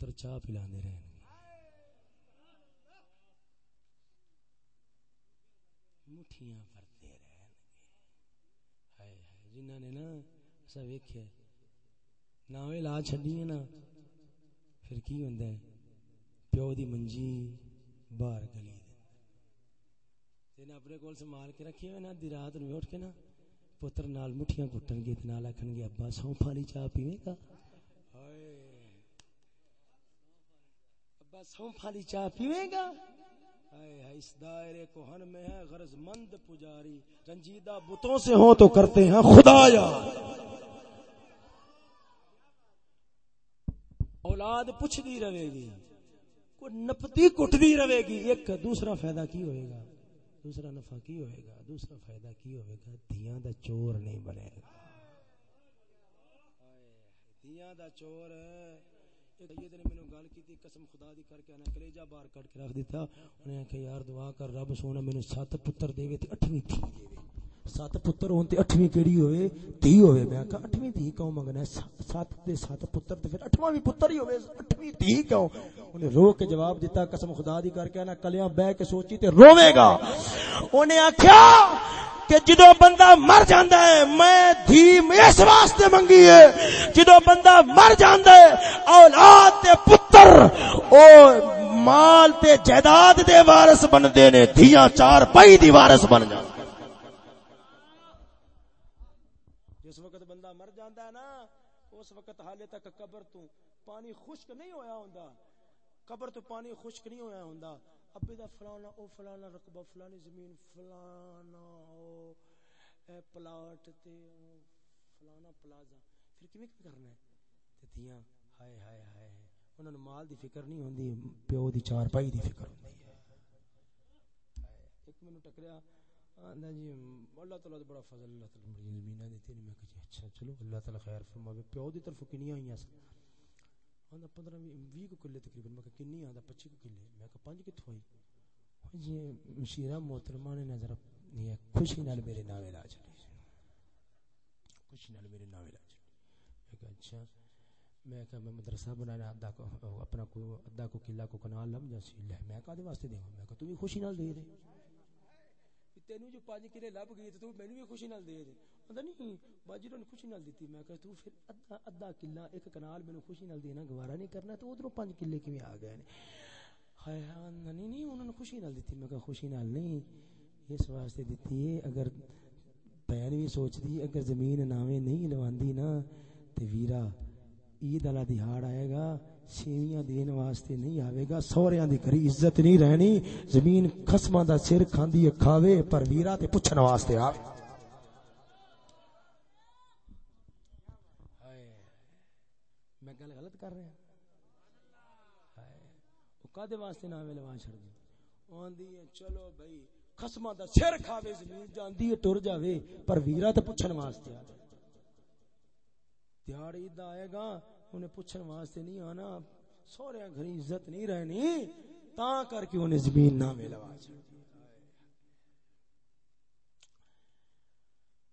پتر چاہ پلاندے رہن گے۔ مٹھیاں پرتے رہن گے۔ ہائے ہائے، جنہاں نے نا ایسا ویکھیا ناوے لا چھڈی نا، پھر کی ہوندا ہے؟ پیو دی منجی باہر گلی تین اپنے کول سنبھال کے رکھی ہوئے نا، دی رات نو اٹھ کے نا، پتر نال مٹھیاں کٹن گے، تے نال آکھن گے، ابا سونف چاہ پیویں گا ابا سونف والی چاہ پیویں گا؟ اس دائرے کو ہن میں ہے غرض مند پجاری۔ رنجیدہ بتوں سے ہو تو کرتے ہیں خدا یا اولاد پوچھ دی رہے گی، کوئی نپتی کٹ دی رہے گی، ایک دوسرا فائدہ کی ہوئے گا؟ دوسرا نفع کی ہوئے گا؟ دوسرا فائدہ کی ہوئے گا؟ دھیاں دا چور نہیں بنے گا۔ دھیاں دا چور۔ ہے ایک سید نے مینوں گل کیتی، قسم خدا دی کر کے انا کلیجا باہر کٹ کے رکھ دیتا۔ انہیں کہ یار دعا کر، رب سونا، مینوں سات پتر دےوے تے اٹھویں تھی دےوے سات پتر ہون تے اٹھویں کیڑی ہوئے تھی ہوئے میں کہا اٹھویں تھی کیوں منگنا ہے سات دے سات پتر تے پھر اٹھواں بھی پتر ہی ہوئے اٹھویں تھی کیوں انہیں رو کے جواب دیتا قسم خدا دی کر کے نا کلیاں بہ کے سوچی تے روے گا انہیں آکھیا کہ جدو بندہ مر جاندا ہے میں دھی اس واسطے منگی ہے جدو بندہ مر جاندا ہے اولاد تے پتر او مال تے جائیداد دے وارث بندے نے دھیاں چار پائی دی وارث بن جاندے ہے نا، اس وقت حالے تک قبر تو پانی خشک نہیں ہویا ہوندا۔ قبر تو پانی خشک نہیں ہویا ہوندا۔ ابے دا فلانا، او فلانا رقبہ، فلانی زمین، فلانا، او، اے پلاٹ تے، او، فلانا پلازا۔ پھر کیویں کرنا ہے؟ تے تھیاں ہائے ہائے ہائے انہاں نوں مال دی فکر نہیں ہوندی، پیو دی چار پائی دی فکر ہوندی ہے۔ ایک مینوں ٹکریا۔ آندا جی اللہ تعالی بڑا فضل اللہ تعالی بڑی زمیناں دیتی نے میں کہ اچھا چلو، اللہ تعالی خیر فرماوے۔ پیو دی طرف کنیاں آئیاں سن آندا 15 20 کو کلے تقریباً، میں کہ کنی آندا 25 کو کلے میں کہ پانچ کتھوں آئی ہاں جی مشیرہ محترمہ نے نظر یہ خوشی نال میرے ناوے لا چلی خوشی نال میرے ناوے لا چلی میں کہ اچھا۔ میں کہ میں مدرسہ بنانا، ادا کو اپنا کو ادا کو قلعہ کو کنال لم جاسی لے میں کادے واسطے دیواں میں کہ تو بھی خوشی نال دے دے۔ تینو جو پانچ کلے لب گئی تو مینوں بھی خوشی نال دے دے آندا نہیں، باجی نے خوشی نال دتی میں کہ تو پھر ادھا ادھا کلا ایک کنال مینوں خوشی نال دینا، گوارا نہیں کرنا، تو ادھروں پانچ کلے کیویں آ گئے ہائے ہاں نہیں نہیں، انہوں نے خوشی نال دتی میں کہ خوشی نال نہیں، اس واسطے دتی ہے، اگر بہن بھی سوچدی اگر زمین ناویں نہیں لواندی نا، تے ویرا عید والا دہاڑ آئے گا سیویاں دین واسطے نہیں آوے گا، سوریاں دی کری عزت نہیں رہنی، زمین خسماں دا سر کھاندی ہے، کھاوے، پر ویرا تے پوچھن واسطے آوے میں گل غلط کر رہا ہاں۔ ہائے، او کدے واسطے نہ آوے لوا چھڑ دی؟ آندی ہے، چلو بھائی خسماں دا سر کھاوے، زمین جاندی ہے، ٹر جاوے، پر ویرا تے پوچھن واسطے آوے دیہڑی دا آئے گا انہیں پوچھن واسطے نہیں آنا سورے گھری عزت نہیں رہنی، تا کر کے انہیں زمین نہ ملوا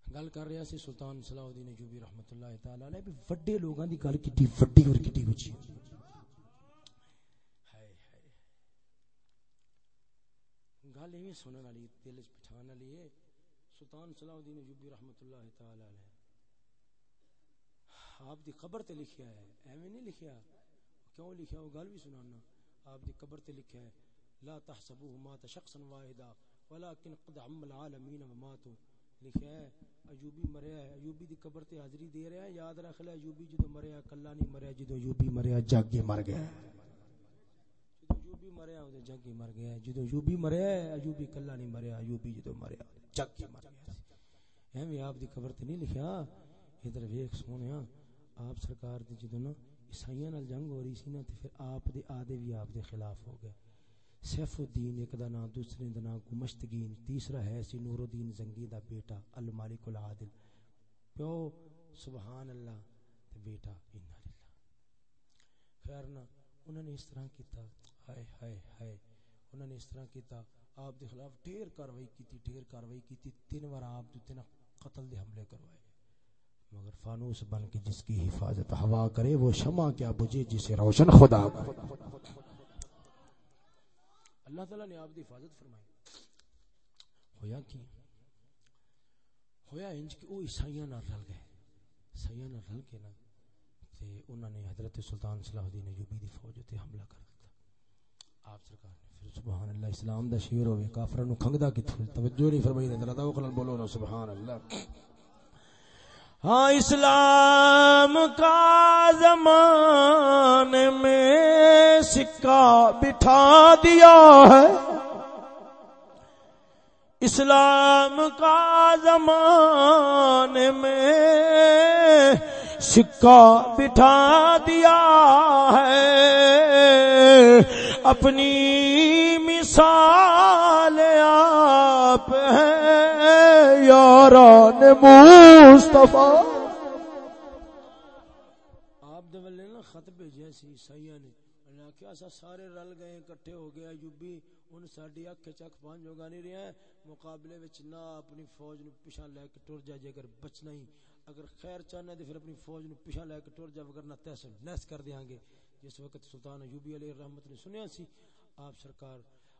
گل کر رہا سی سلطان صلاح الدین ایوبی رحمت اللہ تعالی علیہ، بھی وڈے لوگاں دی گل کیتی، وڈی اور کیتی اونچی ہائے ہائے گل ایویں سنن والی، دل وچ بٹھان والی ہے، سلطان صلاح الدین ایوبی رحمت اللہ تعالی علیہ۔ آپ دی قبر تے لکھیا ہے۔ ایویں نہیں لکھیا۔ کیوں لکھیا؟ وہ گل بھی سنانا آپ دی قبر تے لکھیا ہے۔ لا تحسبوه مات شخصا واحدا، ولكن قد عم العالمین وماتوا لکھیا ہے، ایوبی مریا ہے۔ ایوبی دی قبر تے حاضری دے رہا ہے۔ یاد رکھ لے، ایوبی جدو مریا، کلا نہیں مریا۔ جدو ایوبی مریا، جگ کے مر گیا۔ جدو ایوبی مریا او جگ کے مر گیا۔ جدو ایوبی مریا ہے، ایوبی کلا نہیں مریا۔ ایوبی جدو مریا، جگ کے مر گیا۔ ایویں آپ دی قبر تے نہیں لکھیا؟ ادھر ویکھ سونیا۔ آپ سرکار دی جدو نا عیسائیاں نال جنگ ہو رہی سی نا تے پھر آپ دے آدے بھی آپ دے خلاف ہو گئے۔ سیف الدین ایک دا نام دوسرے دا نام گمشتگین، تیسرا ہے سی نور الدین زنگی دا بیٹا المالک العادل۔ پیو، سبحان اللہ، تے بیٹا انا للہ۔ خیر نا انہوں نے اس طرح کیتا۔ ہائے ہائے ہائے۔ انہوں نے اس طرح کیتا۔ آپ دے خلاف ڈھیر کاروائی کیتی، ڈھیر کاروائی کیتی۔ تین بار آپ دے تین قتل دے حملے کروائے۔ مگر فانوس بن کے جس کی حفاظت ہوا کرے، وہ شمع کیا بجے جسے روشن خدا کرے۔ اللہ تعالیٰ نے آپ کی حفاظت فرمائی۔ ہویا کی؟ ہویا انج کہ وہ عیسائیاں نہ رل گئے۔ عیسائیاں نہ رل کے نا، تے انہوں نے حضرت سلطان صلاح الدین ایوبی دی فوج تے حملہ کر دیتا آپ سرکار نے پھر سبحان اللہ، اسلام دا شیر ہوے، کافراں نو کھنگدا کتھوں؟ توجہ نہیں فرمائی ذرا توکل بولو نا، سبحان اللہ۔ ہاں اسلام کا زمان میں سکہ بٹھا دیا ہے۔ اسلام کا زمان میں سکہ بٹھا دیا ہے۔ اپنی مثال آپ ہیں۔ یاران مصطفیٰ۔ آپ دے ولے نا خط بھیجیا سی عیسائیاں نے۔ اللہ کیا سا سارے رل گئے اکٹھے ہو گئے ایوبی ان ساڈی اکھ چک پانچ ہوگا نہیں رہا مقابلے وچ نہ اپنی فوج نو پیچھے لے کے ٹر جا جے اگر بچنا ہی۔ اگر خیر چاہنا تے پھر اپنی فوج نو پیچھے لے کے ٹر جا وگرنہ تہس نس کر دیاں گے۔ جس وقت سلطان ایوبی علیہ الرحمت نے سنیا سی، آپ سرکار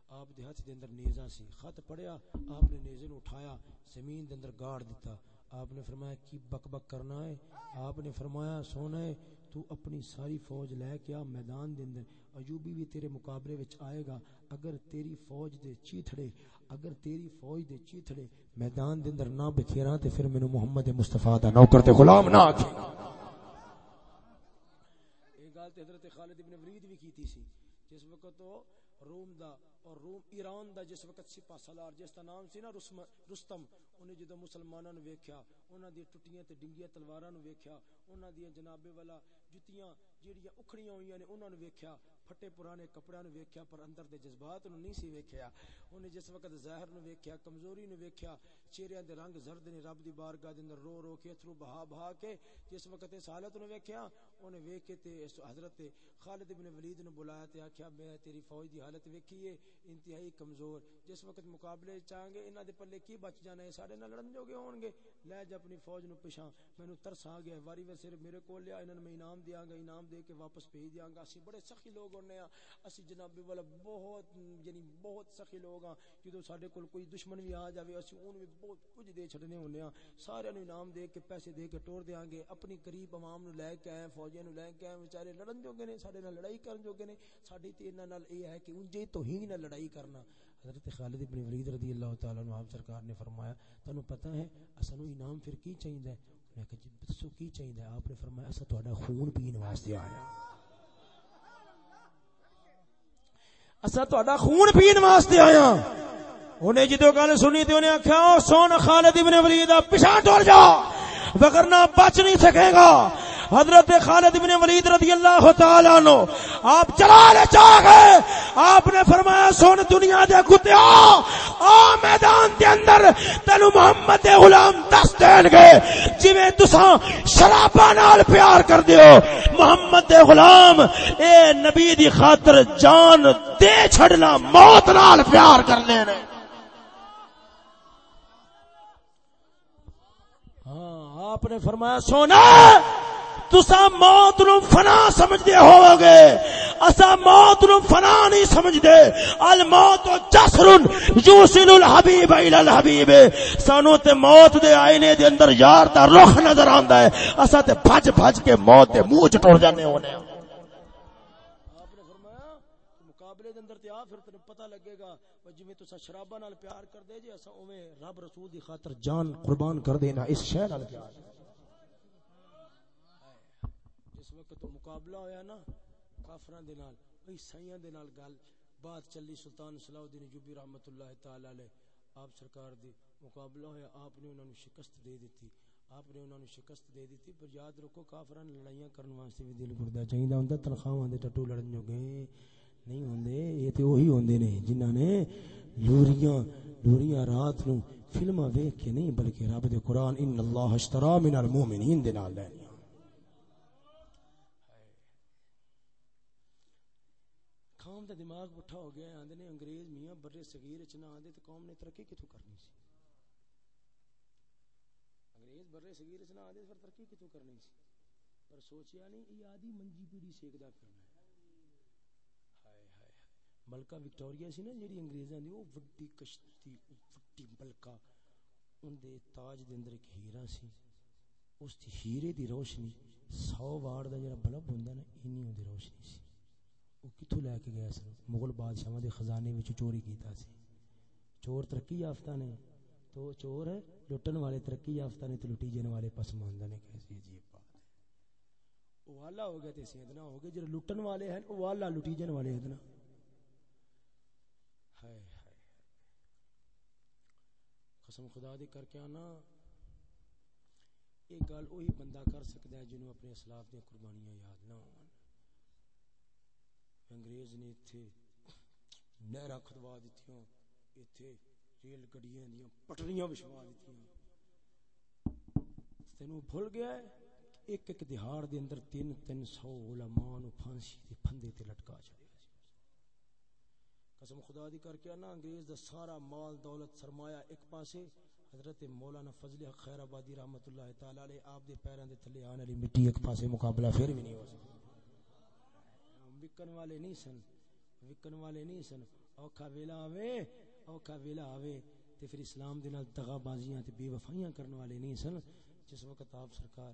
آپ دے ہاتھ دے اندر نیزا سی۔ خط پڑھیا، آپ نے نیزے نو اٹھایا، زمین دے اندر گاڑ دیتا آپ نے فرمایا، کی بک بک کرنا ہے؟ آپ نے فرمایا، سونا ہے، تو اپنی ساری فوج لے کے آ میدان دے اندر۔ ایوبی بھی تیرے مقابلے وچ آئے گا۔ اگر تیری فوج دے چیتھڑے، اگر تیری فوج دے چیتھڑے میدان دے اندر نہ بکھیراں، تے پھر مینوں محمد مصطفی دا نوکر تے غلام نہ آکھے۔ ایک گل تے حضرت خالد ابن ولید بھی کیتی سی۔ جس وقت تو روم دا اور روم ایران دا جس وقت سپاہ سالار جس دا نام سی نا رستم، انہیں جدو مسلمانوں نے ویکھیا، انہاں دی ٹٹیاں تے ڈنگیاں تلواراں نو ویکھیا، انہاں دی جنابے والا جتیاں جیڑیاں اکھڑیاں ہوئیاں نے انہاں نو ویکھیا، پھٹے پرانے کپڑیاں نو ویکھیا، پر اندر دے جذبات نو نہیں سی ویکھیا، انہیں جس وقت ظاہر نو ویکھیا، کمزوری نو ویکھیا چہرے دے رنگ زرد نے رب دی بارگاہ دے اندر رو رو کے اتھرو بہا بہا کے جس وقت اس حالت نو ویکھیا انہیں ویکھ کے تے اس حضرت خالد بن ولید نو بلایا تے آکھیا، میں تیری فوج دی حالت ویکھی ہے، انتہائی کمزور۔ جس وقت مقابلے چاہیں گے، انہاں دے پلے کی بچ جانا ہے؟ سارے نال لڑن جوگے ہون گے۔ لے جا اپنی فوج نو پیچھا مینوں ترس آ گیا واری وسیر میرے کول لیا، انہاں میں انعام دیاں گا، انعام دے کے واپس بھیج دیاں گا۔ اسی بڑے سخی لوگ ہونے ہاں۔ اسی جناب والا بہت یعنی بہت سخی لوگ ہاں۔ جدوں ساڈے کول کوئی دشمن بھی آ جاوے، اسی اون بھی بہت کچھ دے چھڈنے ہونے ہاں۔ سارے نو انعام دے کے پیسے دے کے ٹور دیاں گے۔ اپنی غریب عوام نو لے کے آئے، فوجیاں نو لے کے آئے، بیچارے لڑن جوگے نے، ساڈے نال لڑائی کرن جوگے نے۔ ساڈی تے انہاں نال اے ہے کہ انجے توہین نال لڑائی کرنا۔ حضرت خالد ابن ولید رضی اللہ تعالی عنہ آپ سرکار نے فرمایا، تانوں پتہ ہے اسانو انعام پھر کی چاہیے میں کہ جی دسو کی چاہیے آپ نے فرمایا اسا تہاڈا خون پین واسطے آیا اسا تہاڈا خون پین واسطے آیا انہیں جدو گل سنی تے انہیں آکھیا سن خالد ابن ولید پیچھے ٹر جا! وگرنہ بچ نہیں سکے گا۔ حضرت خالد ابن ولید رضی اللہ تعالیٰ عنہ، آپ چلا لے چاہ گئے۔ آپ نے فرمایا سن دنیا دے کتیا آ میدان دے اندر تینو محمد دے غلام دس دین گے۔ جویں تساں شرابا نال پیار کر دیو محمد دے غلام، اے نبی دی خاطر جان دے چھڑنا موت نال پیار کرنے نے ہاں آپ نے فرمایا، سونا تسا موت نو فنا سمجھدے ہو گے اسا موت نو فنا نہیں سمجھدے۔ الموت جسر یوسل الحبیب الى الحبیب۔ سانو تے موت دے آئینے دے اندر یار دا رخ نظر آندا ہے۔ اسا تے بھج بھج کے موت دے منہ چ ٹر جانے ہونے آپ نے فرمایا مقابلے دے اندر تے آ پھر تینوں پتہ لگے گا شرابا نال پیار کر دے جی اسا اوویں رب رسول دی خاطر جان قربان کر دینا اس شے نال پیار تو مقابلہ ہویا نا، کافراں دے نال عیسائیاں دے نال گل، بات چلی سلطان صلاح الدین ایوبی رحمت اللہ تعالی علیہ، آپ سرکار دی مقابلہ ہویا، آپ نے انہاں نو شکست دے دتی۔ آپ نے انہاں نو شکست دے دتی، پر یاد رکھو کافراں لڑائیاں کرن واسطے بھی دل کردا چاہیدا ہوندا تنخواہاں دے ٹٹو لڑن جو گئے نہیں ہوندے یہ تے وہی ہوندے نے جنہاں نے لوریاں لوریاں رات نو فلماں ویکھ کے نہیں بلکہ رب دے قرآن ان اللہ اشترا من المؤمنین دے نال لے قوم دا دماغ پٹھا ہو گیا آندے نے انگریز میاں برے صغیر چ نہ آندے تے قوم نے ترقی کتھوں کرنی سی انگریز برے صغیر چ نہ آندے پھر ترقی کتھوں کرنی سی پر سوچیا نہیں یہ آدھی منجی پیڑی سیکدا پھرنا ملکہ وکٹوریا سی نا، جیڑی انگریزاں دی، او وڈی کشتی، وڈی ملکہ، ان دے تاج دے اندر ایک ہیرا سی۔ اس دی ہیرے دی روشنی، سو واٹ دا جڑا بلب ہوندا نا، اینی دی روشنی سی۔ وہ کتوں لے کے گیا سن؟ مغل بادشاہ دے خزانے میں چوری کیتا سی۔ چور ترقی یافتہ نے۔ تو چور ہے لٹن والے، ترقی یافتہ نے تو لٹی جن والے پسماندہ نے کیسی عجیب بات ہے۔ وہ والا ہو گیا تے سیدنا ہو گیا، جڑے لٹن والے ہیں وہ والا لٹی جن والے ہیں ہائے ہائے۔ قسم خدا دی کر کے آنا، ایک گل وہی بندہ کر سکتا ہے جنہوں اپنے اسلاف دی قربانیاں یاد نہ ہوں انگریز نے اتھے نہرا کھدوا دیتیاں اتھے ریل گڑیاں دیاں پٹریاں بچھوا دیتیاں تینوں بھول گیا ہے؟ ایک ایک دہاڑ دے اندر تین تین سو علماء نو پھانسی دے پھندے تے لٹکا چھڑیا۔ قسم خدا دی کر کے نا انگریز دا سارا مال دولت سرمایہ ایک پاسے حضرت مولانا فضل خیر آبادی رحمت اللہ تعالی علیہ آپ دے پیراں دے تھلے آنے والی مٹی ایک پاسے مقابلہ پھر بھی نہیں ہو سکتا۔ وکن والے نہیں سن، وکن والے نہیں سن۔ اوکھا ویلا آوے، اوکھا ویلا آوے۔ تے پھر اسلام دے نال دغا بازیاں تے بے وفائیاں کرن والے نہیں سن۔ جس وقت آپ سرکار،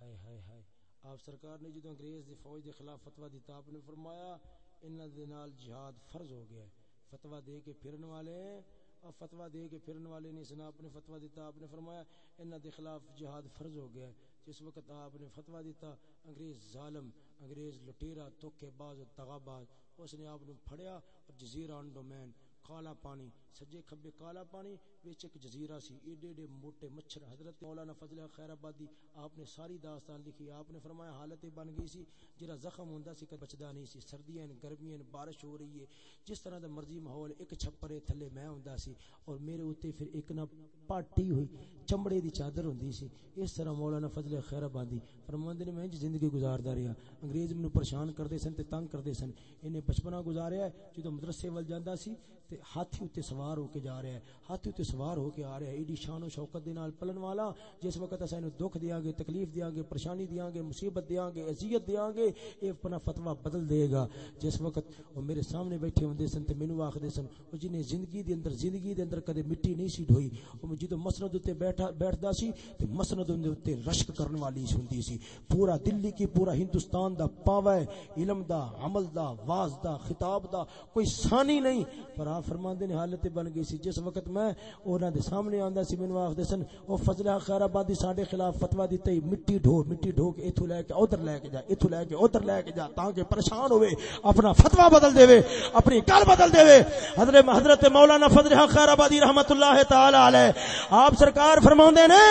ہائے ہائے ہائے۔ آپ سرکار نے جدوں انگریز دی فوج دے خلاف فتوی دیتا آپ نے فرمایا انہاں دے نال جہاد فرض ہو گیا ہے۔ فتوی دے کے پھرن والے اور فتوا دے کے پھرن والے نہیں نے آپ نے فتوا دیتا آپ نے فرمایا، انہاں دے خلاف جہاد فرض ہو گیا ہے۔ جس وقت آپ نے فتوا دیتا انگریز ظالم، انگریز لٹیرا توکے باز اور تغاباز، اس نے آپ نے پھڑیا اور جزیرہ ڈومین کالا پانی، سجے کھبے کالا پانی وچ ایک جزیرہ سی، ایڈے ایڈے موٹے مچھر، حضرت مولانا فضل خیر آبادی، آپ نے ساری داستان لکھی، آپ نے فرمایا حالت بن گئی سی، جرا زخم ہوندا سی کد بچدا نہیں سی، سردیاں، گرمیاں، بارش ہو رہی ہے، جس طرح دا مرضی ماحول، ایک چھپرے تھلے میں ہوندا سی اور میرے اوتے پھر ایک نہ پاٹی ہوئی چمڑے دی چادر ہوندی سی۔ اس طرح مولانا فضل خیر آبادی فرماندے نے، میں زندگی گزاردا رہیا۔ انگریز مینوں پریشان کردے سن تے تنگ کردے سن۔ انہیں بچپنا گزاریا ہے، جدوں مدرسے ول جاندا سی تے ہاتھی اوتے سوار ہو کے جا رہا ہے ہاتھی اوتے سوار ہو کے آ رہا ہے ایڈی شان و شوکت دے نال پلن والا، جس وقت اساں نو دکھ دیاں گے، تکلیف دیاں گے، پریشانی دیاں گے، مصیبت دیاں گے، اذیت دیاں گے اے اپنا فتوی بدل دے گا۔ جس وقت او میرے سامنے بیٹھے ہوندے سن تے مینوں آکھدے سن او جنے جی زندگی دے اندر، زندگی دے اندر کدے مٹی نہیں سی ڈھوئی او جدوں مسند تے بیٹھا، بیٹھدا سی تے مسند دے اوتے رشک کرن والی ہوندی سی۔ پورا دلی کی، پورا ہندوستان دا پاوا ہے، علم دا، عمل دا، واز دا، خطاب دا، کوئی ثانی نہیں۔ پر آپ فرماندے نے حالت بن گئی سی۔ جس وقت میں انہاں دے سامنے آندا سی، مینوں آکھدے سن، او فضل خیر آبادی ساڈے خلاف فتوی دتے، مٹی ڈھو مٹی ڈھو کے ایتھوں لے کے ادھر لے کے جا، ایتھوں لے کے ادھر لے کے جا، تاکہ پریشان ہوے اپنا فتوی بدل دے اپنی گل بدل دے حضرت حضرت مولانا فضل خیر آبادی رحمت اللہ تعالی علیہ، آپ سرکار فرماوندے نے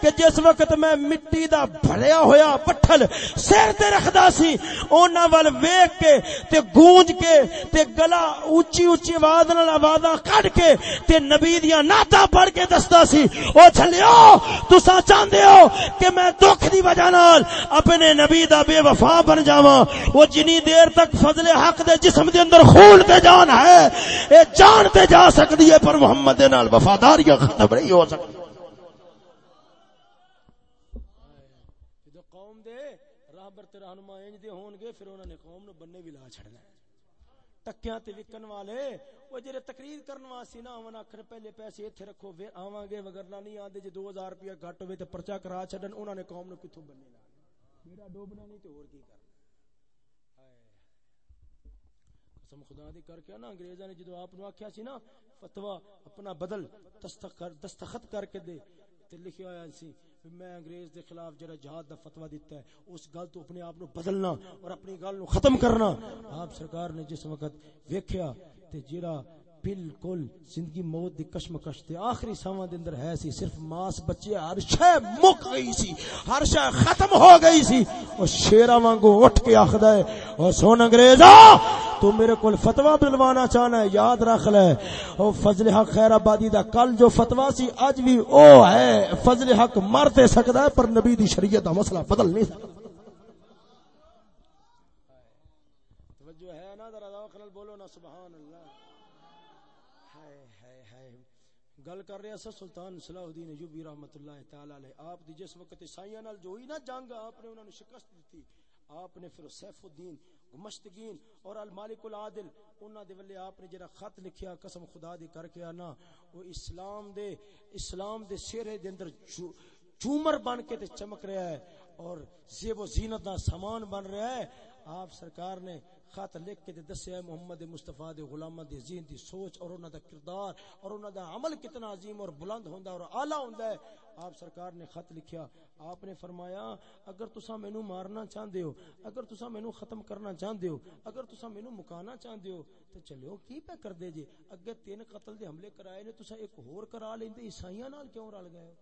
کہ جس وقت میں مٹی دا بھریا ہویا پٹھل سر تے رکھدا سی، انہاں ول ویکھ کے تے گونج کے تے گلا اونچی اونچی آواز نال آوازاں کڈ کے تے نبی دیاں نعتاں پڑھ کے دستا سی، او چھلیو تساں چاہندے ہو کہ میں دکھ دی وجہ نال اپنے نبی دا بے وفا بن جاواں۔ او جنی دیر تک فضل حق دے جسم دے اندر خون تے جان ہے، اے جان تے جا سکدی ہے، پر محمد دے نال وفاداری ختم نہیں ہو سکدی۔ رہنما ہون گے، پھر انہاں نے قوم نو بننے وی لا چھڑنا ٹکیاں تے وکن والے او جڑے تقریر کرن واسطے نہ آون اکھر پہلے پیسے ایتھے رکھو وے آواں گے وگرنہ نہیں آندے، جے 2000 روپیہ گھٹ ہوے تے پرچہ کرا چھڈن انہوں نے قوم نو کتھوں بننے لا میرا ڈوبنا نہیں تے اور کی کرنا؟ قسم خدا دی کر کے نا انگریزاں نے جدو آپ نو آکھیا سی نا فتوا اپنا بدل دستخط کر کے دے، تے لکھیا ہویا سی، میں انگریز دے خلاف جڑا جہاد دا فتوا دیتا ہے، اس گل تو اپنے آپ نو بدلنا اور اپنی گل نو ختم کرنا۔ آپ سرکار نے جس وقت ویکھیا تے جڑا بالکل زندگی موت دی کشمکش تے آخری ساواں دے اندر ہے سی، صرف ماس بچے، ہر شے مک گئی سی، ہر شے ختم ہو گئی سی۔ او شیراں وانگو اٹھ کے آکھدا ہے، او سن انگریزا، تو میرے کول فتوا دلوانا چاہنا ہے، یاد رکھ لے۔ او فضل حق خیر آبادی دا کل جو فتوا سی اج بھی او ہے۔ فضل حق مر تے سکدا ہے، پر نبی دی شریعت دا مسئلہ بدل نہیں سکدا توجہ ہے نا ذرا ذوق بولو نا سبحان اللہ۔ ہائے ہائے ہائے۔ گل کر رہا سا سلطان صلاح الدین ایوبی رحمت اللہ تعالی علیہ۔ آپ دی جس وقت عیسائیاں نال جو ہوئی نا جنگ، آپ نے انہاں نو شکست دتی۔ آپ نے پھر سیف الدین مشتگین اور المالک العادل، انہاں دے ولے آپ نے جڑا خط لکھیا، قسم خدا دی کر کے انا وہ اسلام دے اسلام دے سہرے دے اندر چومر بن کے تے چمک رہا ہے اور زیب و زینت دا سامان بن رہا ہے۔ آپ سرکار نے خط لکھ کے دسیا محمد مصطفی دے غلاماں دی ذہن دی سوچ اور انہاں دا کردار اور انہاں دا عمل کتنا عظیم اور بلند ہوندا اور اعلی ہوندا ہے۔ آپ سرکار نے خط لکھیا، آپ نے فرمایا، اگر تسا مینو مارنا چاہندے ہو، اگر تسا مینو ختم کرنا چاہندے ہو، اگر تسا مینو مکانا چاہندے ہو، تے چلو کی پہ کر دے جے اگے تین قتل دے حملے کرائے نے تسا ایک ہور کرا لیندے، عیسائیاں نال کیوں رل گئے ہو؟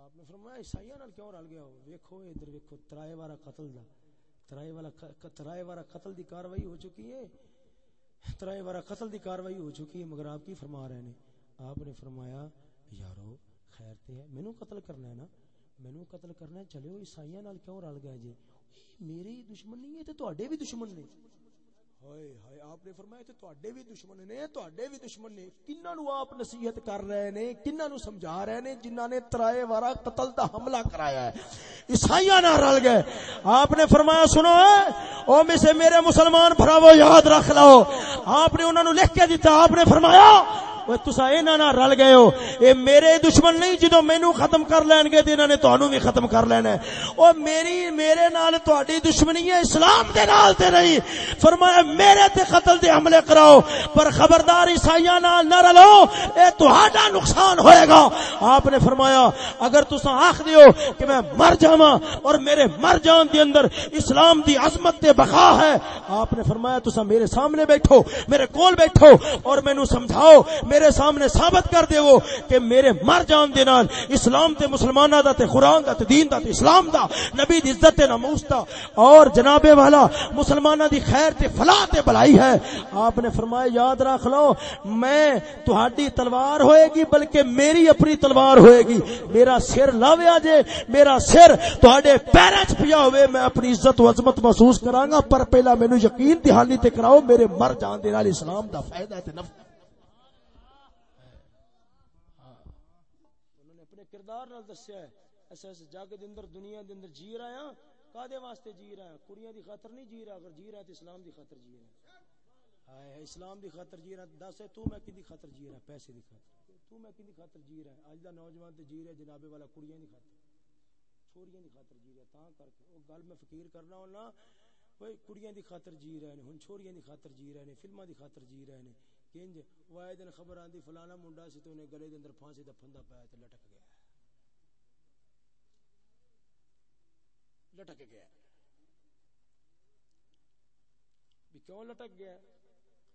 آپ نے فرمایا عیسائیاں نال کیوں رل گیا ہو؟ ویکھو، ادھر ویکھو، ترائے وارا قتل دا۔ ترائے والا ترائے وارا قتل دی کاروائی ہو چکی ہے۔ ترائے وارا قتل دی کاروائی ہو چکی ہے، مگر آپ کی فرما رہے ہیں آپ نے فرمایا، یارو، خیر تے ہے، مینوں قتل کرنا ہے نا۔ مینوں قتل کرنا ہے چلو عیسائیاں نال کیوں رل گئے جی؟ میری دشمن نہیں ہے تے تواڈے بھی دشمن نے۔ ہائے ہائے، آپ نے فرمایا تے تواڈے بھی دشمن نے، تواڈے بھی دشمن نے۔ کنا نو آپ نصیحت کر رہے نے کنا نو سمجھا رہے نے، جنہاں نے ترائے وارا قتل دا حملہ کرایا ہے۔ عیسائیاں نہ رل گئے۔ آپ نے فرمایا، سنو، او میں سے میرے مسلمان بھراو، یاد رکھ لو آپ نے انہاں نو لکھ کے دتا، آپ نے فرمایا تسا اینا نہ رل گئے ہو اے میرے دشمن نہیں جدو مینو ختم کر لین گے تے انہاں نے تانوں بھی ختم کر لینا ہے او میری میرے نال تہاڈی دشمنی ہے اسلام دے نال تے نہیں فرمایا میرے تے قتل دے حملے کراؤ پر خبردار عیسائیاں نال نہ رلو اے تہاڈا نقصان ہوئے گا آپ نے فرمایا اگر تسا آکھ دیو کہ میں مر جاواں اور میرے مر جان دے اندر اسلام دی عظمت تے بقا ہے آپ نے فرمایا تسا میرے سامنے بیٹھو میرے کول بیٹھو اور مینوں سمجھاؤ میرے میرے سامنے ثابت کر دے وہ کہ میرے مر جان دے نال اسلام تے مسلماناں دا تے قرآن دا تے دین دا تے اسلام دا نبی دی عزت تے ناموس دا اور جناب والا مسلماناں دی خیر تے فلاح تے بھلائی ہے۔ آپ نے فرمایا، یاد رکھ لو، میں تہاڈی تلوار ہوئے گی، بلکہ میری اپنی تلوار ہوئے گی۔ میرا سر لاویا جے، میرا سر تہاڈے پیراں وچ پیا ہوئے، میں اپنی عزت و عظمت محسوس کراں گا، پر پہلا مینوں یقین دہانی تے کراؤ، میرے مر جان دے نال اسلام دا فائدہ تے نفع۔ نال دسیا ہے۔ ایسا ایسا جگ دے اندر، دنیا دے اندر جی رہا ہاں۔ کادے واسطے جی رہا ہے ہاں؟ کڑیاں دی خاطر نہیں جی رہا اگر جی رہا ہے تو اسلام دی خاطر جی رہا ہے اسلام دی خاطر جی رہا دس ہے، تو میں کی خاطر جی رہا ہاں؟ پیسے دی خاطر۔ تو میں کی خاطر جی رہا ہے اج دا نوجوان تے جی رہا جنابے والا کڑیاں دی خاطر۔ چھوڑیاں دی خاطر جی رہا تاں کر کے۔ او گل میں فقیر کرنا ہونا کوئی کڑیاں دی خاطر جی رہے نے ہن چھوڑیاں دی خاطر جی رہے نے فلماں دی خاطر جی رہے نے کنج وائے دن خبر آندی، فلانا منڈا سی تو نے گلے دے اندر پھانسی دا پھندا پایا تے لٹک گیا لٹک گیا۔ بھی کیوں لٹک گیا؟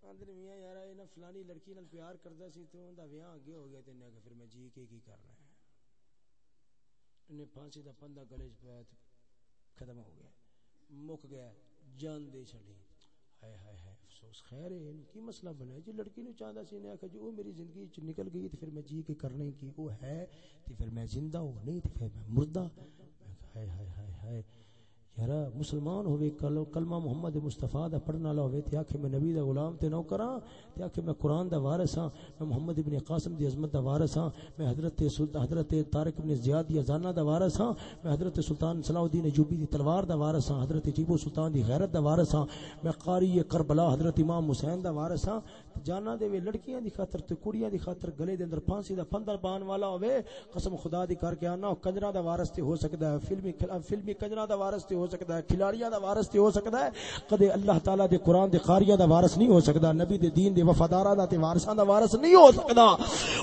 آندر میاں یار یہ فلانی لڑکی نال پیار کرتا سی تو انہوں ویاہ اگے ہو گیا تین کہ پھر میں جی کے کی کرنا ہے ہاں؟ انہیں پھانسی دا پندہ گلے چ پایا ختم ہو گیا۔ مک گیا، جان دے چڑی ہائے ہائے ہائے، افسوس، خیر ہے کی مسئلہ بنا جی لڑکی نو چاہتا سی نے آخا جی وہ میری زندگی چ نکل گئی تو پھر میں جی کے کرنے کی وہ ہے تو پھر میں زندہ ہوں نہیں تو پھر میں مردہ۔ ہائے ہائے ہائے ہائے یار مسلمان ہوئے کلمہ محمد مصطفیٰ دا پڑھنا والا ہوئے، تے آکھے میں نبی دا غلام تے نو کراں، تے آکھے میں قرآن دا وارث ہاں میں محمد ابن قاسم دی عظمت دا وارث ہاں میں حضرت سلطان حضرت طارق ابن زیاد دی ازانہ دا وارث ہاں میں حضرت سلطان صلاح الدین ایوبی دی تلوار دا وارث ہاں حضرت ٹیپو سلطان دی غیرت دا وارث ہاں میں قاری کربلا حضرت امام حسین دا وارث ہاں جانا دے وے لڑکیاں دی خاطر تے کڑیاں دی خاطر گلے دے اندر پھانسی دا پھندر بان والا ہوے قسم خدا دی کر کے آنا کنجرا دا وارث تے ہو سکدا ہے، فلمی فلمی کنجرا دا وارث تے ہو سکدا ہے، کھلاڑیاں دا وارث تے ہو سکدا ہے۔ کدے اللہ تعالی دے قران دے قاریاں دا وارث نہیں ہو سکدا نبی دے دین دے وفاداراں دا تے وارثاں دا وارث نہیں ہو سکدا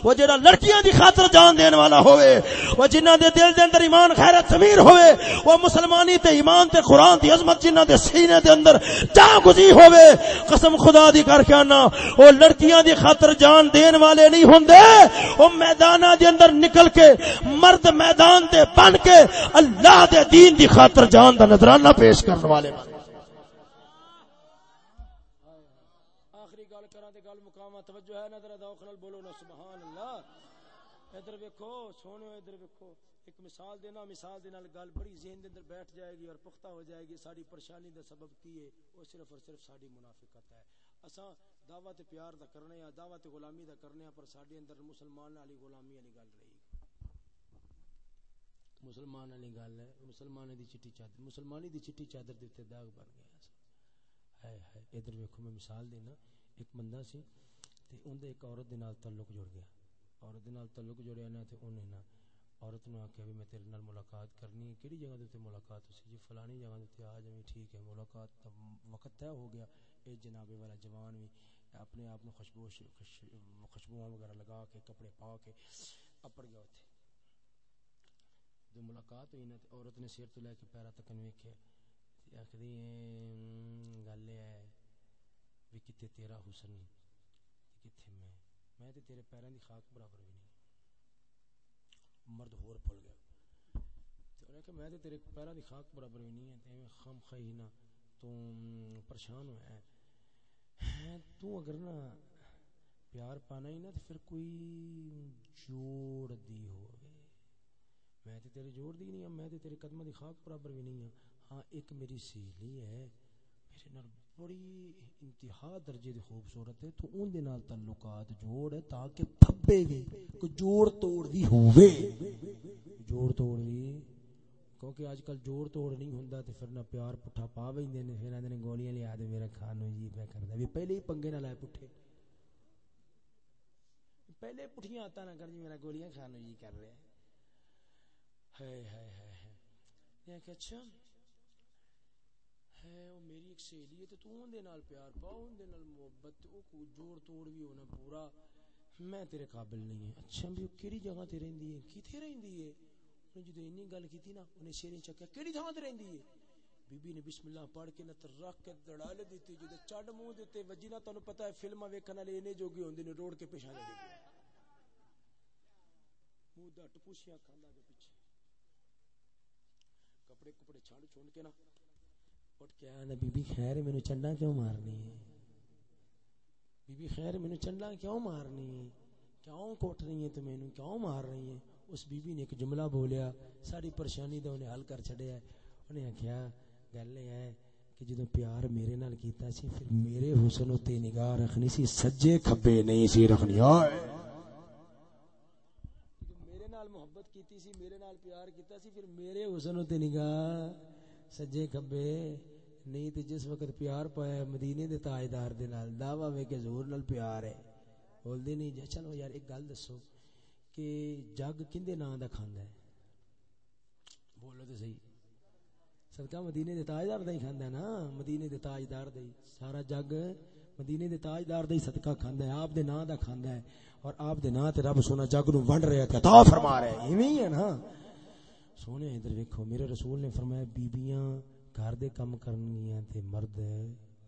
وہ جڑا لڑکیاں دی خاطر جان دین والا ہوے وہ جنہاں دے دل دے اندر ایمان غیرت ضمیر ہوے وہ مسلمانی تے ایمان تے قران دی عظمت جنہاں دے سینے دے اندر جا گزی ہوے قسم خدا دی کر کے آنا، وہ لڑکیاں دی خاطر جان دین والے نہیں ہوندے۔ وہ میداناں دے اندر نکل کے، مرد میدان تے بن کے اللہ دے دین دی خاطر جان دا نظرانہ پیش کرنے والے آخری گل کراں تے گل مقام توجہ ہے، نظر ذوق بولو نا سبحان اللہ ادھر ویکھو سونو ادھر ویکھو۔ ایک مثال دینا، مثال دے نال گل بڑی ذہن دے اندر بیٹھ جائے گی اور پختہ ہو جائے گی ساری پریشانی دا سبب کی ہے، وہ صرف اور صرف ساری منافقت ہے۔ اساں دعوت پیار دا کرنے یا دعوت غلامی دا کرنے ہاں، پر ساڈے اندر مسلمان والی غلامی والی گل رہی۔ مسلمان والی گل ہے مسلمان دی چٹی چادر مسلمانی دی چٹی چادر دے تے داغ بن گیا ہائے ہائے، ادھر ویکھو میں مثال دینا، ایک بندہ سی تے اون دے ایک عورت دے نال تعلق جڑ گیا۔ عورت دے نال تعلق جڑیا نا تے انہیں نا، عورت نو آکھیا بھی میں تیرے نال ملاقات کرنی ہے، کیڑی جگہ تے ملاقات ہوسی؟ جی فلانی جگہ تے آ جاویں، ٹھیک ہے، ملاقات دا وقت طے ہو گیا۔ اے جناب والا جوان بھی اپنے آپ میں خوشبو خوشبو وغیرہ لگا کے، کپڑے پا کے اپڑ گیا اوتھے جو ملاقات ہوئی نا، عورت نے سیر تو لے کے پیرا تک ویکھیا آخری گل یہ ہے بھی کتے تیرا حسن کتنے میں؟ میں تے تیرے پیروں دی خاک برابر بھی نہیں۔ مرد ہور پھل گیا۔ تے کہ میں تے تیرے پیروں دی خاک برابر بھی نہیں ہے، تے میں خم خئی نہ تو پریشان ہوا ہے۔ ہاں، تو اگر نا پیار پانا ہی نا تو پھر کوئی جوڑ دی ہو۔ میں تے تیرے جوڑ دی نہیں ہوں میں تے تیرے قدمہ دی خاک برابر بھی نہیں ہوں ہاں ایک میری سہیلی ہے، میرے نال بڑی انتہا درجے دی خوبصورت ہے۔ تو اون دے نال تعلقات جوڑ تاکہ پھبے گے کوئی جوڑ توڑ دی ہووے۔ جوڑ توڑ دی، کیونکہ آج کل جوڑ توڑ نہیں ہوندا تے پھر نہ پیار پٹھا پا ویندے نے، پھر اندے نے گولیاں لیا دے میرا کھانو جی میں کردا۔ بھی پہلے ہی پنگے نہ لائے پٹھے۔ پہلے پٹھیاں آتا نہ کر جی میرا گولیاں کھانو جی کر رہے ہیں۔ ہے ہے ہے ہے یہ کہ اچھا۔ ہے، وہ میری ایک سہیلی ہے تو تو اون دے نال پیار پا اون دے نال محبت او کو جوڑ توڑ بھی ہونا پورا۔ میں تیرے قابل نہیں ہے اچھا بھی کیڑی جگہ تے رہندی ہے؟ کیتھے رہندی ہے؟ انہیں جدو انی گل کیتی نا انہیں شیریں چکیا کیڑی تھاں تے رہندی ہے؟ بی بی نے بسم اللہ پڑھ کے نہ رکھ کے دڑال دیتی جدو چڑ منہ دیتے وجی نہ، تانوں پتہ ہے فلماں ویکھن والے انے جوگی ہوندے نے، روڑ کے پیشانے دے منہ دا ٹپوسیاں کھاندا دے پیچھے چھوڑ کے نا۔ اٹھ کے آنا بی بی خیر مینو چنڈا کیوں مارنی ہے؟ بی بی خیر مینو چنڈا کیوں مارنی ہے؟ کیوں کوٹ رہی ہے تو مینو کیوں مار رہی ہے اس بی بی نے ایک جملہ بولیا، ساری پریشانی دا انہیں حل کر چھڑیا انہیں آخیا گل یہ ہے کہ جدو پیار میرے نال کیتا سی، پھر میرے حسن تے نگاہ رکھنی سی، سجے کھبے نہیں سی رکھنی۔ آئے۔ محبت کیتی سی، میرے نال پیار کیتا سی، پھر میرے حسن تے نگاہ سجے کھبے نہیں تے جس وقت پیار پایا مدینے دے تاجدار دے نال، دعویٰ وے کہ زور نال پیار ہے۔ بول دے نہیں جا چلو یار، ایک گل دسو کہ جگ کندے نام دا کھاندا ہے؟ بولو تے صحیح۔ صدقہ مدینے دے تاجدار دا ہی کھاندا ہے نا، مدینے دے تاجدار دا ہی۔ سارا جگ مدینے دے تاجدار دا ہی صدقہ کھاندا ہے، آپ دے نام دا کھاندا ہے اور آپ دے نام تے رب سونا جگ نو ونڈ رہا ہے عطا فرما رہا ہے ایویں ہی ہے نا۔ سونے، ادھر ویکھو، میرے رسول نے فرمایا بیبییاں گھر دے کم کرنگیاں تے مرد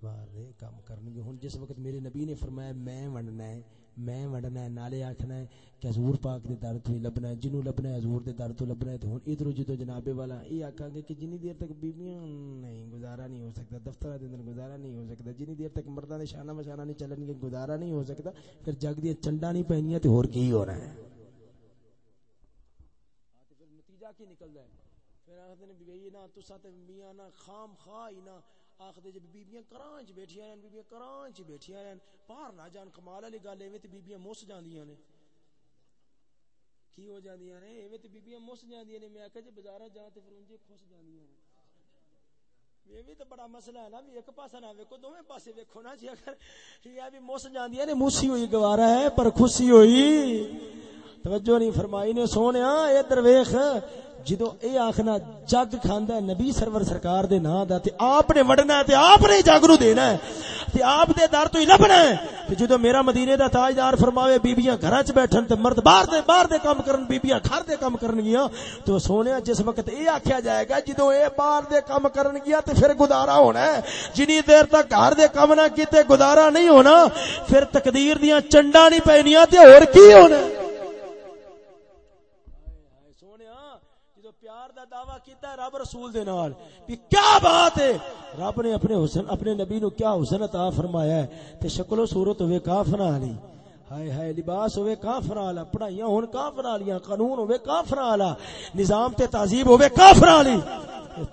باہر دے کم کرنگے۔ ہن جس وقت میرے نبی نے فرمایا، میں ونڈنا ہے میں ونڈنا ہے، نالے آکھنا ہے کہ حضور پاک دے در تو ہی لبنا ہے، جنوں لبنا ہے، حضور دے در تو لبنا ہے تے ہن ادھر جدو جناب والا اے آکھاں گے کہ جنی دیر تک بیبیاں نہیں، گزارا نہیں ہو سکتا، دفتر دے اندر گزارا نہیں ہو سکتا، جنی دیر تک مرداں دے شانہ بشانہ نہیں چلن گے، گزارا نہیں ہو سکتا، پھر جگ دی چنڈا نہیں پینیاں تے ہور کی ہو رہا ہے؟ نتیجہ کی نکلدا ہے؟ پھر آخر بھائی نہ تسا تے میاں نہ خام خواہ ہی نہ آخر بیبیاں کران چ بیٹھیاں رہن، بیبیاں کران چ بیٹھیاں رہن۔ باہر نہ جان، کمال والی گل ایویں تے بیبیاں مس جاندیاں نے۔ کی ہو جاندیاں نے؟ ایویں تے بیبیاں مس جاندیاں نے۔ میں آکھیا جے بازار جا تے پھر انجے خوش جاندیاں نے۔ یہ بھی تو بڑا مسئلہ ہے نا، بھی ایک پاسا نہ ویکھو، دوویں پاسے ویکھو نا جی۔ اگر یہ بھی مس جاندیاں نے موسی ہوئی گوارا ہے، پر خوشی ہوئی۔ توجہ نہیں فرمائی نے سونیا ادھر ویکھ جدو اے آخنا جگ کھاندا ہے، نبی سرور سرکار دے نا دا، تے آپ نے وڑنا ہے، تے آپ نے جگ نو دینا ہے۔ تے آپ دے در تو ہی لبنا ہے۔ تے جدو میرا مدینے دا تاجدار فرماوے بیبییاں گھراں وچ بیٹھن تے مرد باہر دے باہر دے کام کرن بیبییاں گھر دے کام کرن گیاں۔ تو سونیا جس وقت اے آکھیا جائے گا، جدو اے باہر دے کام کرن گیا تے پھر گزارا ہونا ہے۔ جنی دیر تک گھر دے کام نہ کیتے گزارا نہیں ہونا، پھر تقدیر دیاں چنڈا نہیں پینیاں تے اور کی ہونا؟ ہے دعویٰ کیتا ہے، رب رسول دے نال۔ بھی کیا بات ہے؟ رب نے اپنے حسن، اپنے نبی نو کیا حسن عطا فرمایا ہے؟ تے شکل و صورت ہوے کافر والی ہائے ہائے، لباس ہوے کافر والا، پڑھائیاں ہون کافر والیاں، قانون ہوے کافر والا، نظام تے تہذیب ہوے کافر والی۔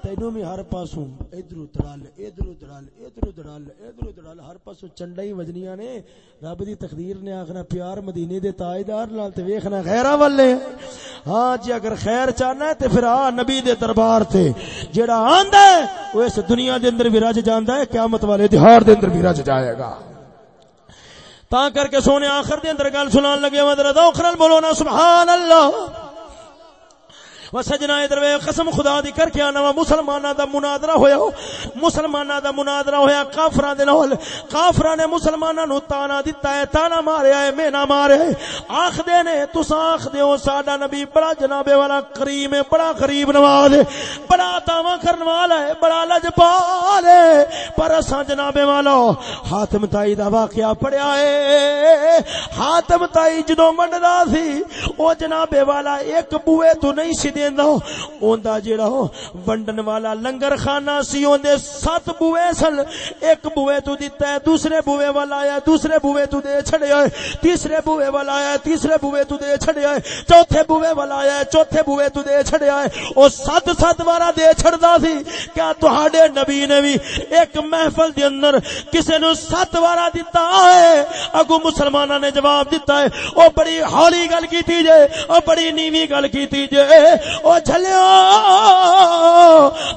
تینو بھی ہر پاسوں ادھر تڑال ادھر تڑال ادھر تڑال ادھر تڑال ہر پاسوں چنڈا ہی وجنیاں نے۔ رب دی تقدیر نے آخنا، پیار مدینے دے تاجدار نال تے ویکھنا غیرا والے۔ ہاں جی اگر خیر چاہنا ہے تے پھر آ نبی دے دربار تے۔ جیڑا آندا ہے، وہ اس دنیا دے اندر بھی رج جاندا ہے، قیامت والے دہاڑ دے اندر بھی رج جائے گا۔ تا کر کے سونے آخر دے اندر گل سنان لگے مدر دوخرل بولو نا، سبحان اللہ۔ و سجنا ادھر قسم خدا دی کر کے آنا مسلماناں دا مناظرہ ہویا مسلماناں دا مناظرہ ہویا، کافراں دے نال۔ کافراں نے مسلماناں نو تانا دتا ہے، تانا ماریا ہے، مینا مارے آکھ دے نے، تساں آکھ دے ہو، ساڈا نبی بڑا جناب والا کریم ہے، بڑا غریب نواز ہے۔ بڑا تاوا کرن والا ہے، بڑا لجپال ہے۔ پر اساں جناب والا، حاتم تائی دا واقعہ پڑھیا ہے۔ حاتم تائی جدوں منڈدا سی، او جناب والا ایک بوئے تو نہیں سی دیندا اوندا جیڑا ونڈن والا لنگر خانہ سی اوندے سات بوئے سن ایک بوئے تو دیتا ہے دوسرے بوئے والا آیا دوسرے بوئے تو دے چھڑے آئے تیسرے بوئے والا آیا تیسرے بوئے تو دے چھڑے آئے چوتھے بوئے والا آیا چوتھے بوئے تو دے چھڑے آئے او سات سات وارا دے چھڑدا سی کیا تہاڈے نبی نے بھی ایک محفل دے اندر کسے نو سات وارا دتا ہے اگو مسلماناں نے جواب دیتا ہے او بڑی ہولی گل کیتی جے او بڑی نیوی گل کیتی جے او جھلیا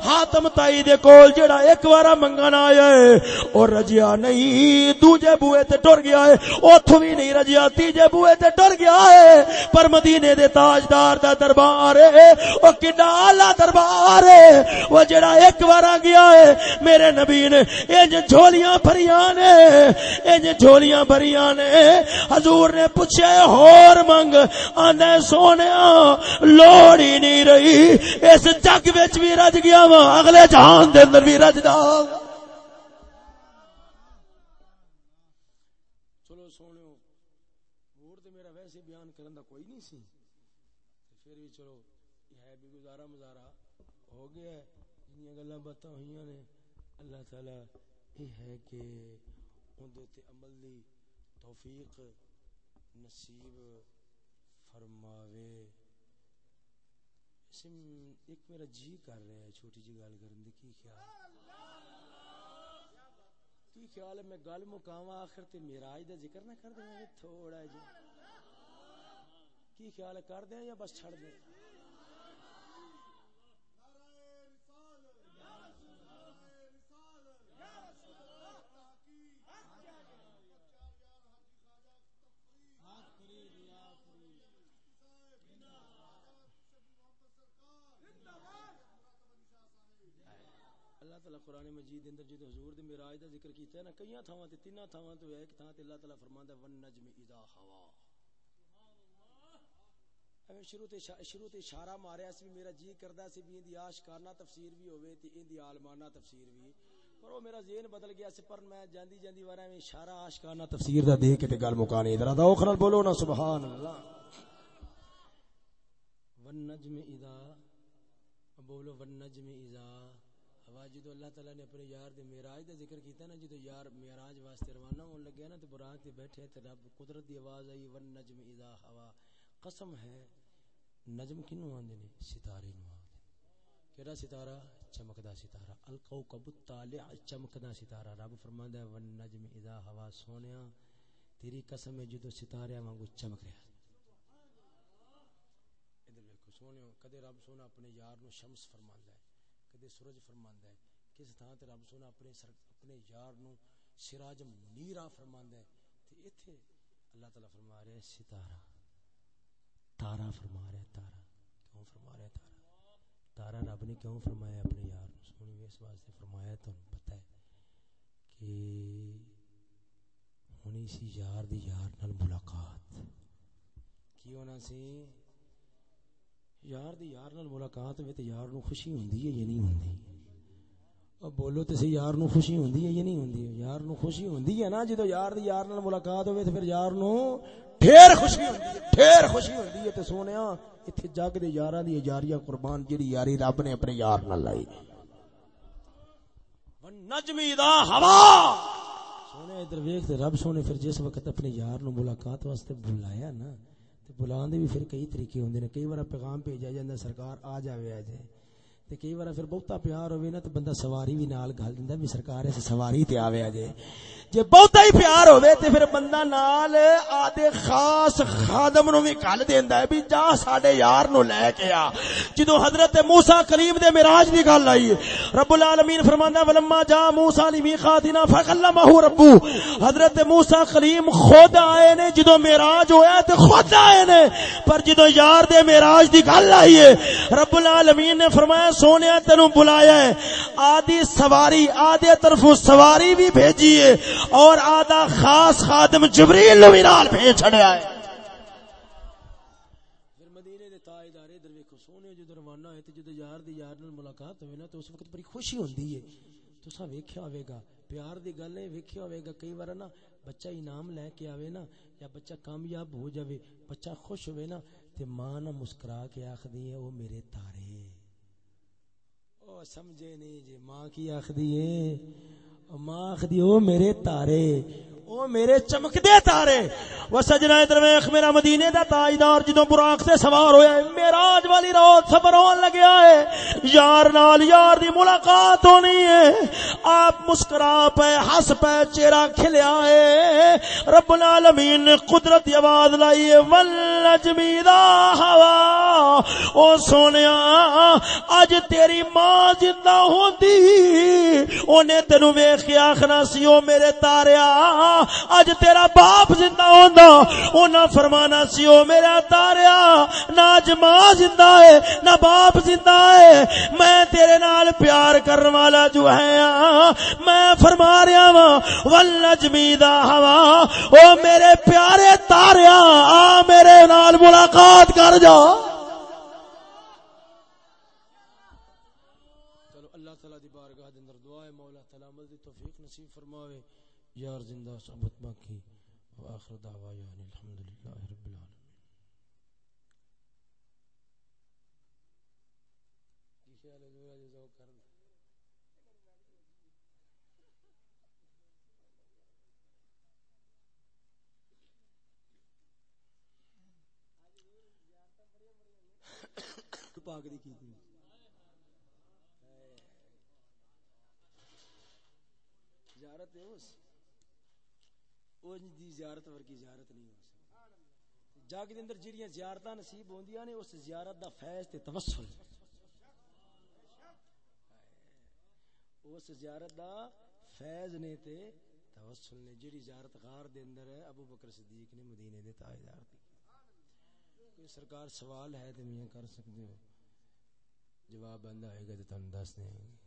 حاتم تائی دے کول جڑا ایک وارا منگن آیا ہے او رجیا نہیں، دوجے بوئے تے ٹر گیا ہے۔ اوتھوں بھی نہیں رجیا تیجے بوئے تے ٹر گیا ہے۔ پر مدینے دے تاجدار دا دربار ہے۔ او کڈا اعلی دربار ہے۔ او جڑا ایک وارا گیا ہے۔ میرے نبی نے انج جھولیاں بھریاں نے، انج جھولیاں بھریاں نے۔ حضور نے پوچھا ہور منگ، آندا سونیا، لوڑ ہی نہیں رہی۔ اس جگ وچ بھی رج گیا وا اگلے جہان دے اندر بھی رجدا۔ چلو سونیو تے میرا ویسے بیان کرن دا کوئی نہیں سی۔ پھر بھی چلو، یہ ہے بھی گزارا مزارا۔ ہو گیا ہے۔ جنیاں گلاں باتاں ہوئیاں نے۔ اللہ تعالی یہ ہے کہ اون تے عمل دی توفیق نصیب فرماوے ہاشم ایک میرا جی کر رہا ہے، چھوٹی جی گل کرن دی، کی خیال؟ کی خیال ہے؟ میں گل مکاواں آخر تے معراج دا ذکر نہ کر دیاں تھوڑا جی۔ کی خیال ہے، کر دیاں یا بس چھڑ دیاں تعالی قرآن مجید اندر جدو حضور دے معراج دا ذکر کیتا ہے نا کئی تھاواں تے تینا تھاواں تو ایک تھاں تے اللہ تعالی فرماندا ہے ون نجم اذا ہوا اے شروع تے شروع تے اشارہ ماریا سی میرا جی کردا سی بھی دی آشکارانہ تفسیر بھی ہوے تے این دی عالمانہ تفسیر بھی۔ پر وہ میرا ذہن بدل گیا سی، پر میں جاندی جاندی وارا میں اشارہ آشکارانہ تفسیر دا دیکھ کے تے گل مکانی ادھر دا اوکھرل بولو نا سبحان اللہ ون نجم اذا بولو ون نجم اذا۔ جدو اللہ تعالی نے اپنے یار دے معراج دا ذکر کیتا نا، جدو یار معراج واسطے روانہ ہون لگے نا تے براق تے بیٹھے تے رب قدرت دی آواز آئی، ون نجم اذا ہوا قسم ہے، نجم کینو آندے نے؟ ستارے نو آندے کیڑا ستارہ؟ چمکدا ستارہ۔ الکوكب الطالع چمکدا ستارہ۔ رب فرماندا ہے، ون نجم اذا ہوا سونیا، تیری قسم ہے، جدو ستارے وانگو چمک رہا ادھر دیکھو سونیو، کدے رب سونا اپنے یار نو شمس فرماندا ہے۔ کدے سورج فرماندا ہے کس تھان تے رب سونا اپنے سر اپنے یار نو سراج منیرا فرماندا ہے تے ایتھے اللہ تعالی فرما رہا ہے ستارہ تارا فرما رہا ہے تارا کیوں فرما رہا ہے تارا تارا رب نے کیوں فرمایا اپنے یار نو سونی اس واسطے فرمایا تو پتہ ہے کہ ہونی سی یار دی یار نال ملاقات کی ہونا سی یار دی یار نال ملاقات ہوئے تے یار نو خوشی ہوندی ہے یا نہیں ہوندی؟ اب بولو تے سی یار نو خوشی ہوندی ہے یا نہیں ہوندی؟ یار نو خوشی ہوندی ہے نا جدو یار دی یار نال ملاقات ہوئے تے پھر یار نو ڈھیر خوشی ہوندی ہے ڈھیر خوشی ہوندی ہے تے سونیا ایتھے جگ دے یاراں دی یاریاں قربان جڑی یاری رب نے اپنے یار نال لائی۔ نجمی دا ہوا۔ سونے ادھر ویکھ تے رب سونے پھر جس وقت اپنے یار نو ملاقات واسطے بلایا نا تے بلان دے بھی پھر کئی طریقے ہوندے نے۔ کئی بار پیغام بھیجا جاندا سرکار آ جاوے آ جائے تے کئی بار پھر بہتا پیار ہوے نا تے بندہ سواری بھی نال گھل دیندا بھی سرکار اس سواری تے آوے آ جے بہتا ہی پیار ہوے تے پھر بندہ نال آدے خاص خادم نو بھی گل دیندا ہے، بھی جا ساڈے یار نو لے کے آ۔ جدوں حضرت موسی کریم دے معراج دی گل آئی، رب العالمین فرماندا ولما جا موسی لمیقاتنا فکلمہ رب حضرت موسی کریم خود آئے نے، جدوں معراج ہویا تے خود آئے نے۔ پر جدوں یار دے معراج دی گل آئی ہے، رب العالمین نے فرمایا سونیا تینو بلایا ہے۔ آدھی سواری، آدھے طرف سواری بھی بھیجی ہے اور آدھا خاص خادم جبریل نو بھی نال بھیج چھڑیا ہے۔ اس وقت بڑی خوشی ہوندی ہے۔ تساں ویکھیا ہوے گا، پیار دی گل ہے، ویکھیا ہوے گا کئی بار نا، بچہ انعام لے کے آوے نا، یا بچہ کامیاب ہو جاوے، بچہ خوش ہوے نا، تے ماں نہ مسکرا کے آکھدی ہے، او میرے تارے او سمجھے نہیں جی ماں کی آخری ہے ماں آخری او میرے تارے او میرے چمکدے تارے۔ وہ سجنا ادھر ویکھ میرا مدینے دا تاجدار جدوں براق تے سوار ہویا ہے، معراج والی رات سفر ہون لگیا ہے۔ یار نال یار دی ملاقات ہونی ہے۔ آپ مسکرا پے، ہنس پے، چہرہ کھلیا ہے۔ رب العالمین نے قدرت دی آواز لائی ہے، والنجمی دا ہوا او سونیا اج تیری ماں زندہ ہوندی۔ اونے تینو ویکھ کے آکھنا سی، او میرے تاریا اج تیرا باپ زندہ ہوندا، اونا فرمانا سی، او میرا تاریا، نہ اج ماں زندہ ہے، نہ باپ زندہ ہے۔ میں تیرے نال پیار کرن والا جو ہے ہاں، میں فرما رہا وا والنجمی دا ہوا۔ او میرے پیارے تاریا، آ میرے نال ملاقات کر جا چلو اللہ تعالی دی بارگاہ دے اندر دعا ہے مولا تعالی عمل دی توفیق نصیب فرماوے یار زندہ ثابت باقی واخر دعوانا الحمدللہ رب العالمین کی خیال ہے جو جو ذوق کرنا پاک دی کی زیارت ہے اس۔ اون جی دی زیارت ورگی زیارت نہیں ہو سکتی۔ جگ دے اندر جڑیاں زیارتاں نصیب ہوندیاں نے، اس زیارت دا فیض تے توسل۔ اس زیارت دا فیض نے تے توسل نے، جڑی زیارت غار دے اندر ہے ابو بکر صدیق نے مدینے دے تاجدار دی۔ کوئی سرکار سوال ہے تے میاں کر سکدے ہو؟ جواب بندہ ہوئے گا تو تانوں دس دیں گے۔